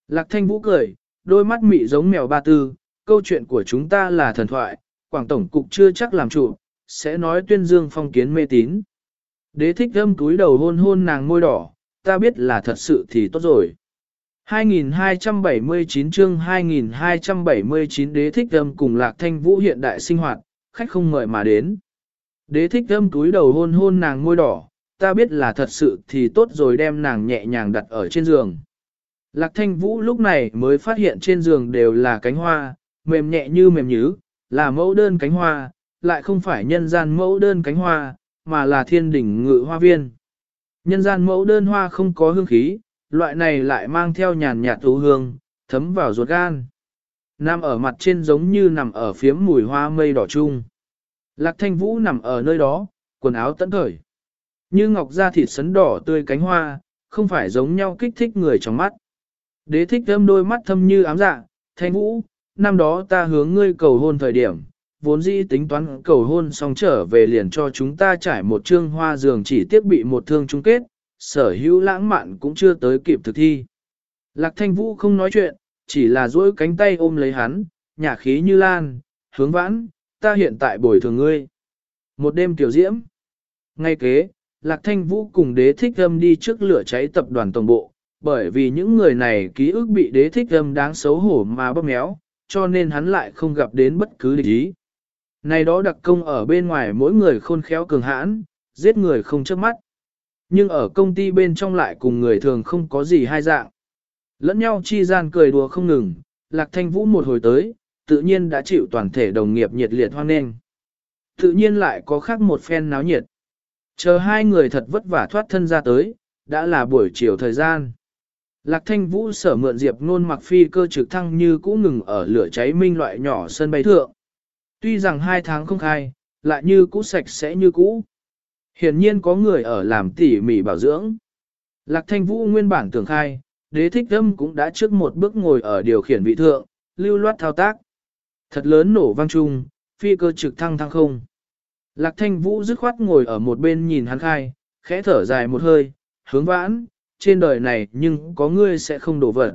Lạc thanh vũ cười, đôi mắt mị giống mèo ba tư, câu chuyện của chúng ta là thần thoại, Quảng Tổng Cục chưa chắc làm chủ, sẽ nói tuyên dương phong kiến mê tín. Đế thích thơm túi đầu hôn hôn nàng môi đỏ, ta biết là thật sự thì tốt rồi. 2279 chương 2279 đế thích âm cùng lạc thanh vũ hiện đại sinh hoạt, khách không mời mà đến. Đế thích âm túi đầu hôn hôn nàng môi đỏ, ta biết là thật sự thì tốt rồi đem nàng nhẹ nhàng đặt ở trên giường. Lạc thanh vũ lúc này mới phát hiện trên giường đều là cánh hoa, mềm nhẹ như mềm nhứ, là mẫu đơn cánh hoa, lại không phải nhân gian mẫu đơn cánh hoa, mà là thiên đỉnh ngự hoa viên. Nhân gian mẫu đơn hoa không có hương khí, loại này lại mang theo nhàn nhạt thú hương, thấm vào ruột gan. nam ở mặt trên giống như nằm ở phiếm mùi hoa mây đỏ chung. Lạc thanh vũ nằm ở nơi đó, quần áo tẫn khởi. Như ngọc da thịt sấn đỏ tươi cánh hoa, không phải giống nhau kích thích người trong mắt. Đế thích thâm đôi mắt thâm như ám dạ, thanh vũ, năm đó ta hướng ngươi cầu hôn thời điểm, vốn dĩ tính toán cầu hôn xong trở về liền cho chúng ta trải một chương hoa giường chỉ tiếc bị một thương chung kết, sở hữu lãng mạn cũng chưa tới kịp thực thi. Lạc thanh vũ không nói chuyện, chỉ là duỗi cánh tay ôm lấy hắn, nhả khí như lan, hướng vãn, ta hiện tại bồi thường ngươi. Một đêm tiểu diễm. Ngay kế, Lạc Thanh Vũ cùng đế thích âm đi trước lửa cháy tập đoàn tổng bộ, bởi vì những người này ký ức bị đế thích âm đáng xấu hổ mà bóp méo, cho nên hắn lại không gặp đến bất cứ địch ý. Này đó đặc công ở bên ngoài mỗi người khôn khéo cường hãn, giết người không chớp mắt. Nhưng ở công ty bên trong lại cùng người thường không có gì hai dạng. Lẫn nhau chi gian cười đùa không ngừng, Lạc Thanh Vũ một hồi tới, tự nhiên đã chịu toàn thể đồng nghiệp nhiệt liệt hoan nghênh. Tự nhiên lại có khác một phen náo nhiệt. Chờ hai người thật vất vả thoát thân ra tới, đã là buổi chiều thời gian. Lạc Thanh Vũ sở mượn Diệp Nôn mặc phi cơ trực thăng như cũ ngừng ở lửa cháy minh loại nhỏ sân bay thượng. Tuy rằng hai tháng không khai, lại như cũ sạch sẽ như cũ. Hiển nhiên có người ở làm tỉ mỉ bảo dưỡng. Lạc thanh vũ nguyên bản tưởng khai, đế thích âm cũng đã trước một bước ngồi ở điều khiển vị thượng, lưu loát thao tác. Thật lớn nổ vang chung, phi cơ trực thăng thăng không. Lạc thanh vũ dứt khoát ngồi ở một bên nhìn hắn khai, khẽ thở dài một hơi, hướng vãn, trên đời này nhưng có ngươi sẽ không đổ vỡ.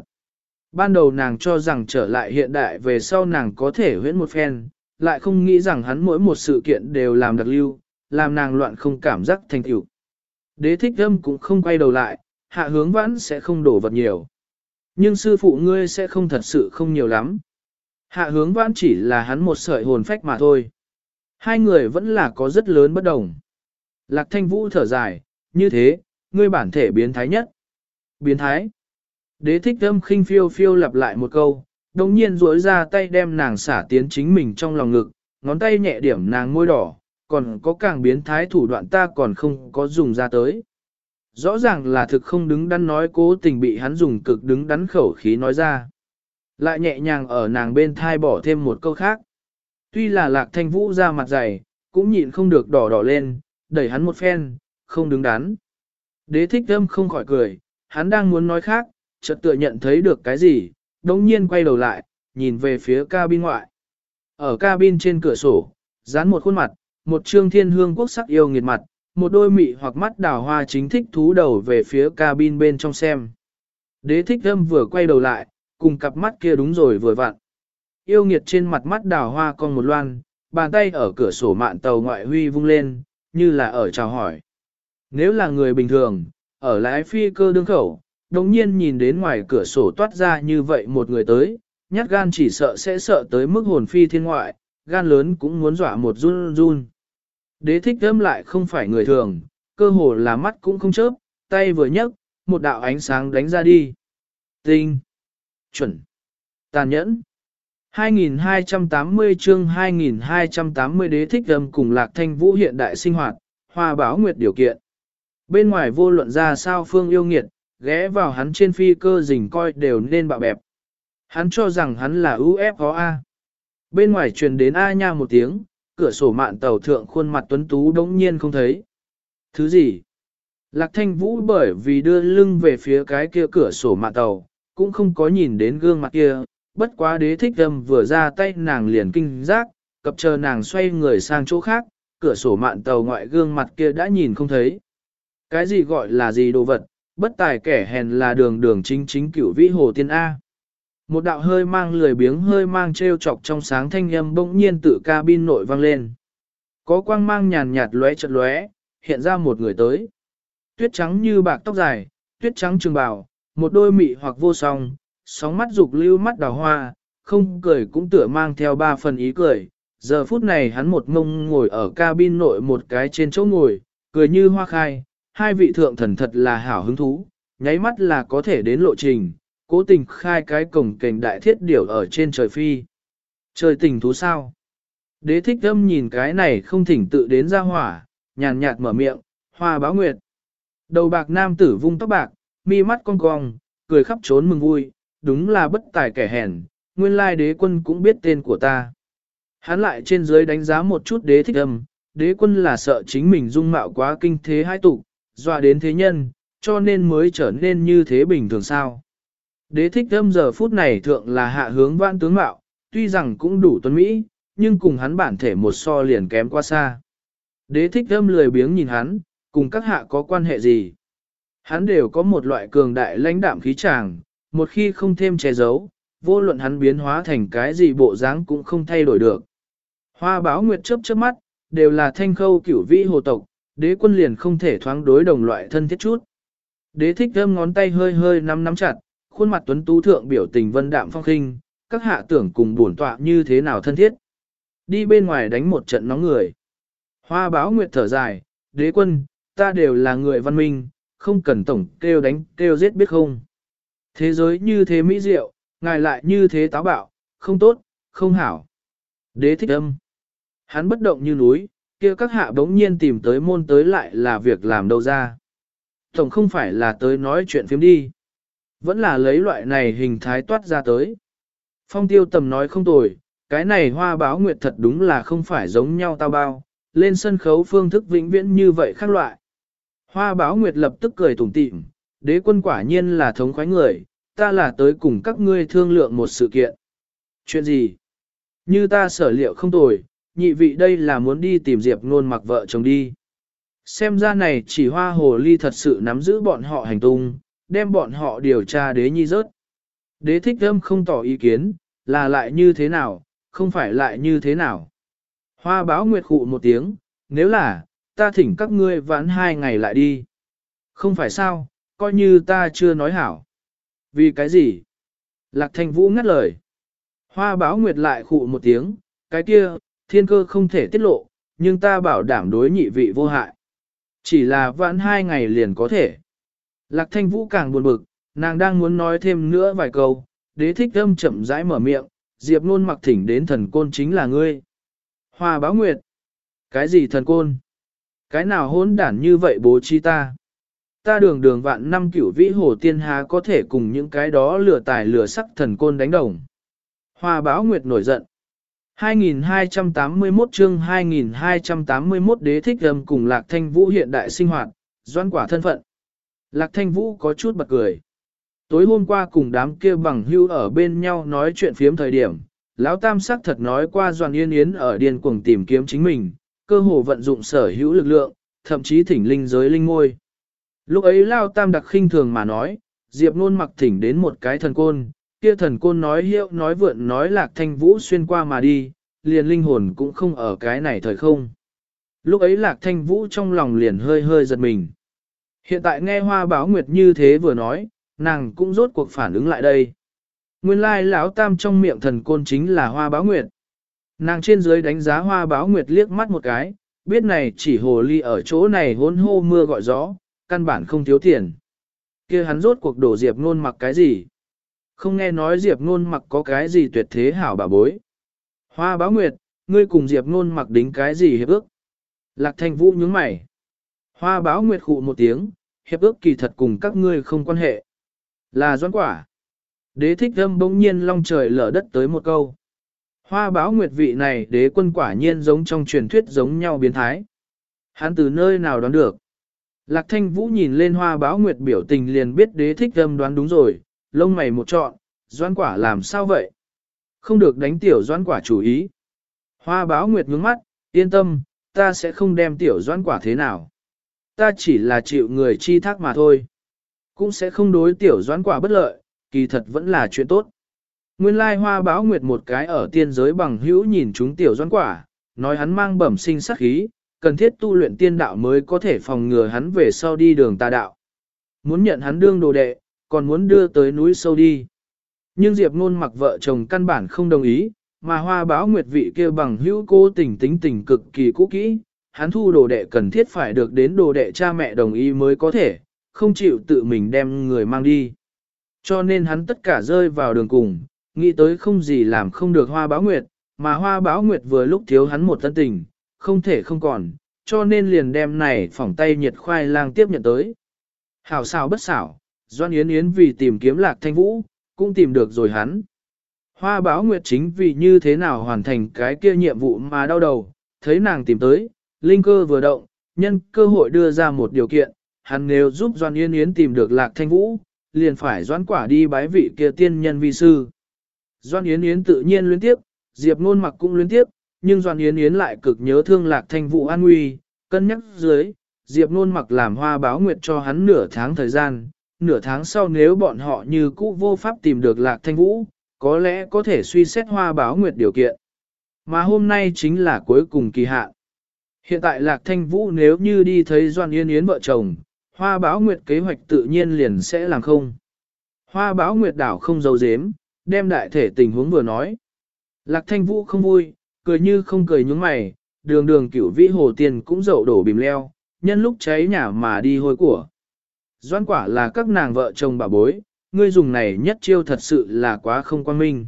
Ban đầu nàng cho rằng trở lại hiện đại về sau nàng có thể huyễn một phen, lại không nghĩ rằng hắn mỗi một sự kiện đều làm đặc lưu, làm nàng loạn không cảm giác thành tựu. Đế thích âm cũng không quay đầu lại, hạ hướng vãn sẽ không đổ vật nhiều. Nhưng sư phụ ngươi sẽ không thật sự không nhiều lắm. Hạ hướng vãn chỉ là hắn một sợi hồn phách mà thôi. Hai người vẫn là có rất lớn bất đồng. Lạc thanh vũ thở dài, như thế, ngươi bản thể biến thái nhất. Biến thái. Đế thích âm khinh phiêu phiêu lặp lại một câu, đồng nhiên duỗi ra tay đem nàng xả tiến chính mình trong lòng ngực, ngón tay nhẹ điểm nàng môi đỏ, còn có càng biến thái thủ đoạn ta còn không có dùng ra tới. Rõ ràng là thực không đứng đắn nói cố tình bị hắn dùng cực đứng đắn khẩu khí nói ra. Lại nhẹ nhàng ở nàng bên thai bỏ thêm một câu khác. Tuy là lạc thanh vũ ra mặt dày, cũng nhịn không được đỏ đỏ lên, đẩy hắn một phen, không đứng đắn. Đế thích âm không khỏi cười, hắn đang muốn nói khác, chợt tựa nhận thấy được cái gì, đồng nhiên quay đầu lại, nhìn về phía cabin ngoại. Ở cabin trên cửa sổ, dán một khuôn mặt, một trương thiên hương quốc sắc yêu nghiệt mặt, một đôi mị hoặc mắt đào hoa chính thích thú đầu về phía cabin bên trong xem. Đế thích âm vừa quay đầu lại, cùng cặp mắt kia đúng rồi vừa vặn. Yêu nghiệt trên mặt mắt đào hoa con một loan, bàn tay ở cửa sổ mạn tàu ngoại huy vung lên, như là ở chào hỏi. Nếu là người bình thường, ở lái phi cơ đương khẩu, đồng nhiên nhìn đến ngoài cửa sổ toát ra như vậy một người tới, nhát gan chỉ sợ sẽ sợ tới mức hồn phi thiên ngoại, gan lớn cũng muốn dọa một run run. Đế thích thơm lại không phải người thường, cơ hồ là mắt cũng không chớp, tay vừa nhấc, một đạo ánh sáng đánh ra đi. Tinh. Chuẩn. Tàn nhẫn. 2280 chương 2280 đế thích thơm cùng lạc thanh vũ hiện đại sinh hoạt, hoa báo nguyệt điều kiện. Bên ngoài vô luận ra sao phương yêu nghiệt, ghé vào hắn trên phi cơ rình coi đều nên bạo bẹp. Hắn cho rằng hắn là UFOA. Bên ngoài truyền đến A nha một tiếng, cửa sổ mạn tàu thượng khuôn mặt tuấn tú đống nhiên không thấy. Thứ gì? Lạc thanh vũ bởi vì đưa lưng về phía cái kia cửa sổ mạn tàu, cũng không có nhìn đến gương mặt kia, bất quá đế thích âm vừa ra tay nàng liền kinh giác, cập chờ nàng xoay người sang chỗ khác, cửa sổ mạn tàu ngoại gương mặt kia đã nhìn không thấy. Cái gì gọi là gì đồ vật, bất tài kẻ hèn là đường đường chính chính cửu vĩ hồ tiên A. Một đạo hơi mang lười biếng hơi mang treo chọc trong sáng thanh âm bỗng nhiên tự cabin nội vang lên. Có quang mang nhàn nhạt lóe chật lóe, hiện ra một người tới. Tuyết trắng như bạc tóc dài, tuyết trắng trường bào, một đôi mị hoặc vô song, sóng mắt dục lưu mắt đào hoa, không cười cũng tựa mang theo ba phần ý cười. Giờ phút này hắn một ngông ngồi ở cabin nội một cái trên chỗ ngồi, cười như hoa khai, hai vị thượng thần thật là hảo hứng thú, nháy mắt là có thể đến lộ trình, cố tình khai cái cổng kềnh đại thiết điểu ở trên trời phi. Trời tình thú sao? Đế thích âm nhìn cái này không thỉnh tự đến ra hỏa, nhàn nhạt mở miệng, hoa báo nguyệt. Đầu bạc nam tử vung tóc bạc, mi mắt cong cong, cười khắp trốn mừng vui, đúng là bất tài kẻ hèn, nguyên lai đế quân cũng biết tên của ta. Hắn lại trên dưới đánh giá một chút đế thích âm, đế quân là sợ chính mình dung mạo quá kinh thế hai tục, dọa đến thế nhân, cho nên mới trở nên như thế bình thường sao. Đế thích âm giờ phút này thượng là hạ hướng vãn tướng mạo, tuy rằng cũng đủ tuấn Mỹ, nhưng cùng hắn bản thể một so liền kém qua xa. Đế thích âm lười biếng nhìn hắn, cùng các hạ có quan hệ gì. Hắn đều có một loại cường đại lãnh đạm khí tràng, một khi không thêm che giấu, vô luận hắn biến hóa thành cái gì bộ dáng cũng không thay đổi được. Hoa báo nguyệt chớp chớp mắt, đều là thanh khâu cửu vĩ hồ tộc, đế quân liền không thể thoáng đối đồng loại thân thiết chút. Đế thích thơm ngón tay hơi hơi nắm nắm chặt, khuôn mặt tuấn tú thượng biểu tình vân đạm phong khinh, các hạ tưởng cùng bổn tọa như thế nào thân thiết. Đi bên ngoài đánh một trận nóng người. Hoa báo nguyệt thở dài, đế quân, ta đều là người văn minh, không cần tổng kêu đánh kêu giết biết không. Thế giới như thế mỹ diệu, ngài lại như thế táo bạo, không tốt, không hảo. Đế thích âm. Hắn bất động như núi, kia các hạ bỗng nhiên tìm tới môn tới lại là việc làm đâu ra. Tổng không phải là tới nói chuyện phiếm đi. Vẫn là lấy loại này hình thái toát ra tới. Phong tiêu tầm nói không tồi, cái này hoa báo nguyệt thật đúng là không phải giống nhau tao bao, lên sân khấu phương thức vĩnh viễn như vậy khác loại. Hoa báo nguyệt lập tức cười tủm tỉm, đế quân quả nhiên là thống khoái người, ta là tới cùng các ngươi thương lượng một sự kiện. Chuyện gì? Như ta sở liệu không tồi, nhị vị đây là muốn đi tìm Diệp Nôn mặc vợ chồng đi. Xem ra này chỉ hoa hồ ly thật sự nắm giữ bọn họ hành tung, đem bọn họ điều tra đế nhi rớt. Đế thích thâm không tỏ ý kiến, là lại như thế nào, không phải lại như thế nào. Hoa báo nguyệt khụ một tiếng, nếu là, ta thỉnh các ngươi vãn hai ngày lại đi. Không phải sao, coi như ta chưa nói hảo. Vì cái gì? Lạc thanh vũ ngắt lời. Hoa báo nguyệt lại khụ một tiếng, cái kia, thiên cơ không thể tiết lộ, nhưng ta bảo đảm đối nhị vị vô hại. Chỉ là vãn hai ngày liền có thể. Lạc thanh vũ càng buồn bực, nàng đang muốn nói thêm nữa vài câu, đế thích âm chậm rãi mở miệng, diệp nôn mặc thỉnh đến thần côn chính là ngươi. Hoa báo nguyệt. Cái gì thần côn? Cái nào hỗn đản như vậy bố trí ta? Ta đường đường vạn năm cửu vĩ hồ tiên há có thể cùng những cái đó lừa tài lừa sắc thần côn đánh đồng. Hoa báo nguyệt nổi giận. 2281 chương 2281 đế thích âm cùng Lạc Thanh Vũ hiện đại sinh hoạt, doan quả thân phận. Lạc Thanh Vũ có chút bật cười. Tối hôm qua cùng đám kia bằng hưu ở bên nhau nói chuyện phiếm thời điểm, Lão Tam sắc thật nói qua Doan Yên Yến ở điên cuồng tìm kiếm chính mình, cơ hồ vận dụng sở hữu lực lượng, thậm chí thỉnh linh giới linh ngôi. Lúc ấy Lao Tam đặc khinh thường mà nói, Diệp Nôn mặc thỉnh đến một cái thần côn, kia thần côn nói hiệu nói vượn nói lạc thanh vũ xuyên qua mà đi, liền linh hồn cũng không ở cái này thời không. Lúc ấy lạc thanh vũ trong lòng liền hơi hơi giật mình. Hiện tại nghe hoa báo nguyệt như thế vừa nói, nàng cũng rốt cuộc phản ứng lại đây. Nguyên lai lão tam trong miệng thần côn chính là hoa báo nguyệt. Nàng trên dưới đánh giá hoa báo nguyệt liếc mắt một cái, biết này chỉ hồ ly ở chỗ này hôn hô mưa gọi gió, căn bản không thiếu tiền. kia hắn rốt cuộc đổ Diệp Nôn mặc cái gì? Không nghe nói Diệp Nôn mặc có cái gì tuyệt thế hảo bà bối. Hoa báo nguyệt, ngươi cùng Diệp Nôn mặc đính cái gì hiệp ước? Lạc thanh vũ nhướng mày. Hoa báo nguyệt khụ một tiếng, hiệp ước kỳ thật cùng các ngươi không quan hệ. Là doãn quả. Đế thích âm bỗng nhiên long trời lở đất tới một câu. Hoa báo nguyệt vị này đế quân quả nhiên giống trong truyền thuyết giống nhau biến thái. Hắn từ nơi nào đoán được. Lạc thanh vũ nhìn lên hoa báo nguyệt biểu tình liền biết đế thích âm đoán đúng rồi, lông mày một trọn, doan quả làm sao vậy? Không được đánh tiểu doan quả chủ ý. Hoa báo nguyệt nhướng mắt, yên tâm, ta sẽ không đem tiểu doan quả thế nào. Ta chỉ là chịu người chi thác mà thôi. Cũng sẽ không đối tiểu doan quả bất lợi, kỳ thật vẫn là chuyện tốt. Nguyên lai hoa báo nguyệt một cái ở tiên giới bằng hữu nhìn chúng tiểu doan quả, nói hắn mang bẩm sinh sắc khí, cần thiết tu luyện tiên đạo mới có thể phòng ngừa hắn về sau đi đường tà đạo. Muốn nhận hắn đương đồ đệ, còn muốn đưa tới núi sâu đi. Nhưng Diệp Nôn mặc vợ chồng căn bản không đồng ý, mà hoa báo nguyệt vị kia bằng hữu cô tình tính tình cực kỳ cũ kỹ, hắn thu đồ đệ cần thiết phải được đến đồ đệ cha mẹ đồng ý mới có thể, không chịu tự mình đem người mang đi. Cho nên hắn tất cả rơi vào đường cùng, nghĩ tới không gì làm không được hoa báo nguyệt, mà hoa báo nguyệt vừa lúc thiếu hắn một tân tình, không thể không còn, cho nên liền đem này phỏng tay nhiệt khoai lang tiếp nhận tới. Hảo xảo bất xảo, Doan Yến Yến vì tìm kiếm lạc thanh vũ, cũng tìm được rồi hắn. Hoa báo nguyệt chính vì như thế nào hoàn thành cái kia nhiệm vụ mà đau đầu, thấy nàng tìm tới, linh cơ vừa động, nhân cơ hội đưa ra một điều kiện, hắn nếu giúp Doan Yến Yến tìm được lạc thanh vũ, liền phải doan quả đi bái vị kia tiên nhân vi sư. Doan Yến Yến tự nhiên luyến tiếp, Diệp Nôn mặc cũng luyến tiếp, nhưng Doan Yến Yến lại cực nhớ thương lạc thanh vũ an nguy, cân nhắc dưới, Diệp Nôn mặc làm hoa báo nguyệt cho hắn nửa tháng thời gian, nửa tháng sau nếu bọn họ như cũ vô pháp tìm được lạc thanh vũ, có lẽ có thể suy xét hoa báo nguyệt điều kiện. Mà hôm nay chính là cuối cùng kỳ hạn. Hiện tại lạc thanh vũ nếu như đi thấy Doan Yên Yến vợ chồng, hoa báo nguyệt kế hoạch tự nhiên liền sẽ làm không. Hoa báo nguyệt đảo không giấu dếm đem đại thể tình huống vừa nói. Lạc thanh vũ không vui, cười như không cười nhúng mày, đường đường cửu vĩ hồ tiền cũng dậu đổ bìm leo, nhân lúc cháy nhà mà đi hôi của. Doan quả là các nàng vợ chồng bà bối, ngươi dùng này nhất chiêu thật sự là quá không quan minh.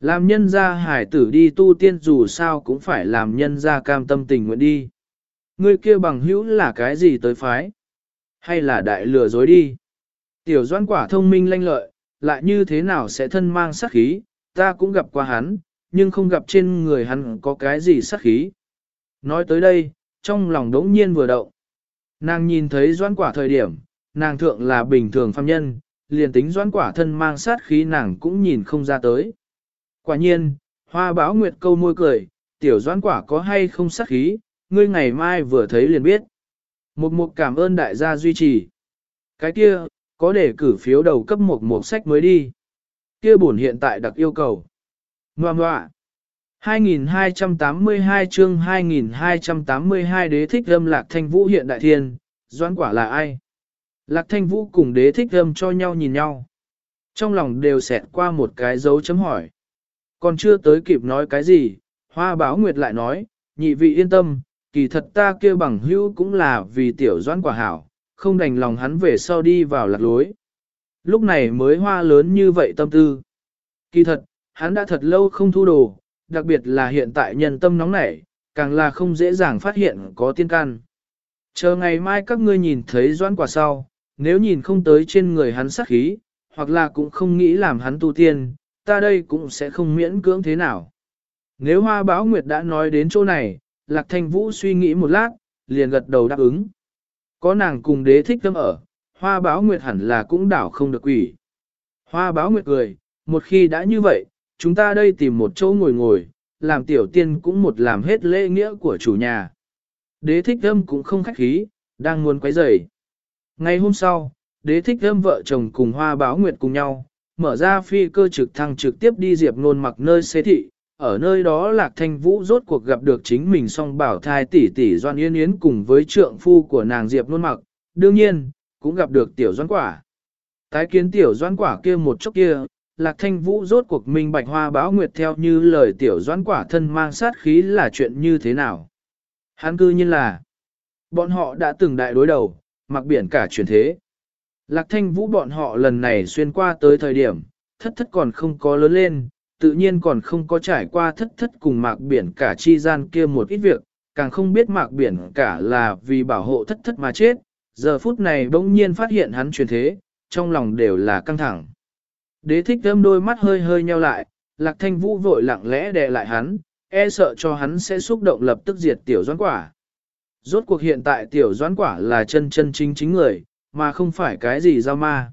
Làm nhân gia hải tử đi tu tiên dù sao cũng phải làm nhân gia cam tâm tình nguyện đi. Ngươi kia bằng hữu là cái gì tới phái? Hay là đại lừa dối đi? Tiểu doan quả thông minh lanh lợi, lại như thế nào sẽ thân mang sát khí, ta cũng gặp qua hắn, nhưng không gặp trên người hắn có cái gì sát khí. Nói tới đây, trong lòng đống nhiên vừa động. Nàng nhìn thấy doan quả thời điểm, nàng thượng là bình thường phàm nhân, liền tính doãn quả thân mang sát khí nàng cũng nhìn không ra tới. Quả nhiên, hoa báo nguyệt câu môi cười, tiểu doãn quả có hay không sát khí, ngươi ngày mai vừa thấy liền biết. Một mục cảm ơn đại gia duy trì. Cái kia, có để cử phiếu đầu cấp một một sách mới đi. Kia bổn hiện tại đặc yêu cầu. Ngoà ngoạ. 2282 chương 2282 đế thích âm lạc thanh vũ hiện đại thiên, doãn quả là ai? Lạc thanh vũ cùng đế thích âm cho nhau nhìn nhau. Trong lòng đều xẹt qua một cái dấu chấm hỏi. Còn chưa tới kịp nói cái gì, hoa báo nguyệt lại nói, nhị vị yên tâm, kỳ thật ta kia bằng hữu cũng là vì tiểu doãn quả hảo, không đành lòng hắn về sau đi vào lạc lối. Lúc này mới hoa lớn như vậy tâm tư. Kỳ thật, hắn đã thật lâu không thu đồ, đặc biệt là hiện tại nhân tâm nóng nảy, càng là không dễ dàng phát hiện có tiên can. Chờ ngày mai các ngươi nhìn thấy doãn quả sau, nếu nhìn không tới trên người hắn sát khí, hoặc là cũng không nghĩ làm hắn tu tiên, ta đây cũng sẽ không miễn cưỡng thế nào. Nếu hoa báo nguyệt đã nói đến chỗ này, lạc thanh vũ suy nghĩ một lát, liền gật đầu đáp ứng. Có nàng cùng đế thích tâm ở, hoa báo nguyệt hẳn là cũng đảo không được quỷ. Hoa báo nguyệt cười, một khi đã như vậy, chúng ta đây tìm một chỗ ngồi ngồi, làm tiểu tiên cũng một làm hết lễ nghĩa của chủ nhà. Đế thích âm cũng không khách khí, đang muốn quấy rầy. Ngày hôm sau, đế thích âm vợ chồng cùng hoa báo nguyệt cùng nhau, mở ra phi cơ trực thăng trực tiếp đi diệp nôn mặc nơi xế thị, ở nơi đó lạc thanh vũ rốt cuộc gặp được chính mình song bảo thai tỷ tỷ doan yên yến cùng với trượng phu của nàng diệp nôn mặc, đương nhiên, cũng gặp được tiểu doan quả. Tái kiến tiểu doan quả kia một chốc kia, lạc thanh vũ rốt cuộc minh bạch hoa báo nguyệt theo như lời tiểu doan quả thân mang sát khí là chuyện như thế nào. Hắn cư nhiên là, bọn họ đã từng đại đối đầu, mặc biển cả chuyển thế. Lạc thanh vũ bọn họ lần này xuyên qua tới thời điểm, thất thất còn không có lớn lên, tự nhiên còn không có trải qua thất thất cùng mạc biển cả chi gian kia một ít việc, càng không biết mạc biển cả là vì bảo hộ thất thất mà chết, giờ phút này bỗng nhiên phát hiện hắn chuyển thế, trong lòng đều là căng thẳng. Đế thích thơm đôi mắt hơi hơi nheo lại, lạc thanh vũ vội lặng lẽ đè lại hắn, e sợ cho hắn sẽ xúc động lập tức diệt tiểu doãn quả. Rốt cuộc hiện tại tiểu doãn quả là chân chân chính chính người, mà không phải cái gì giao ma.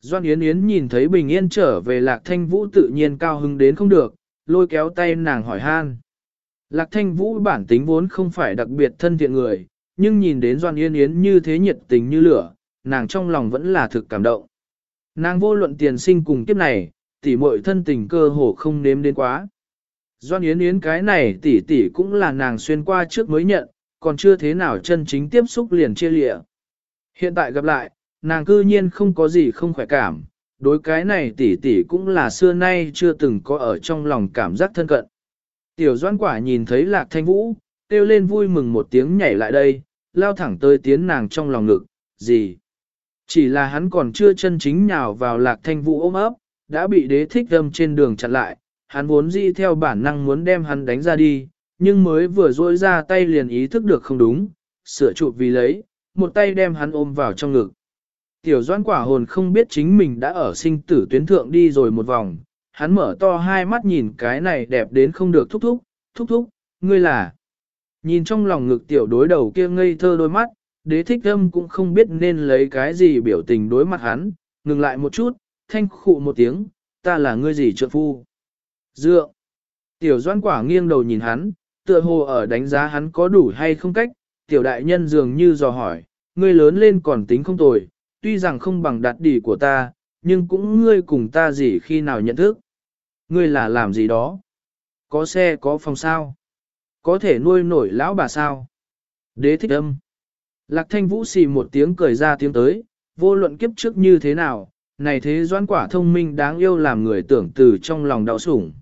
Doan Yến Yến nhìn thấy bình yên trở về Lạc Thanh Vũ tự nhiên cao hứng đến không được, lôi kéo tay nàng hỏi han. Lạc Thanh Vũ bản tính vốn không phải đặc biệt thân thiện người, nhưng nhìn đến Doan Yến Yến như thế nhiệt tình như lửa, nàng trong lòng vẫn là thực cảm động. Nàng vô luận tiền sinh cùng kiếp này, tỷ muội thân tình cơ hồ không nếm đến quá. Doan Yến Yến cái này tỷ tỷ cũng là nàng xuyên qua trước mới nhận, còn chưa thế nào chân chính tiếp xúc liền chia lịa. Hiện tại gặp lại, nàng cư nhiên không có gì không khỏe cảm, đối cái này tỷ tỷ cũng là xưa nay chưa từng có ở trong lòng cảm giác thân cận. Tiểu doan quả nhìn thấy lạc thanh vũ, kêu lên vui mừng một tiếng nhảy lại đây, lao thẳng tới tiến nàng trong lòng ngực, gì? Chỉ là hắn còn chưa chân chính nhào vào lạc thanh vũ ôm ấp, đã bị đế thích âm trên đường chặn lại, hắn vốn di theo bản năng muốn đem hắn đánh ra đi, nhưng mới vừa dỗi ra tay liền ý thức được không đúng, sửa chụp vì lấy, một tay đem hắn ôm vào trong ngực. Tiểu doan quả hồn không biết chính mình đã ở sinh tử tuyến thượng đi rồi một vòng, hắn mở to hai mắt nhìn cái này đẹp đến không được thúc thúc, thúc thúc, ngươi là. Nhìn trong lòng ngực tiểu đối đầu kia ngây thơ đôi mắt, đế thích âm cũng không biết nên lấy cái gì biểu tình đối mặt hắn, ngừng lại một chút, thanh khụ một tiếng, ta là ngươi gì trượng phu. Dựa. Tiểu doan quả nghiêng đầu nhìn hắn, tựa hồ ở đánh giá hắn có đủ hay không cách, tiểu đại nhân dường như dò hỏi, ngươi lớn lên còn tính không tồi, tuy rằng không bằng đạt đỉ của ta, nhưng cũng ngươi cùng ta gì khi nào nhận thức. Ngươi là làm gì đó? Có xe có phòng sao? Có thể nuôi nổi lão bà sao? Đế thích âm. Lạc thanh vũ xì một tiếng cười ra tiếng tới, vô luận kiếp trước như thế nào, này thế doan quả thông minh đáng yêu làm người tưởng từ trong lòng đau sủng.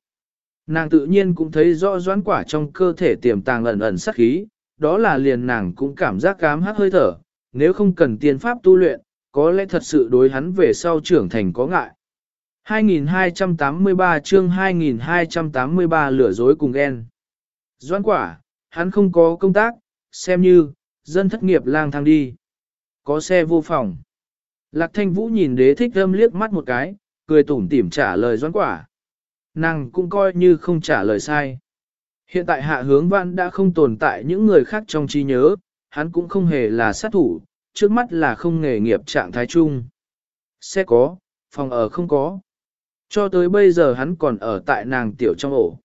Nàng tự nhiên cũng thấy rõ doãn quả trong cơ thể tiềm tàng ẩn ẩn sắc khí, đó là liền nàng cũng cảm giác cám hát hơi thở, nếu không cần tiên pháp tu luyện, có lẽ thật sự đối hắn về sau trưởng thành có ngại. 2283 chương 2283 lửa dối cùng ghen. Doan quả, hắn không có công tác, xem như, dân thất nghiệp lang thang đi. Có xe vô phòng. Lạc thanh vũ nhìn đế thích thơm liếc mắt một cái, cười tủm tỉm trả lời doan quả. Nàng cũng coi như không trả lời sai. Hiện tại hạ hướng văn đã không tồn tại những người khác trong trí nhớ, hắn cũng không hề là sát thủ, trước mắt là không nghề nghiệp trạng thái chung. Xe có, phòng ở không có. Cho tới bây giờ hắn còn ở tại nàng tiểu trong ổ.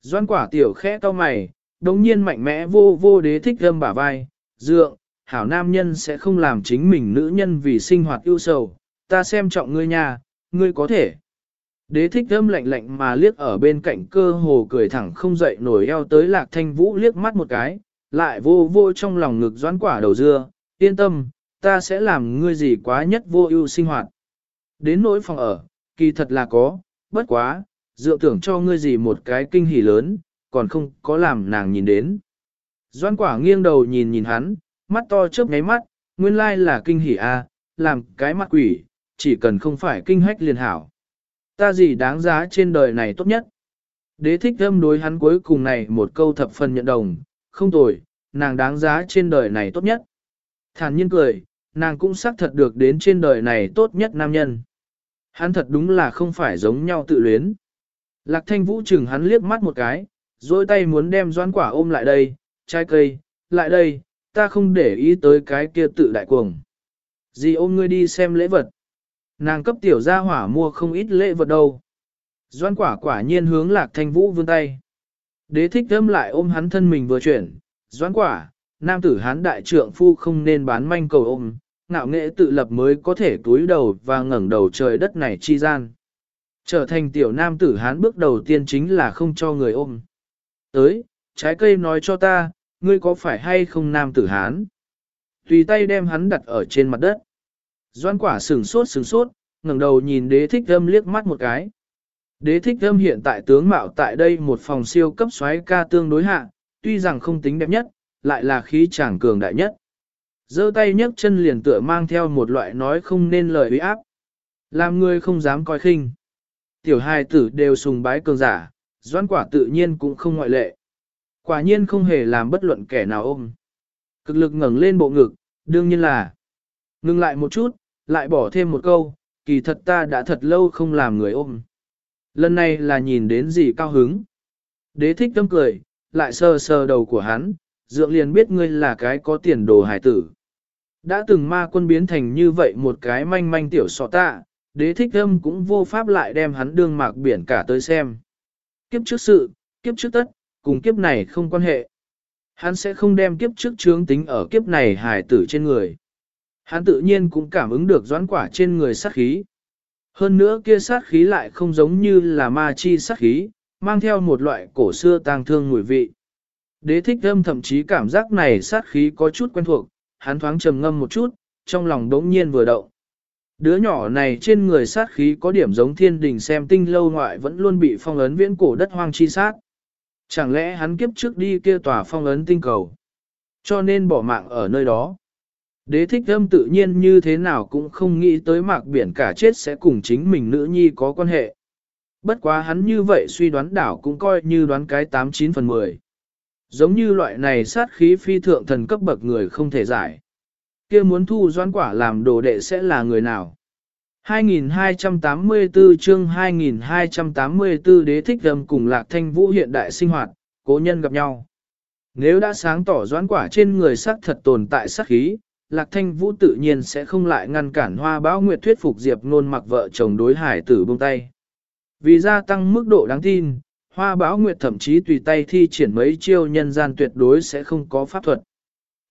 Doan quả tiểu khẽ to mày, đồng nhiên mạnh mẽ vô vô đế thích gâm bả vai, dượng, hảo nam nhân sẽ không làm chính mình nữ nhân vì sinh hoạt yêu sầu, ta xem trọng ngươi nha, ngươi có thể. Đế thích âm lạnh lạnh mà liếc ở bên cạnh cơ hồ cười thẳng không dậy nổi eo tới lạc thanh vũ liếc mắt một cái, lại vô vô trong lòng ngực doãn quả đầu dưa, yên tâm, ta sẽ làm ngươi gì quá nhất vô ưu sinh hoạt. Đến nỗi phòng ở, kỳ thật là có, bất quá, dựa tưởng cho ngươi gì một cái kinh hỉ lớn, còn không có làm nàng nhìn đến. doãn quả nghiêng đầu nhìn nhìn hắn, mắt to chớp nháy mắt, nguyên lai là kinh hỉ a, làm cái mặt quỷ, chỉ cần không phải kinh hách liền hảo. Ta gì đáng giá trên đời này tốt nhất. Đế thích âm đối hắn cuối cùng này một câu thập phần nhận đồng, không tồi, nàng đáng giá trên đời này tốt nhất. Thản nhiên cười, nàng cũng xác thật được đến trên đời này tốt nhất nam nhân. Hắn thật đúng là không phải giống nhau tự luyến. Lạc thanh vũ chừng hắn liếc mắt một cái, dôi tay muốn đem doan quả ôm lại đây, trái cây, lại đây, ta không để ý tới cái kia tự đại cuồng. Gì ôm ngươi đi xem lễ vật. Nàng cấp tiểu gia hỏa mua không ít lễ vật đâu. Doan quả quả nhiên hướng lạc thanh vũ vươn tay. Đế thích thâm lại ôm hắn thân mình vừa chuyển. Doan quả, nam tử hán đại trượng phu không nên bán manh cầu ôm, ngạo nghệ tự lập mới có thể túi đầu và ngẩng đầu trời đất này chi gian. Trở thành tiểu nam tử hán bước đầu tiên chính là không cho người ôm. Tới, trái cây nói cho ta, ngươi có phải hay không nam tử hán? Tùy tay đem hắn đặt ở trên mặt đất. Doan quả sừng sốt sừng sốt, ngẩng đầu nhìn đế thích âm liếc mắt một cái. Đế thích âm hiện tại tướng mạo tại đây một phòng siêu cấp xoáy ca tương đối hạ, tuy rằng không tính đẹp nhất, lại là khí chàng cường đại nhất. giơ tay nhấc chân liền tựa mang theo một loại nói không nên lời uy áp. Làm người không dám coi khinh. Tiểu hài tử đều sùng bái cường giả, doan quả tự nhiên cũng không ngoại lệ. Quả nhiên không hề làm bất luận kẻ nào ôm. Cực lực ngẩng lên bộ ngực, đương nhiên là. Ngưng lại một chút, lại bỏ thêm một câu, kỳ thật ta đã thật lâu không làm người ôm. Lần này là nhìn đến gì cao hứng. Đế thích tâm cười, lại sờ sờ đầu của hắn, dượng liền biết ngươi là cái có tiền đồ hải tử. Đã từng ma quân biến thành như vậy một cái manh manh tiểu sọ tạ, đế thích âm cũng vô pháp lại đem hắn đương mạc biển cả tới xem. Kiếp trước sự, kiếp trước tất, cùng kiếp này không quan hệ. Hắn sẽ không đem kiếp trước chướng tính ở kiếp này hải tử trên người. Hắn tự nhiên cũng cảm ứng được doãn quả trên người sát khí. Hơn nữa kia sát khí lại không giống như là ma chi sát khí, mang theo một loại cổ xưa tang thương mùi vị. Đế thích âm thậm chí cảm giác này sát khí có chút quen thuộc, hắn thoáng trầm ngâm một chút, trong lòng đống nhiên vừa động. Đứa nhỏ này trên người sát khí có điểm giống thiên đình xem tinh lâu ngoại vẫn luôn bị phong ấn viễn cổ đất hoang chi sát. Chẳng lẽ hắn kiếp trước đi kia tòa phong ấn tinh cầu, cho nên bỏ mạng ở nơi đó. Đế thích âm tự nhiên như thế nào cũng không nghĩ tới mạc biển cả chết sẽ cùng chính mình nữ nhi có quan hệ. Bất quá hắn như vậy suy đoán đảo cũng coi như đoán cái 89 phần 10. Giống như loại này sát khí phi thượng thần cấp bậc người không thể giải. kia muốn thu doan quả làm đồ đệ sẽ là người nào? 2284 chương 2284 đế thích âm cùng lạc thanh vũ hiện đại sinh hoạt, cố nhân gặp nhau. Nếu đã sáng tỏ doãn quả trên người sắc thật tồn tại sát khí, lạc thanh vũ tự nhiên sẽ không lại ngăn cản hoa Bão nguyệt thuyết phục diệp nôn mặc vợ chồng đối hải tử buông tay. Vì gia tăng mức độ đáng tin, hoa Bão nguyệt thậm chí tùy tay thi triển mấy chiêu nhân gian tuyệt đối sẽ không có pháp thuật.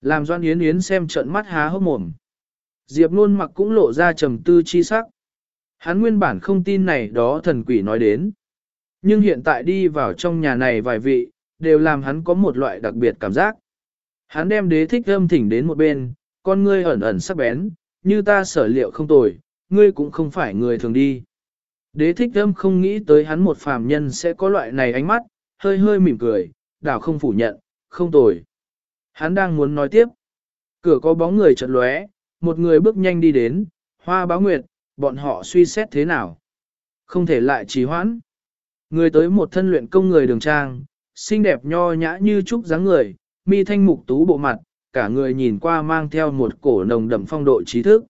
Làm doan yến yến xem trận mắt há hốc mồm. Diệp nôn mặc cũng lộ ra trầm tư chi sắc. Hắn nguyên bản không tin này đó thần quỷ nói đến. Nhưng hiện tại đi vào trong nhà này vài vị, đều làm hắn có một loại đặc biệt cảm giác. Hắn đem đế thích âm thỉnh đến một bên, con ngươi ẩn ẩn sắc bén, như ta sở liệu không tồi, ngươi cũng không phải người thường đi. Đế thích âm không nghĩ tới hắn một phàm nhân sẽ có loại này ánh mắt, hơi hơi mỉm cười, đảo không phủ nhận, không tồi. Hắn đang muốn nói tiếp. Cửa có bóng người chợt lóe, một người bước nhanh đi đến, hoa báo nguyệt, bọn họ suy xét thế nào. Không thể lại trì hoãn. Người tới một thân luyện công người đường trang, xinh đẹp nho nhã như trúc dáng người, mi thanh mục tú bộ mặt, cả người nhìn qua mang theo một cổ nồng đậm phong độ trí thức.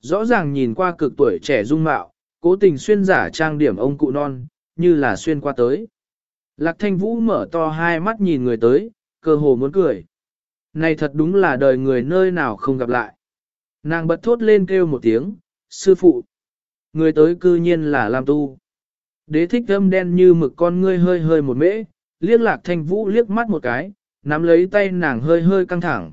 Rõ ràng nhìn qua cực tuổi trẻ dung mạo, cố tình xuyên giả trang điểm ông cụ non, như là xuyên qua tới. Lạc thanh vũ mở to hai mắt nhìn người tới, cơ hồ muốn cười. Này thật đúng là đời người nơi nào không gặp lại. Nàng bật thốt lên kêu một tiếng, sư phụ. Người tới cư nhiên là Lam Tu. Đế thích âm đen như mực con ngươi hơi hơi một mễ, liếc lạc thanh vũ liếc mắt một cái, nắm lấy tay nàng hơi hơi căng thẳng.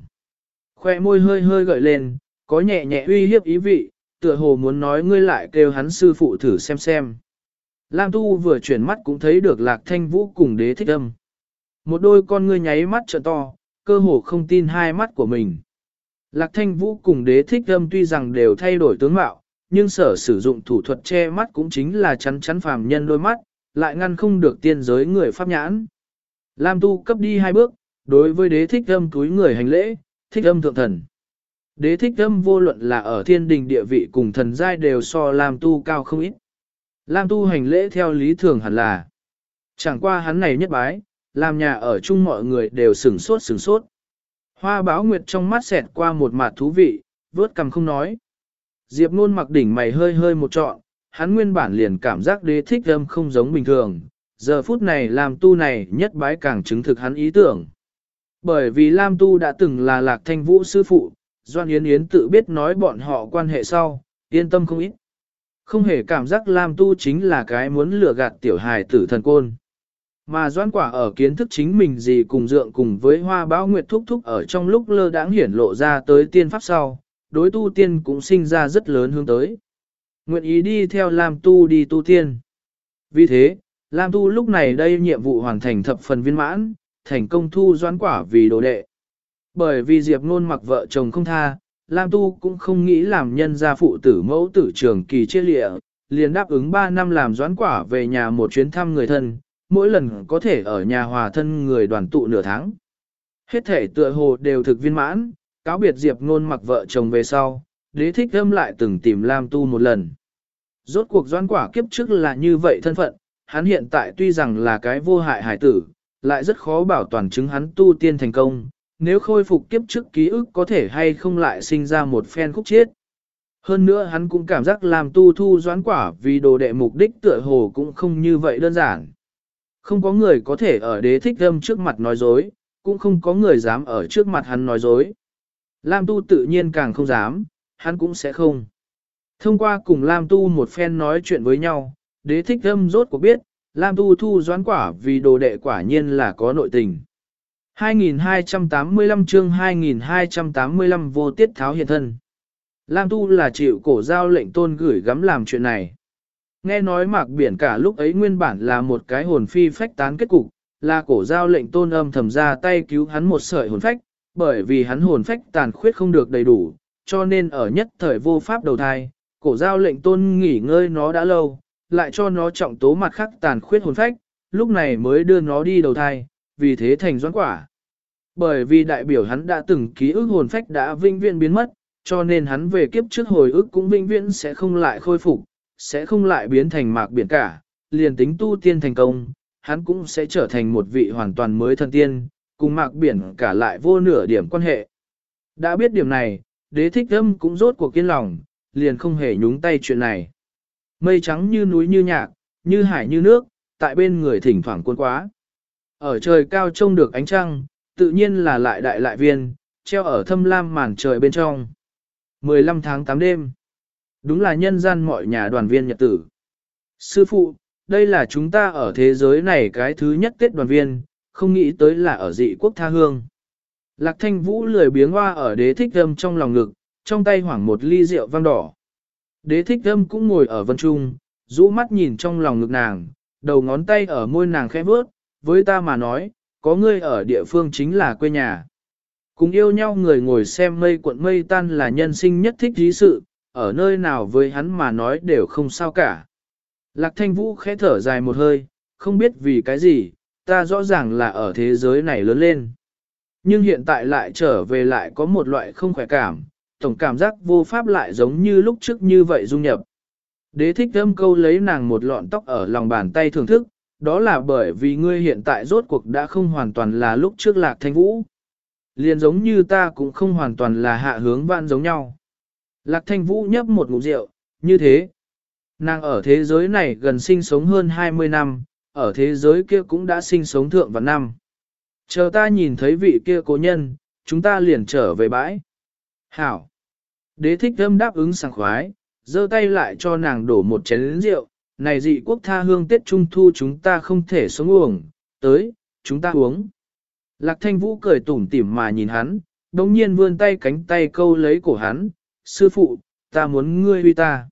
Khoe môi hơi hơi gợi lên, có nhẹ nhẹ uy hiếp ý vị, tựa hồ muốn nói ngươi lại kêu hắn sư phụ thử xem xem. Lam Tu vừa chuyển mắt cũng thấy được lạc thanh vũ cùng đế thích âm. Một đôi con ngươi nháy mắt trợ to, cơ hồ không tin hai mắt của mình. Lạc thanh vũ cùng đế thích âm tuy rằng đều thay đổi tướng mạo, nhưng sở sử dụng thủ thuật che mắt cũng chính là chắn chắn phàm nhân đôi mắt, lại ngăn không được tiên giới người pháp nhãn. Lam tu cấp đi hai bước, đối với đế thích âm túi người hành lễ, thích âm thượng thần. Đế thích âm vô luận là ở thiên đình địa vị cùng thần giai đều so Lam tu cao không ít. Lam tu hành lễ theo lý thường hẳn là. Chẳng qua hắn này nhất bái, làm nhà ở chung mọi người đều sửng sốt sửng sốt. Hoa báo nguyệt trong mắt xẹt qua một mặt thú vị, vớt cầm không nói. Diệp ngôn mặc đỉnh mày hơi hơi một trọn, hắn nguyên bản liền cảm giác đế thích âm không giống bình thường, giờ phút này làm tu này nhất bái càng chứng thực hắn ý tưởng. Bởi vì Lam Tu đã từng là lạc thanh vũ sư phụ, Doan Yến Yến tự biết nói bọn họ quan hệ sau, yên tâm không ít. Không hề cảm giác Lam Tu chính là cái muốn lừa gạt tiểu hài tử thần côn. Mà doan quả ở kiến thức chính mình gì cùng dượng cùng với hoa bão nguyệt thúc thúc ở trong lúc lơ đãng hiển lộ ra tới tiên pháp sau, đối tu tiên cũng sinh ra rất lớn hướng tới. Nguyện ý đi theo Lam tu đi tu tiên. Vì thế, Lam tu lúc này đây nhiệm vụ hoàn thành thập phần viên mãn, thành công thu doãn quả vì đồ đệ. Bởi vì Diệp Nôn mặc vợ chồng không tha, Lam Tu cũng không nghĩ làm nhân gia phụ tử mẫu tử trường kỳ chia lịa, liền đáp ứng 3 năm làm doãn quả về nhà một chuyến thăm người thân, mỗi lần có thể ở nhà hòa thân người đoàn tụ nửa tháng. Hết thể tựa hồ đều thực viên mãn, cáo biệt Diệp Nôn mặc vợ chồng về sau, đế thích âm lại từng tìm Lam Tu một lần. Rốt cuộc doãn quả kiếp trước là như vậy thân phận, hắn hiện tại tuy rằng là cái vô hại hải tử, lại rất khó bảo toàn chứng hắn tu tiên thành công, nếu khôi phục kiếp trước ký ức có thể hay không lại sinh ra một phen khúc chết. Hơn nữa hắn cũng cảm giác làm tu thu doán quả vì đồ đệ mục đích tựa hồ cũng không như vậy đơn giản. Không có người có thể ở đế thích âm trước mặt nói dối, cũng không có người dám ở trước mặt hắn nói dối. Lam tu tự nhiên càng không dám, hắn cũng sẽ không. Thông qua cùng Lam tu một phen nói chuyện với nhau, đế thích âm rốt cuộc biết, Lam tu thu doán quả vì đồ đệ quả nhiên là có nội tình. 2285 chương 2285 vô tiết tháo hiện thân. Lam Tu là chịu cổ giao lệnh tôn gửi gắm làm chuyện này. Nghe nói mạc biển cả lúc ấy nguyên bản là một cái hồn phi phách tán kết cục, là cổ giao lệnh tôn âm thầm ra tay cứu hắn một sợi hồn phách, bởi vì hắn hồn phách tàn khuyết không được đầy đủ, cho nên ở nhất thời vô pháp đầu thai, cổ giao lệnh tôn nghỉ ngơi nó đã lâu, lại cho nó trọng tố mặt khắc tàn khuyết hồn phách, lúc này mới đưa nó đi đầu thai, vì thế thành doãn quả. Bởi vì đại biểu hắn đã từng ký ức hồn phách đã vinh viễn biến mất, cho nên hắn về kiếp trước hồi ức cũng vinh viễn sẽ không lại khôi phục, sẽ không lại biến thành mạc biển cả, liền tính tu tiên thành công, hắn cũng sẽ trở thành một vị hoàn toàn mới thân tiên, cùng mạc biển cả lại vô nửa điểm quan hệ. Đã biết điểm này, đế thích âm cũng rốt cuộc kiên lòng, liền không hề nhúng tay chuyện này. Mây trắng như núi như nhạc, như hải như nước, tại bên người thỉnh thoảng cuốn quá. Ở trời cao trông được ánh trăng, tự nhiên là lại đại lại viên, treo ở thâm lam màn trời bên trong. 15 tháng 8 đêm. Đúng là nhân gian mọi nhà đoàn viên nhật tử. Sư phụ, đây là chúng ta ở thế giới này cái thứ nhất Tết đoàn viên, không nghĩ tới là ở dị quốc tha hương. Lạc thanh vũ lười biếng hoa ở đế thích âm trong lòng ngực, trong tay hoảng một ly rượu vang đỏ. Đế thích âm cũng ngồi ở vân trung, rũ mắt nhìn trong lòng ngực nàng, đầu ngón tay ở môi nàng khẽ vớt, với ta mà nói, có ngươi ở địa phương chính là quê nhà. Cùng yêu nhau người ngồi xem mây cuộn mây tan là nhân sinh nhất thích dí sự, ở nơi nào với hắn mà nói đều không sao cả. Lạc thanh vũ khẽ thở dài một hơi, không biết vì cái gì, ta rõ ràng là ở thế giới này lớn lên. Nhưng hiện tại lại trở về lại có một loại không khỏe cảm, tổng cảm giác vô pháp lại giống như lúc trước như vậy dung nhập. Đế thích thơm câu lấy nàng một lọn tóc ở lòng bàn tay thưởng thức, đó là bởi vì ngươi hiện tại rốt cuộc đã không hoàn toàn là lúc trước lạc thanh vũ. Liền giống như ta cũng không hoàn toàn là hạ hướng vạn giống nhau. Lạc thanh vũ nhấp một ngụm rượu, như thế. Nàng ở thế giới này gần sinh sống hơn 20 năm, ở thế giới kia cũng đã sinh sống thượng vạn năm. Chờ ta nhìn thấy vị kia cố nhân, chúng ta liền trở về bãi. Hảo. Đế thích thâm đáp ứng sảng khoái, giơ tay lại cho nàng đổ một chén rượu, này dị quốc tha hương Tết Trung Thu chúng ta không thể sống uổng, tới, chúng ta uống. Lạc thanh vũ cười tủm tỉm mà nhìn hắn, đồng nhiên vươn tay cánh tay câu lấy cổ hắn, sư phụ, ta muốn ngươi huy ta.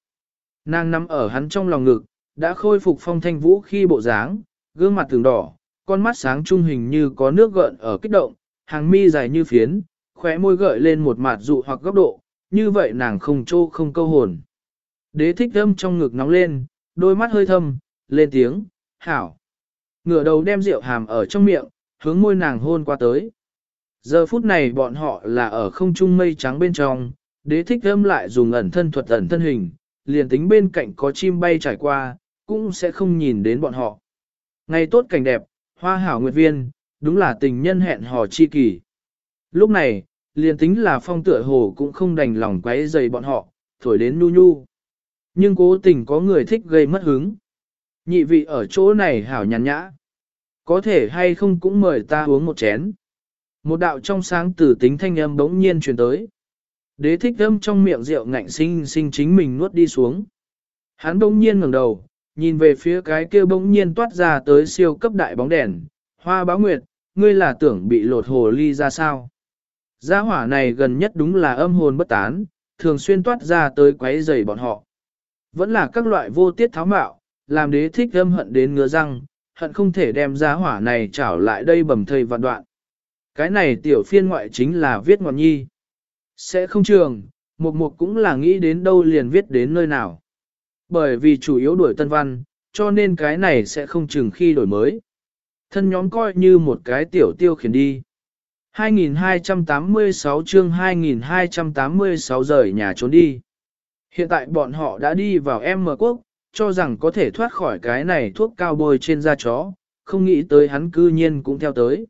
Nàng nằm ở hắn trong lòng ngực, đã khôi phục phong thanh vũ khi bộ dáng, gương mặt thường đỏ, con mắt sáng trung hình như có nước gợn ở kích động, hàng mi dài như phiến, khóe môi gợi lên một mặt dụ hoặc góc độ, như vậy nàng không trô không câu hồn. Đế thích âm trong ngực nóng lên, đôi mắt hơi thâm, lên tiếng, hảo. Ngửa đầu đem rượu hàm ở trong miệng, hướng môi nàng hôn qua tới. Giờ phút này bọn họ là ở không trung mây trắng bên trong, đế thích âm lại dùng ẩn thân thuật ẩn thân hình, liền tính bên cạnh có chim bay trải qua, cũng sẽ không nhìn đến bọn họ. Ngày tốt cảnh đẹp, hoa hảo nguyệt viên, đúng là tình nhân hẹn hò chi kỳ. Lúc này, liền tính là phong tựa hồ cũng không đành lòng quấy dày bọn họ, thổi đến nu nhu. Nhưng cố tình có người thích gây mất hứng. Nhị vị ở chỗ này hảo nhàn nhã. Có thể hay không cũng mời ta uống một chén. Một đạo trong sáng tử tính thanh âm bỗng nhiên truyền tới. Đế thích âm trong miệng rượu ngạnh sinh sinh chính mình nuốt đi xuống. Hắn bỗng nhiên ngẩng đầu, nhìn về phía cái kia bỗng nhiên toát ra tới siêu cấp đại bóng đèn, hoa báo nguyệt, ngươi là tưởng bị lột hồ ly ra sao. Gia hỏa này gần nhất đúng là âm hồn bất tán, thường xuyên toát ra tới quấy rầy bọn họ. Vẫn là các loại vô tiết tháo mạo, làm đế thích âm hận đến ngứa răng, hận không thể đem gia hỏa này trảo lại đây bầm thây vạn đoạn. Cái này tiểu phiên ngoại chính là viết ngọn nhi. Sẽ không trường, một mục cũng là nghĩ đến đâu liền viết đến nơi nào. Bởi vì chủ yếu đổi tân văn, cho nên cái này sẽ không chừng khi đổi mới. Thân nhóm coi như một cái tiểu tiêu khiển đi. 2286 chương 2286 rời nhà trốn đi. Hiện tại bọn họ đã đi vào M quốc, cho rằng có thể thoát khỏi cái này thuốc cao bôi trên da chó, không nghĩ tới hắn cư nhiên cũng theo tới.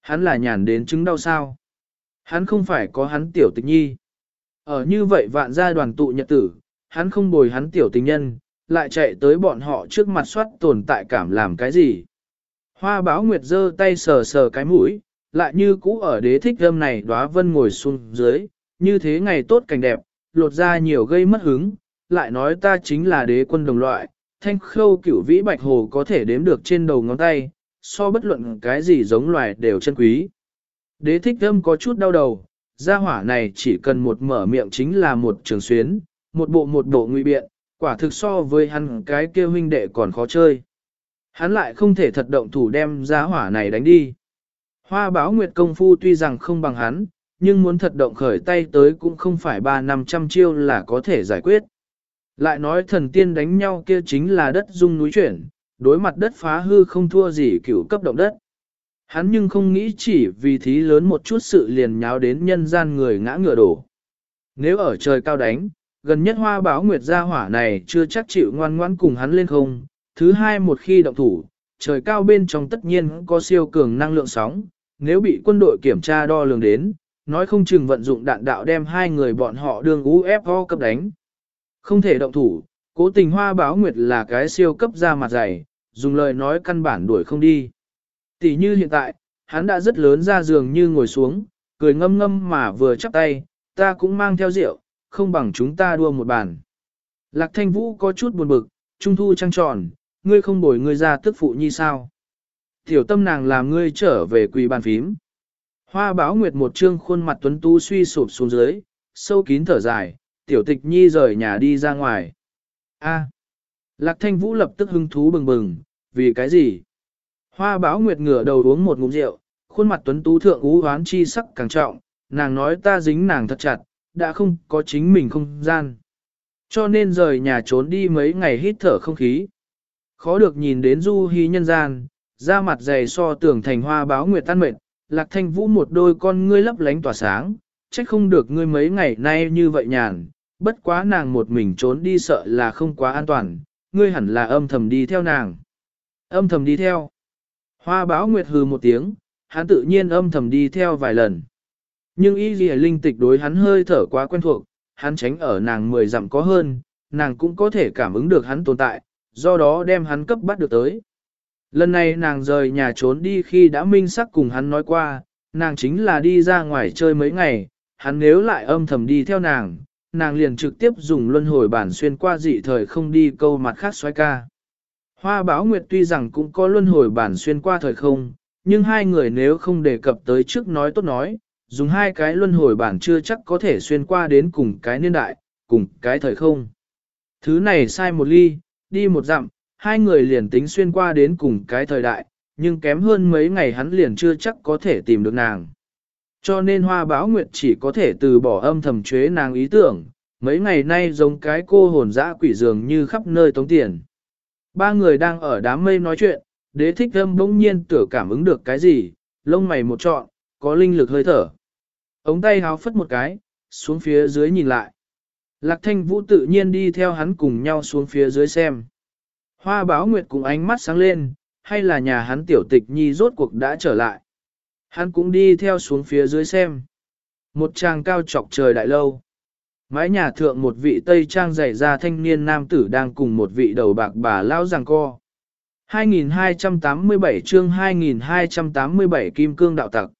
Hắn là nhàn đến chứng đau sao. Hắn không phải có hắn tiểu tịch nhi. Ở như vậy vạn gia đoàn tụ nhật tử, hắn không bồi hắn tiểu tình nhân, lại chạy tới bọn họ trước mặt soát tồn tại cảm làm cái gì. Hoa báo nguyệt giơ tay sờ sờ cái mũi, lại như cũ ở đế thích âm này đóa vân ngồi xuống dưới, như thế ngày tốt cảnh đẹp, lột ra nhiều gây mất hứng, lại nói ta chính là đế quân đồng loại, thanh khâu cửu vĩ bạch hồ có thể đếm được trên đầu ngón tay, so bất luận cái gì giống loài đều chân quý. Đế thích âm có chút đau đầu, gia hỏa này chỉ cần một mở miệng chính là một trường xuyến, một bộ một bộ nguy biện, quả thực so với hắn cái kia huynh đệ còn khó chơi. Hắn lại không thể thật động thủ đem gia hỏa này đánh đi. Hoa báo nguyệt công phu tuy rằng không bằng hắn, nhưng muốn thật động khởi tay tới cũng không phải ba năm trăm chiêu là có thể giải quyết. Lại nói thần tiên đánh nhau kia chính là đất dung núi chuyển, đối mặt đất phá hư không thua gì cửu cấp động đất. Hắn nhưng không nghĩ chỉ vì thí lớn một chút sự liền nháo đến nhân gian người ngã ngựa đổ. Nếu ở trời cao đánh, gần nhất hoa báo nguyệt gia hỏa này chưa chắc chịu ngoan ngoãn cùng hắn lên không. Thứ hai một khi động thủ, trời cao bên trong tất nhiên có siêu cường năng lượng sóng, nếu bị quân đội kiểm tra đo lường đến, nói không chừng vận dụng đạn đạo đem hai người bọn họ đường UFO cấp đánh. Không thể động thủ, cố tình hoa báo nguyệt là cái siêu cấp ra mặt dày, dùng lời nói căn bản đuổi không đi. Tỷ như hiện tại, hắn đã rất lớn ra giường như ngồi xuống, cười ngâm ngâm mà vừa chắp tay, ta cũng mang theo rượu, không bằng chúng ta đua một bàn. Lạc thanh vũ có chút buồn bực, trung thu trăng tròn, ngươi không bồi ngươi ra tức phụ nhi sao. Tiểu tâm nàng làm ngươi trở về quỳ bàn phím. Hoa báo nguyệt một trương khuôn mặt tuấn tu suy sụp xuống dưới, sâu kín thở dài, tiểu tịch nhi rời nhà đi ra ngoài. A. Lạc thanh vũ lập tức hứng thú bừng bừng, vì cái gì? Hoa báo nguyệt ngửa đầu uống một ngụm rượu, khuôn mặt tuấn tú thượng ú hoán chi sắc càng trọng, nàng nói ta dính nàng thật chặt, đã không có chính mình không gian. Cho nên rời nhà trốn đi mấy ngày hít thở không khí. Khó được nhìn đến du hí nhân gian, da mặt dày so tưởng thành hoa báo nguyệt tan mệt, lạc thanh vũ một đôi con ngươi lấp lánh tỏa sáng, trách không được ngươi mấy ngày nay như vậy nhàn, bất quá nàng một mình trốn đi sợ là không quá an toàn, ngươi hẳn là âm thầm đi theo nàng. Âm thầm đi theo. Hoa báo nguyệt hừ một tiếng, hắn tự nhiên âm thầm đi theo vài lần. Nhưng y ghi linh tịch đối hắn hơi thở quá quen thuộc, hắn tránh ở nàng mười dặm có hơn, nàng cũng có thể cảm ứng được hắn tồn tại, do đó đem hắn cấp bắt được tới. Lần này nàng rời nhà trốn đi khi đã minh sắc cùng hắn nói qua, nàng chính là đi ra ngoài chơi mấy ngày, hắn nếu lại âm thầm đi theo nàng, nàng liền trực tiếp dùng luân hồi bản xuyên qua dị thời không đi câu mặt khác xoay ca. Hoa báo nguyệt tuy rằng cũng có luân hồi bản xuyên qua thời không, nhưng hai người nếu không đề cập tới trước nói tốt nói, dùng hai cái luân hồi bản chưa chắc có thể xuyên qua đến cùng cái niên đại, cùng cái thời không. Thứ này sai một ly, đi một dặm, hai người liền tính xuyên qua đến cùng cái thời đại, nhưng kém hơn mấy ngày hắn liền chưa chắc có thể tìm được nàng. Cho nên hoa báo nguyệt chỉ có thể từ bỏ âm thầm chế nàng ý tưởng, mấy ngày nay giống cái cô hồn dã quỷ dường như khắp nơi tống tiền. Ba người đang ở đám mây nói chuyện, đế thích âm bỗng nhiên tựa cảm ứng được cái gì, lông mày một trọn, có linh lực hơi thở. Ống tay háo phất một cái, xuống phía dưới nhìn lại. Lạc thanh vũ tự nhiên đi theo hắn cùng nhau xuống phía dưới xem. Hoa báo nguyệt cùng ánh mắt sáng lên, hay là nhà hắn tiểu tịch nhi rốt cuộc đã trở lại. Hắn cũng đi theo xuống phía dưới xem. Một trang cao trọc trời đại lâu. Mái nhà thượng một vị Tây Trang dày ra thanh niên nam tử đang cùng một vị đầu bạc bà lao giằng co. 2287 chương 2287 Kim Cương Đạo Tặc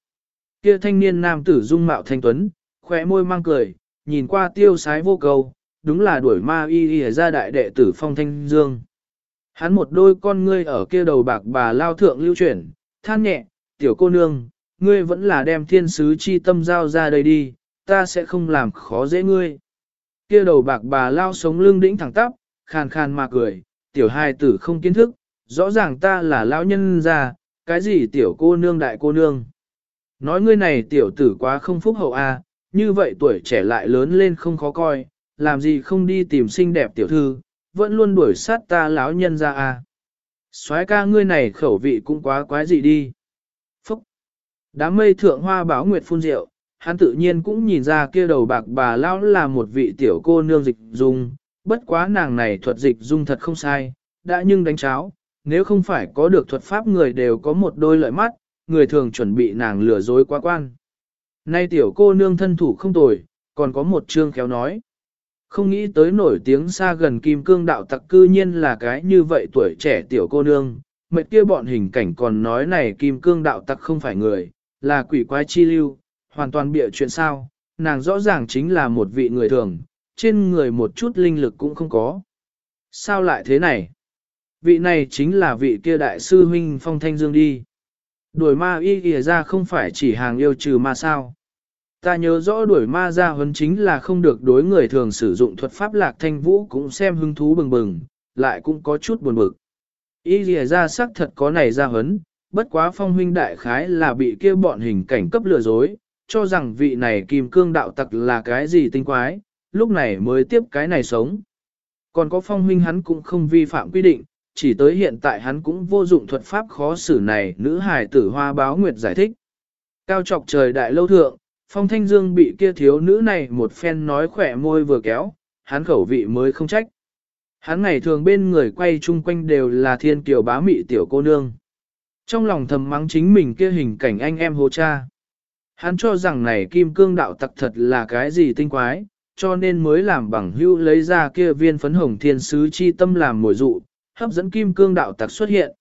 Kia thanh niên nam tử dung mạo thanh tuấn, khỏe môi mang cười, nhìn qua tiêu sái vô cầu, đúng là đuổi ma y y ra đại đệ tử phong thanh dương. Hắn một đôi con ngươi ở kia đầu bạc bà lao thượng lưu chuyển, than nhẹ, tiểu cô nương, ngươi vẫn là đem thiên sứ chi tâm giao ra đây đi, ta sẽ không làm khó dễ ngươi. Kia đầu bạc bà lao sống lưng đĩnh thẳng tắp, khàn khàn mà cười, tiểu hai tử không kiến thức, rõ ràng ta là lão nhân già, cái gì tiểu cô nương đại cô nương. Nói ngươi này tiểu tử quá không phúc hậu a, à, như vậy tuổi trẻ lại lớn lên không khó coi, làm gì không đi tìm xinh đẹp tiểu thư, vẫn luôn đuổi sát ta lão nhân ra. À. soái ca ngươi này khẩu vị cũng quá quái gì đi. Phúc! Đám mây thượng hoa báo nguyệt phun rượu, hắn tự nhiên cũng nhìn ra kia đầu bạc bà lão là một vị tiểu cô nương dịch dung, bất quá nàng này thuật dịch dung thật không sai, đã nhưng đánh cháo, nếu không phải có được thuật pháp người đều có một đôi lợi mắt, người thường chuẩn bị nàng lừa dối quá quan. Nay tiểu cô nương thân thủ không tồi, còn có một chương khéo nói. Không nghĩ tới nổi tiếng xa gần kim cương đạo tặc cư nhiên là cái như vậy tuổi trẻ tiểu cô nương, mệt kia bọn hình cảnh còn nói này kim cương đạo tặc không phải người, là quỷ quái chi lưu, hoàn toàn bịa chuyện sao, nàng rõ ràng chính là một vị người thường, trên người một chút linh lực cũng không có. Sao lại thế này? Vị này chính là vị kia đại sư huynh phong thanh dương đi. Đuổi ma y kìa ra không phải chỉ hàng yêu trừ ma sao. Ta nhớ rõ đuổi ma ra huấn chính là không được đối người thường sử dụng thuật pháp lạc thanh vũ cũng xem hứng thú bừng bừng, lại cũng có chút buồn bực. Y lìa ra xác thật có này ra huấn, bất quá phong huynh đại khái là bị kia bọn hình cảnh cấp lừa dối, cho rằng vị này kim cương đạo tặc là cái gì tinh quái, lúc này mới tiếp cái này sống. Còn có phong huynh hắn cũng không vi phạm quy định, chỉ tới hiện tại hắn cũng vô dụng thuật pháp khó xử này nữ hài tử hoa báo nguyệt giải thích. Cao trọc trời đại lâu thượng, phong thanh dương bị kia thiếu nữ này một phen nói khỏe môi vừa kéo, hắn khẩu vị mới không trách. Hắn ngày thường bên người quay chung quanh đều là thiên kiều bá mị tiểu cô nương. Trong lòng thầm mắng chính mình kia hình cảnh anh em hồ cha. Hắn cho rằng này kim cương đạo tặc thật là cái gì tinh quái, cho nên mới làm bằng hữu lấy ra kia viên phấn hồng thiên sứ chi tâm làm mồi dụ, hấp dẫn kim cương đạo tặc xuất hiện.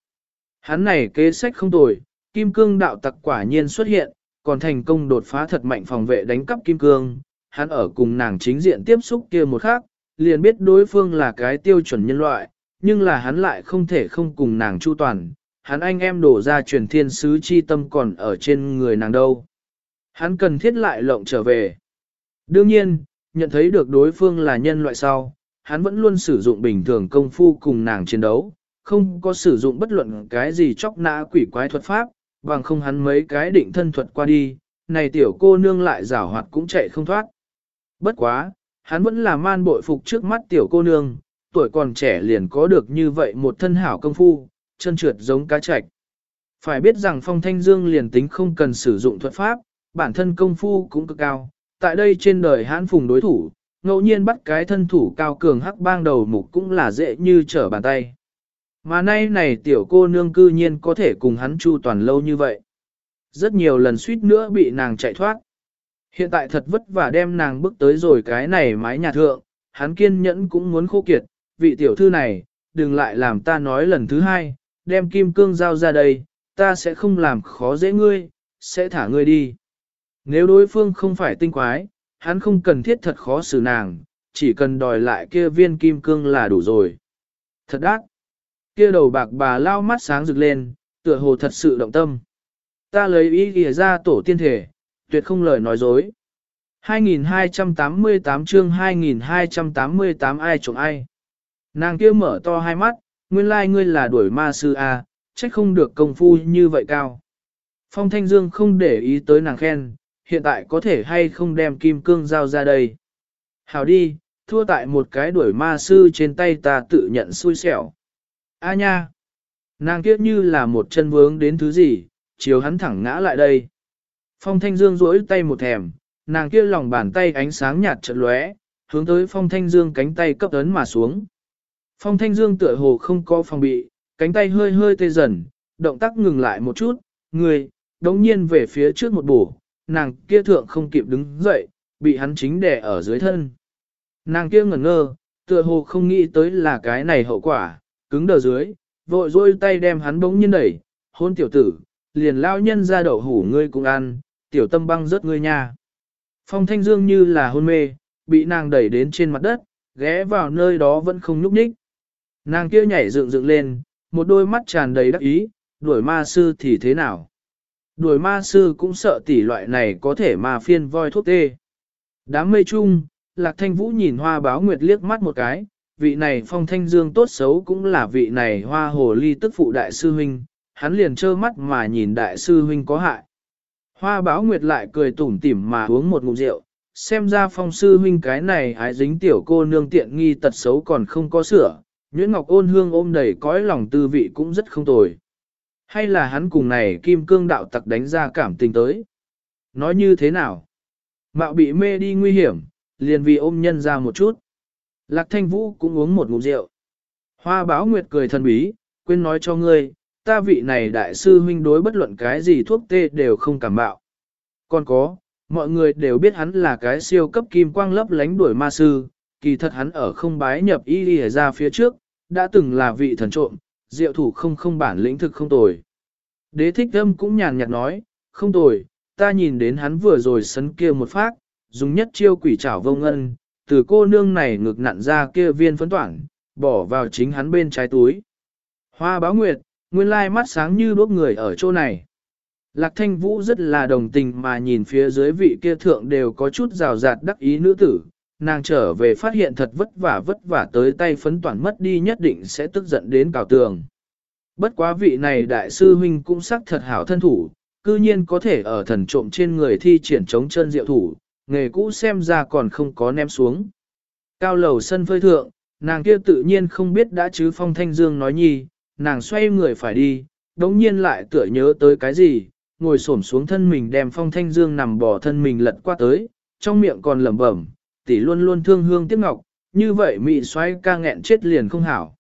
Hắn này kế sách không tồi, kim cương đạo tặc quả nhiên xuất hiện, còn thành công đột phá thật mạnh phòng vệ đánh cắp kim cương. Hắn ở cùng nàng chính diện tiếp xúc kia một khác, liền biết đối phương là cái tiêu chuẩn nhân loại, nhưng là hắn lại không thể không cùng nàng chu toàn. Hắn anh em đổ ra truyền thiên sứ chi tâm còn ở trên người nàng đâu. Hắn cần thiết lại lộng trở về. Đương nhiên, nhận thấy được đối phương là nhân loại sau, hắn vẫn luôn sử dụng bình thường công phu cùng nàng chiến đấu, không có sử dụng bất luận cái gì chóc nã quỷ quái thuật pháp, bằng không hắn mấy cái định thân thuật qua đi, này tiểu cô nương lại rảo hoạt cũng chạy không thoát. Bất quá, hắn vẫn là man bội phục trước mắt tiểu cô nương, tuổi còn trẻ liền có được như vậy một thân hảo công phu, chân trượt giống cá chạch. Phải biết rằng phong thanh dương liền tính không cần sử dụng thuật pháp, bản thân công phu cũng cực cao, tại đây trên đời hãn phùng đối thủ, ngẫu nhiên bắt cái thân thủ cao cường hắc bang đầu mục cũng là dễ như trở bàn tay. Mà nay này tiểu cô nương cư nhiên có thể cùng hắn chu toàn lâu như vậy. Rất nhiều lần suýt nữa bị nàng chạy thoát. Hiện tại thật vất vả đem nàng bước tới rồi cái này mái nhà thượng, hắn kiên nhẫn cũng muốn khô kiệt, vị tiểu thư này, đừng lại làm ta nói lần thứ hai, đem kim cương giao ra đây, ta sẽ không làm khó dễ ngươi, sẽ thả ngươi đi. Nếu đối phương không phải tinh quái, hắn không cần thiết thật khó xử nàng, chỉ cần đòi lại kia viên kim cương là đủ rồi. Thật đắt. Kia đầu bạc bà lao mắt sáng rực lên, tựa hồ thật sự động tâm. Ta lấy ý ghi ra tổ tiên thể, tuyệt không lời nói dối. 2288 chương 2288 ai trộm ai. Nàng kia mở to hai mắt, nguyên lai like ngươi là đuổi ma sư à, A, trách không được công phu như vậy cao. Phong Thanh Dương không để ý tới nàng khen, hiện tại có thể hay không đem kim cương giao ra đây. Hảo đi, thua tại một cái đuổi ma sư trên tay ta tự nhận xui xẻo. A nha! Nàng kiếp như là một chân vướng đến thứ gì, chiều hắn thẳng ngã lại đây. Phong Thanh Dương duỗi tay một thèm, nàng kia lòng bàn tay ánh sáng nhạt chợt lóe, hướng tới Phong Thanh Dương cánh tay cấp ấn mà xuống. Phong Thanh Dương tựa hồ không có phòng bị, cánh tay hơi hơi tê dần, động tác ngừng lại một chút, người, đống nhiên về phía trước một bổ, nàng kia thượng không kịp đứng dậy, bị hắn chính đè ở dưới thân. Nàng kia ngẩn ngơ, tựa hồ không nghĩ tới là cái này hậu quả, cứng đờ dưới, vội dôi tay đem hắn bỗng nhiên đẩy, hôn tiểu tử, liền lao nhân ra đậu hủ ngươi cũng ăn, tiểu tâm băng rớt ngươi nha. Phong thanh dương như là hôn mê, bị nàng đẩy đến trên mặt đất, ghé vào nơi đó vẫn không nhúc nhích. Nàng kia nhảy dựng dựng lên, một đôi mắt tràn đầy đắc ý, đuổi ma sư thì thế nào? Đuổi ma sư cũng sợ tỷ loại này có thể mà phiên voi thuốc tê. Đám mây chung, Lạc Thanh Vũ nhìn hoa báo nguyệt liếc mắt một cái, vị này phong thanh dương tốt xấu cũng là vị này hoa hồ ly tức phụ đại sư huynh, hắn liền trơ mắt mà nhìn đại sư huynh có hại. Hoa báo nguyệt lại cười tủm tỉm mà uống một ngụm rượu, xem ra phong sư huynh cái này ái dính tiểu cô nương tiện nghi tật xấu còn không có sửa, Nguyễn Ngọc ôn hương ôm đầy cõi lòng tư vị cũng rất không tồi. Hay là hắn cùng này kim cương đạo tặc đánh ra cảm tình tới? Nói như thế nào? Mạo bị mê đi nguy hiểm, liền vì ôm nhân ra một chút. Lạc thanh vũ cũng uống một ngụm rượu. Hoa báo nguyệt cười thần bí, quên nói cho ngươi, ta vị này đại sư huynh đối bất luận cái gì thuốc tê đều không cảm bạo. Còn có, mọi người đều biết hắn là cái siêu cấp kim quang lấp lánh đuổi ma sư, kỳ thật hắn ở không bái nhập y đi ra phía trước, đã từng là vị thần trộm, diệu thủ không không bản lĩnh thực không tồi. Đế thích âm cũng nhàn nhạt nói, không tồi, ta nhìn đến hắn vừa rồi sấn kia một phát, dùng nhất chiêu quỷ trảo vông ngân, từ cô nương này ngực nặn ra kia viên phấn toản, bỏ vào chính hắn bên trái túi. Hoa báo nguyệt, nguyên lai mắt sáng như đuốc người ở chỗ này. Lạc thanh vũ rất là đồng tình mà nhìn phía dưới vị kia thượng đều có chút rào rạt đắc ý nữ tử, nàng trở về phát hiện thật vất vả vất vả tới tay phấn toàn mất đi nhất định sẽ tức giận đến cào tường. Bất quá vị này đại sư huynh cũng sắc thật hảo thân thủ, cư nhiên có thể ở thần trộm trên người thi triển chống chân diệu thủ, nghề cũ xem ra còn không có ném xuống. Cao lầu sân phơi thượng, nàng kia tự nhiên không biết đã chứ phong thanh dương nói nhi, nàng xoay người phải đi, đống nhiên lại tựa nhớ tới cái gì, ngồi xổm xuống thân mình đem phong thanh dương nằm bỏ thân mình lật qua tới, trong miệng còn lẩm bẩm, tỷ luôn luôn thương hương tiếc ngọc, như vậy mị xoay ca nghẹn chết liền không hảo.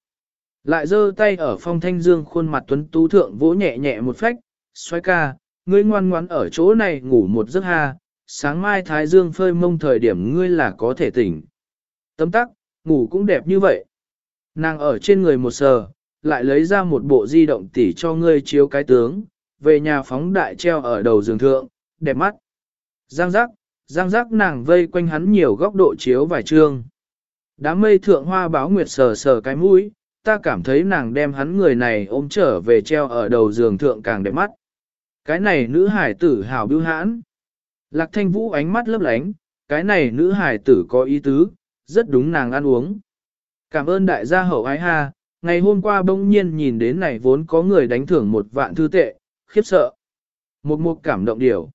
Lại giơ tay ở phong thanh dương khuôn mặt tuấn tú thượng vỗ nhẹ nhẹ một phách, xoay ca, ngươi ngoan ngoãn ở chỗ này ngủ một giấc ha, sáng mai thái dương phơi mông thời điểm ngươi là có thể tỉnh. Tấm tắc, ngủ cũng đẹp như vậy. Nàng ở trên người một sờ, lại lấy ra một bộ di động tỉ cho ngươi chiếu cái tướng, về nhà phóng đại treo ở đầu giường thượng, đẹp mắt. Giang giác, giang giác nàng vây quanh hắn nhiều góc độ chiếu vài trương. Đám mây thượng hoa báo nguyệt sờ sờ cái mũi, ta cảm thấy nàng đem hắn người này ôm trở về treo ở đầu giường thượng càng đẹp mắt. Cái này nữ hải tử hào bưu hãn. Lạc thanh vũ ánh mắt lấp lánh, cái này nữ hải tử có ý tứ, rất đúng nàng ăn uống. Cảm ơn đại gia hậu ái ha, ngày hôm qua bỗng nhiên nhìn đến này vốn có người đánh thưởng một vạn thư tệ, khiếp sợ. Một mục cảm động điều.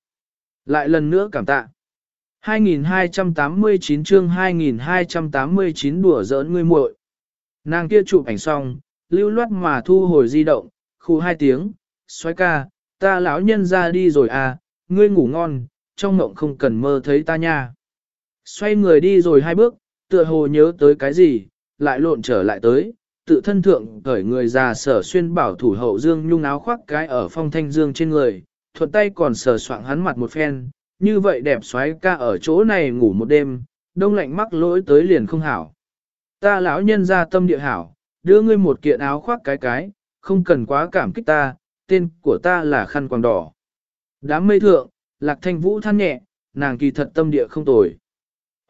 Lại lần nữa cảm tạ. 2289 chương 2289 đùa giỡn ngươi muội. Nàng kia chụp ảnh xong, lưu loát mà thu hồi di động, khu hai tiếng, xoay ca, ta lão nhân ra đi rồi à, ngươi ngủ ngon, trong ngộng không cần mơ thấy ta nha. Xoay người đi rồi hai bước, tựa hồ nhớ tới cái gì, lại lộn trở lại tới, tự thân thượng cởi người già sở xuyên bảo thủ hậu dương nhung áo khoác cái ở phong thanh dương trên người, thuận tay còn sờ soạng hắn mặt một phen, như vậy đẹp xoáy ca ở chỗ này ngủ một đêm, đông lạnh mắc lỗi tới liền không hảo. Ta lão nhân ra tâm địa hảo, đưa ngươi một kiện áo khoác cái cái, không cần quá cảm kích ta, tên của ta là khăn quàng đỏ. Đám mây thượng, lạc thanh vũ than nhẹ, nàng kỳ thật tâm địa không tồi.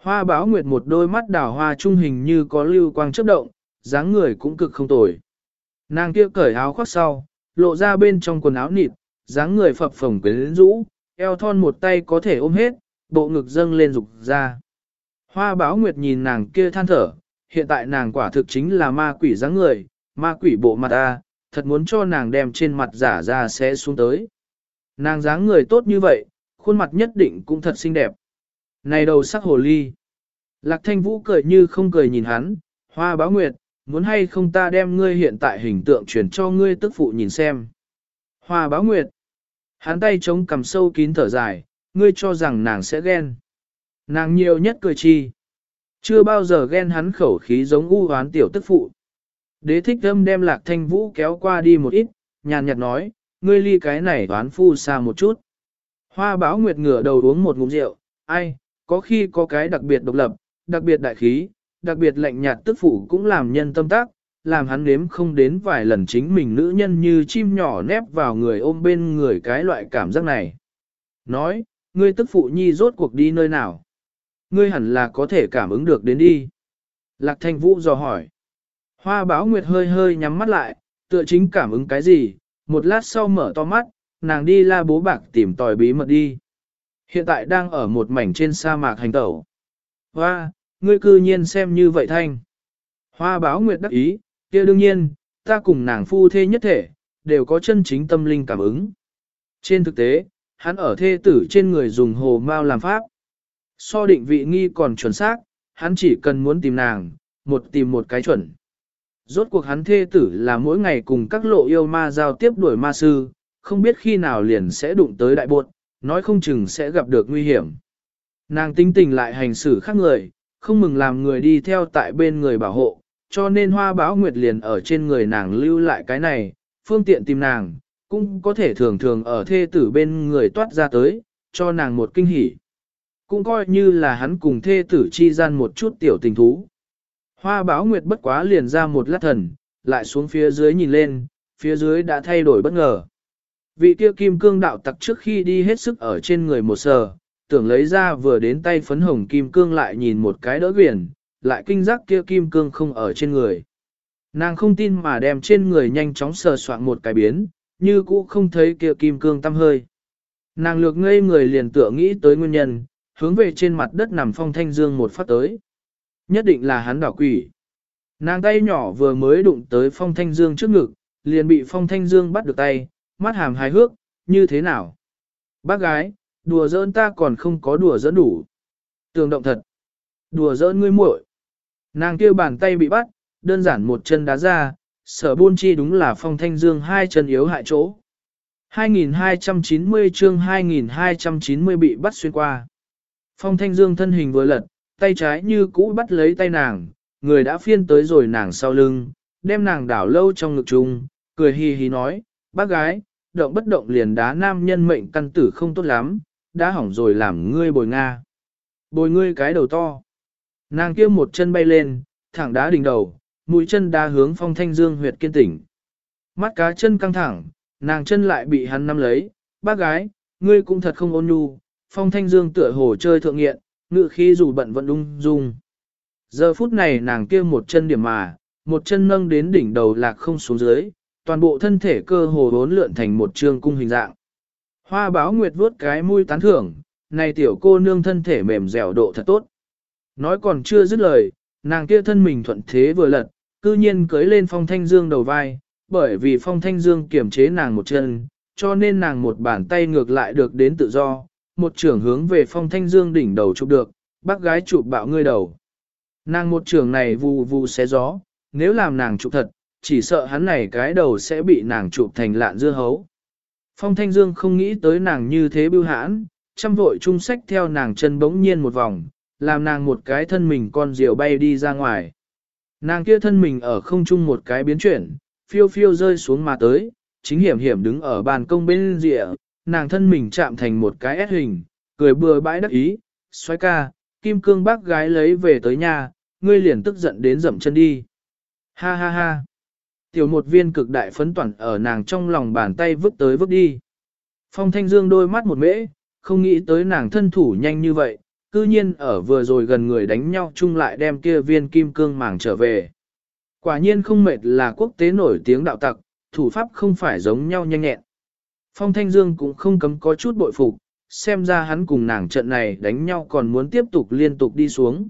Hoa báo nguyệt một đôi mắt đào hoa trung hình như có lưu quang chớp động, dáng người cũng cực không tồi. Nàng kia cởi áo khoác sau, lộ ra bên trong quần áo nịt, dáng người phập phồng quyến rũ, eo thon một tay có thể ôm hết, bộ ngực dâng lên rục ra. Hoa báo nguyệt nhìn nàng kia than thở, hiện tại nàng quả thực chính là ma quỷ dáng người, ma quỷ bộ mặt ta, thật muốn cho nàng đem trên mặt giả ra sẽ xuống tới. Nàng dáng người tốt như vậy, khuôn mặt nhất định cũng thật xinh đẹp. Này đầu sắc hồ ly. Lạc thanh vũ cười như không cười nhìn hắn, hoa báo nguyệt, muốn hay không ta đem ngươi hiện tại hình tượng truyền cho ngươi tức phụ nhìn xem. Hoa báo nguyệt. Hắn tay chống cầm sâu kín thở dài, ngươi cho rằng nàng sẽ ghen. Nàng nhiều nhất cười chi. Chưa bao giờ ghen hắn khẩu khí giống u hoán tiểu tức phụ. Đế thích thâm đem lạc thanh vũ kéo qua đi một ít, nhàn nhạt nói, ngươi ly cái này đoán phu xa một chút. Hoa báo nguyệt ngửa đầu uống một ngụm rượu, ai, có khi có cái đặc biệt độc lập, đặc biệt đại khí, đặc biệt lạnh nhạt tức phụ cũng làm nhân tâm tác, làm hắn nếm không đến vài lần chính mình nữ nhân như chim nhỏ nép vào người ôm bên người cái loại cảm giác này. Nói, ngươi tức phụ nhi rốt cuộc đi nơi nào? Ngươi hẳn là có thể cảm ứng được đến đi. Lạc thanh vũ dò hỏi. Hoa báo nguyệt hơi hơi nhắm mắt lại, tựa chính cảm ứng cái gì, một lát sau mở to mắt, nàng đi la bố bạc tìm tòi bí mật đi. Hiện tại đang ở một mảnh trên sa mạc hành tẩu. Hoa, ngươi cư nhiên xem như vậy thanh. Hoa báo nguyệt đắc ý, kia đương nhiên, ta cùng nàng phu thê nhất thể, đều có chân chính tâm linh cảm ứng. Trên thực tế, hắn ở thê tử trên người dùng hồ mao làm pháp. So định vị nghi còn chuẩn xác, hắn chỉ cần muốn tìm nàng, một tìm một cái chuẩn. Rốt cuộc hắn thê tử là mỗi ngày cùng các lộ yêu ma giao tiếp đuổi ma sư, không biết khi nào liền sẽ đụng tới đại buộc, nói không chừng sẽ gặp được nguy hiểm. Nàng tính tình lại hành xử khác người, không mừng làm người đi theo tại bên người bảo hộ, cho nên hoa báo nguyệt liền ở trên người nàng lưu lại cái này, phương tiện tìm nàng, cũng có thể thường thường ở thê tử bên người toát ra tới, cho nàng một kinh hỉ. Cũng coi như là hắn cùng thê tử chi gian một chút tiểu tình thú. Hoa báo nguyệt bất quá liền ra một lát thần, lại xuống phía dưới nhìn lên, phía dưới đã thay đổi bất ngờ. Vị kia kim cương đạo tặc trước khi đi hết sức ở trên người một sờ, tưởng lấy ra vừa đến tay phấn hồng kim cương lại nhìn một cái đỡ quyển, lại kinh giác kia kim cương không ở trên người. Nàng không tin mà đem trên người nhanh chóng sờ soạn một cái biến, như cũ không thấy kia kim cương tăm hơi. Nàng lược ngây người liền tựa nghĩ tới nguyên nhân, hướng về trên mặt đất nằm phong thanh dương một phát tới. Nhất định là hắn đảo quỷ. Nàng tay nhỏ vừa mới đụng tới phong thanh dương trước ngực, liền bị phong thanh dương bắt được tay, mắt hàm hài hước, như thế nào? Bác gái, đùa giỡn ta còn không có đùa giỡn đủ. Tường động thật. Đùa giỡn ngươi muội. Nàng kia bàn tay bị bắt, đơn giản một chân đá ra, sở buôn chi đúng là phong thanh dương hai chân yếu hại chỗ. 2290 chương 2290 bị bắt xuyên qua. Phong thanh dương thân hình vừa lật, tay trái như cũ bắt lấy tay nàng, người đã phiên tới rồi nàng sau lưng, đem nàng đảo lâu trong ngực chung, cười hì hì nói, bác gái, động bất động liền đá nam nhân mệnh căn tử không tốt lắm, đã hỏng rồi làm ngươi bồi Nga. Bồi ngươi cái đầu to. Nàng kia một chân bay lên, thẳng đá đỉnh đầu, mũi chân đá hướng phong thanh dương huyệt kiên tỉnh. Mắt cá chân căng thẳng, nàng chân lại bị hắn nắm lấy, bác gái, ngươi cũng thật không ôn nhu, phong thanh dương tựa hồ chơi thượng nghiện, ngự khi dù bận vẫn ung dung. Giờ phút này nàng kia một chân điểm mà, một chân nâng đến đỉnh đầu lạc không xuống dưới, toàn bộ thân thể cơ hồ bốn lượn thành một trương cung hình dạng. Hoa báo nguyệt vuốt cái mũi tán thưởng, này tiểu cô nương thân thể mềm dẻo độ thật tốt. Nói còn chưa dứt lời, nàng kia thân mình thuận thế vừa lật, cư nhiên cưới lên phong thanh dương đầu vai, bởi vì phong thanh dương kiềm chế nàng một chân, cho nên nàng một bàn tay ngược lại được đến tự do, một trưởng hướng về phong thanh dương đỉnh đầu chụp được, bác gái chụp bạo ngươi đầu. Nàng một trưởng này vù vù xé gió, nếu làm nàng chụp thật, chỉ sợ hắn này cái đầu sẽ bị nàng chụp thành lạn dưa hấu. Phong Thanh Dương không nghĩ tới nàng như thế bưu hãn, chăm vội trung sách theo nàng chân bỗng nhiên một vòng, làm nàng một cái thân mình con diều bay đi ra ngoài. Nàng kia thân mình ở không trung một cái biến chuyển, phiêu phiêu rơi xuống mà tới, chính hiểm hiểm đứng ở bàn công bên rìa, nàng thân mình chạm thành một cái S hình, cười bừa bãi đắc ý, xoay ca, kim cương bác gái lấy về tới nhà, ngươi liền tức giận đến dậm chân đi. Ha ha ha. Tiểu một viên cực đại phấn toàn ở nàng trong lòng bàn tay vứt tới vứt đi. Phong thanh dương đôi mắt một mễ, không nghĩ tới nàng thân thủ nhanh như vậy, cư nhiên ở vừa rồi gần người đánh nhau chung lại đem kia viên kim cương màng trở về. Quả nhiên không mệt là quốc tế nổi tiếng đạo tặc, thủ pháp không phải giống nhau nhanh nhẹn. Phong Thanh Dương cũng không cấm có chút bội phục, xem ra hắn cùng nàng trận này đánh nhau còn muốn tiếp tục liên tục đi xuống.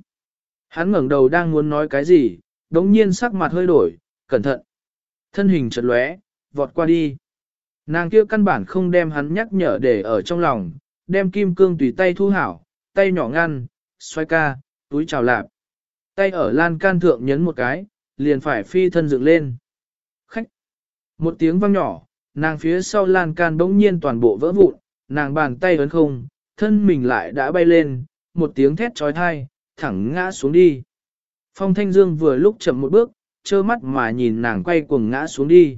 Hắn ngẩng đầu đang muốn nói cái gì, đống nhiên sắc mặt hơi đổi, cẩn thận. Thân hình chợt lóe, vọt qua đi. Nàng kia căn bản không đem hắn nhắc nhở để ở trong lòng, đem kim cương tùy tay thu hảo, tay nhỏ ngăn, xoay ca, túi chào lạp. Tay ở lan can thượng nhấn một cái, liền phải phi thân dựng lên. Khách! Một tiếng vang nhỏ, nàng phía sau lan can bỗng nhiên toàn bộ vỡ vụn, nàng bàn tay ấn không, thân mình lại đã bay lên, một tiếng thét trói thai, thẳng ngã xuống đi. Phong Thanh Dương vừa lúc chậm một bước, trơ mắt mà nhìn nàng quay cuồng ngã xuống đi.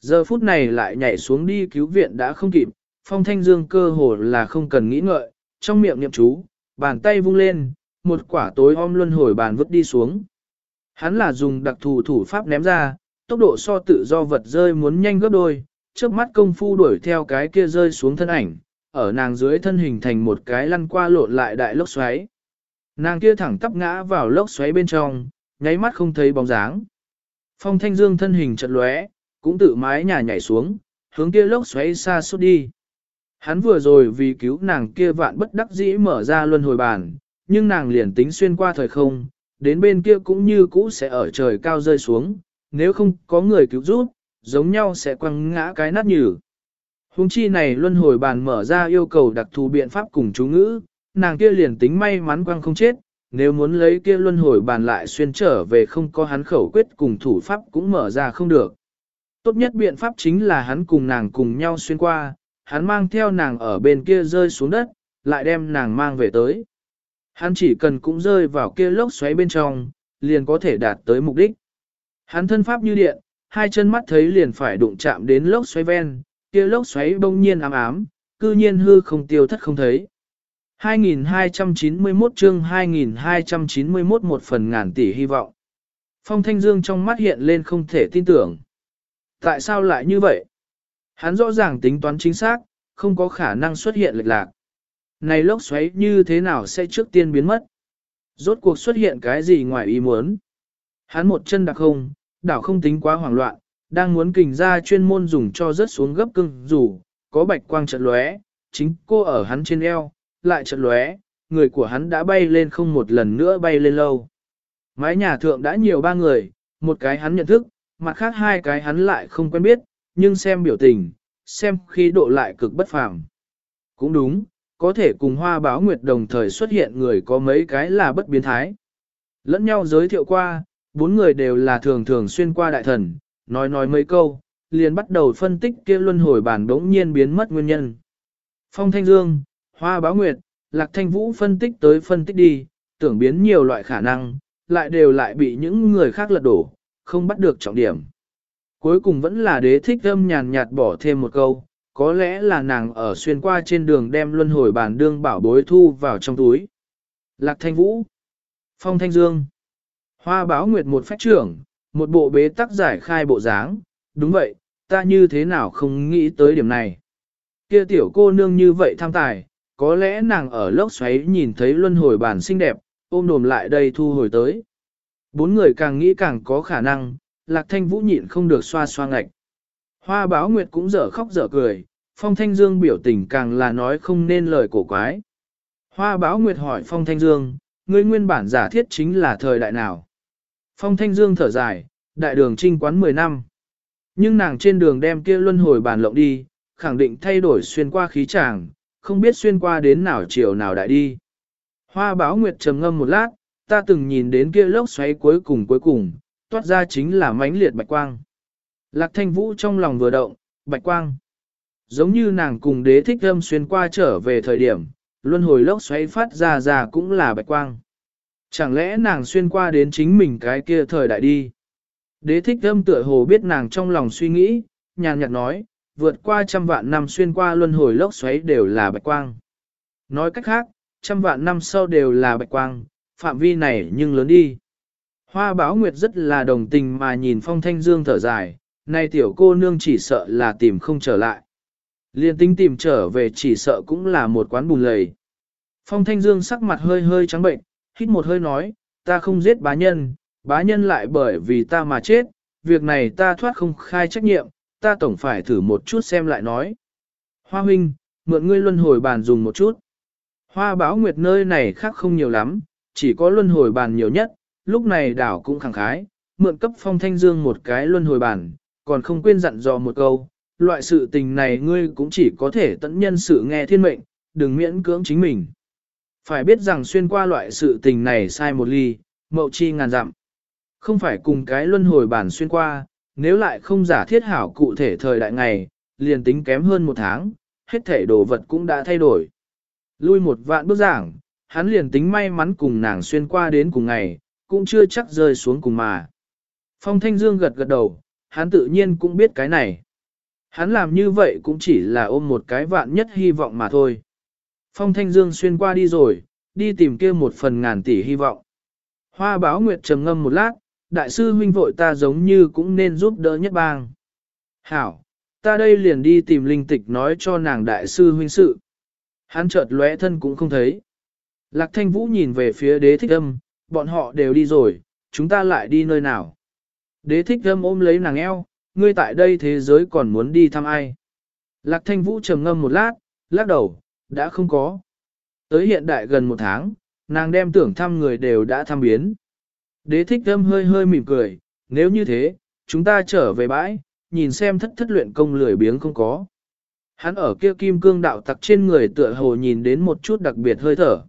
Giờ phút này lại nhảy xuống đi cứu viện đã không kịp, Phong Thanh Dương cơ hồ là không cần nghĩ ngợi, trong miệng niệm chú, bàn tay vung lên, một quả tối om luân hồi bàn vứt đi xuống. Hắn là dùng đặc thù thủ pháp ném ra, tốc độ so tự do vật rơi muốn nhanh gấp đôi, trước mắt công phu đuổi theo cái kia rơi xuống thân ảnh, ở nàng dưới thân hình thành một cái lăn qua lộn lại đại lốc xoáy. Nàng kia thẳng tắp ngã vào lốc xoáy bên trong, nháy mắt không thấy bóng dáng. Phong Thanh Dương thân hình chợt lóe, cũng tự mái nhà nhảy xuống, hướng kia lốc xoáy xa suốt đi. Hắn vừa rồi vì cứu nàng kia vạn bất đắc dĩ mở ra luân hồi bàn, nhưng nàng liền tính xuyên qua thời không, đến bên kia cũng như cũ sẽ ở trời cao rơi xuống, nếu không có người cứu giúp, giống nhau sẽ quăng ngã cái nát nhừ. Hùng chi này luân hồi bàn mở ra yêu cầu đặc thù biện pháp cùng chú ngữ, nàng kia liền tính may mắn quăng không chết, nếu muốn lấy kia luân hồi bàn lại xuyên trở về không có hắn khẩu quyết cùng thủ pháp cũng mở ra không được. Tốt nhất biện pháp chính là hắn cùng nàng cùng nhau xuyên qua, hắn mang theo nàng ở bên kia rơi xuống đất, lại đem nàng mang về tới. Hắn chỉ cần cũng rơi vào kia lốc xoáy bên trong, liền có thể đạt tới mục đích. Hắn thân pháp như điện, hai chân mắt thấy liền phải đụng chạm đến lốc xoáy ven, kia lốc xoáy bỗng nhiên ám ám, cư nhiên hư không tiêu thất không thấy. 2291 chương 2291 một phần ngàn tỷ hy vọng. Phong Thanh Dương trong mắt hiện lên không thể tin tưởng. Tại sao lại như vậy? Hắn rõ ràng tính toán chính xác, không có khả năng xuất hiện lệch lạc. Này lốc xoáy như thế nào sẽ trước tiên biến mất? Rốt cuộc xuất hiện cái gì ngoài ý muốn? Hắn một chân đặc không, đảo không tính quá hoảng loạn, đang muốn kình ra chuyên môn dùng cho rớt xuống gấp cưng dù, có bạch quang trận lóe, chính cô ở hắn trên eo, lại chợt lóe, người của hắn đã bay lên không một lần nữa bay lên lâu. Mái nhà thượng đã nhiều ba người, một cái hắn nhận thức, mặt khác hai cái hắn lại không quen biết, nhưng xem biểu tình, xem khí độ lại cực bất phàm. Cũng đúng, có thể cùng hoa báo nguyệt đồng thời xuất hiện người có mấy cái là bất biến thái. Lẫn nhau giới thiệu qua, bốn người đều là thường thường xuyên qua đại thần, nói nói mấy câu, liền bắt đầu phân tích kia luân hồi bản đống nhiên biến mất nguyên nhân. Phong Thanh Dương, Hoa Báo Nguyệt, Lạc Thanh Vũ phân tích tới phân tích đi, tưởng biến nhiều loại khả năng, lại đều lại bị những người khác lật đổ, không bắt được trọng điểm. Cuối cùng vẫn là đế thích âm nhàn nhạt bỏ thêm một câu, có lẽ là nàng ở xuyên qua trên đường đem luân hồi bàn đương bảo bối thu vào trong túi. Lạc Thanh Vũ, Phong Thanh Dương, Hoa Báo Nguyệt một phách trưởng, một bộ bế tắc giải khai bộ dáng, đúng vậy, ta như thế nào không nghĩ tới điểm này. Kia tiểu cô nương như vậy tham tài, có lẽ nàng ở lốc xoáy nhìn thấy luân hồi bản xinh đẹp, ôm đồm lại đây thu hồi tới. Bốn người càng nghĩ càng có khả năng, lạc thanh vũ nhịn không được xoa xoa ngạch. Hoa báo nguyệt cũng dở khóc dở cười, phong thanh dương biểu tình càng là nói không nên lời cổ quái. Hoa báo nguyệt hỏi phong thanh dương, ngươi nguyên bản giả thiết chính là thời đại nào? Phong thanh dương thở dài, đại đường trinh quán 10 năm. Nhưng nàng trên đường đem kia luân hồi bàn lộng đi, khẳng định thay đổi xuyên qua khí tràng, không biết xuyên qua đến nào chiều nào đại đi. Hoa báo nguyệt trầm ngâm một lát, ta từng nhìn đến kia lốc xoáy cuối cùng cuối cùng, toát ra chính là mãnh liệt bạch quang. Lạc thanh vũ trong lòng vừa động, bạch quang. Giống như nàng cùng đế thích âm xuyên qua trở về thời điểm, luân hồi lốc xoáy phát ra ra cũng là bạch quang. Chẳng lẽ nàng xuyên qua đến chính mình cái kia thời đại đi? Đế thích âm tựa hồ biết nàng trong lòng suy nghĩ, nhàn nhạt nói, vượt qua trăm vạn năm xuyên qua luân hồi lốc xoáy đều là bạch quang. Nói cách khác, trăm vạn năm sau đều là bạch quang, phạm vi này nhưng lớn đi. Hoa báo nguyệt rất là đồng tình mà nhìn phong thanh dương thở dài, nay tiểu cô nương chỉ sợ là tìm không trở lại. Liên tính tìm trở về chỉ sợ cũng là một quán bùn lầy. Phong thanh dương sắc mặt hơi hơi trắng bệnh, hít một hơi nói, ta không giết bá nhân, bá nhân lại bởi vì ta mà chết, việc này ta thoát không khai trách nhiệm, ta tổng phải thử một chút xem lại nói. Hoa huynh, mượn ngươi luân hồi bàn dùng một chút. Hoa báo nguyệt nơi này khác không nhiều lắm, chỉ có luân hồi bàn nhiều nhất, lúc này đảo cũng khẳng khái, mượn cấp phong thanh dương một cái luân hồi bàn, còn không quên dặn dò một câu, loại sự tình này ngươi cũng chỉ có thể tận nhân sự nghe thiên mệnh, đừng miễn cưỡng chính mình. Phải biết rằng xuyên qua loại sự tình này sai một ly, mậu chi ngàn dặm. Không phải cùng cái luân hồi bản xuyên qua, nếu lại không giả thiết hảo cụ thể thời đại ngày, liền tính kém hơn một tháng, hết thể đồ vật cũng đã thay đổi. Lui một vạn bước giảng, hắn liền tính may mắn cùng nàng xuyên qua đến cùng ngày, cũng chưa chắc rơi xuống cùng mà. Phong Thanh Dương gật gật đầu, hắn tự nhiên cũng biết cái này. Hắn làm như vậy cũng chỉ là ôm một cái vạn nhất hy vọng mà thôi. Phong Thanh Dương xuyên qua đi rồi, đi tìm kia một phần ngàn tỷ hy vọng. Hoa báo nguyệt trầm ngâm một lát, đại sư huynh vội ta giống như cũng nên giúp đỡ nhất bang. Hảo, ta đây liền đi tìm linh tịch nói cho nàng đại sư huynh sự. Hắn chợt lóe thân cũng không thấy. Lạc thanh vũ nhìn về phía đế thích âm, bọn họ đều đi rồi, chúng ta lại đi nơi nào. Đế thích Âm ôm lấy nàng eo, ngươi tại đây thế giới còn muốn đi thăm ai. Lạc thanh vũ trầm ngâm một lát, lắc đầu, đã không có. Tới hiện đại gần một tháng, nàng đem tưởng thăm người đều đã thăm biến. Đế thích thâm hơi hơi mỉm cười, nếu như thế, chúng ta trở về bãi, nhìn xem thất thất luyện công lười biếng không có. Hắn ở kia kim cương đạo tặc trên người tựa hồ nhìn đến một chút đặc biệt hơi thở.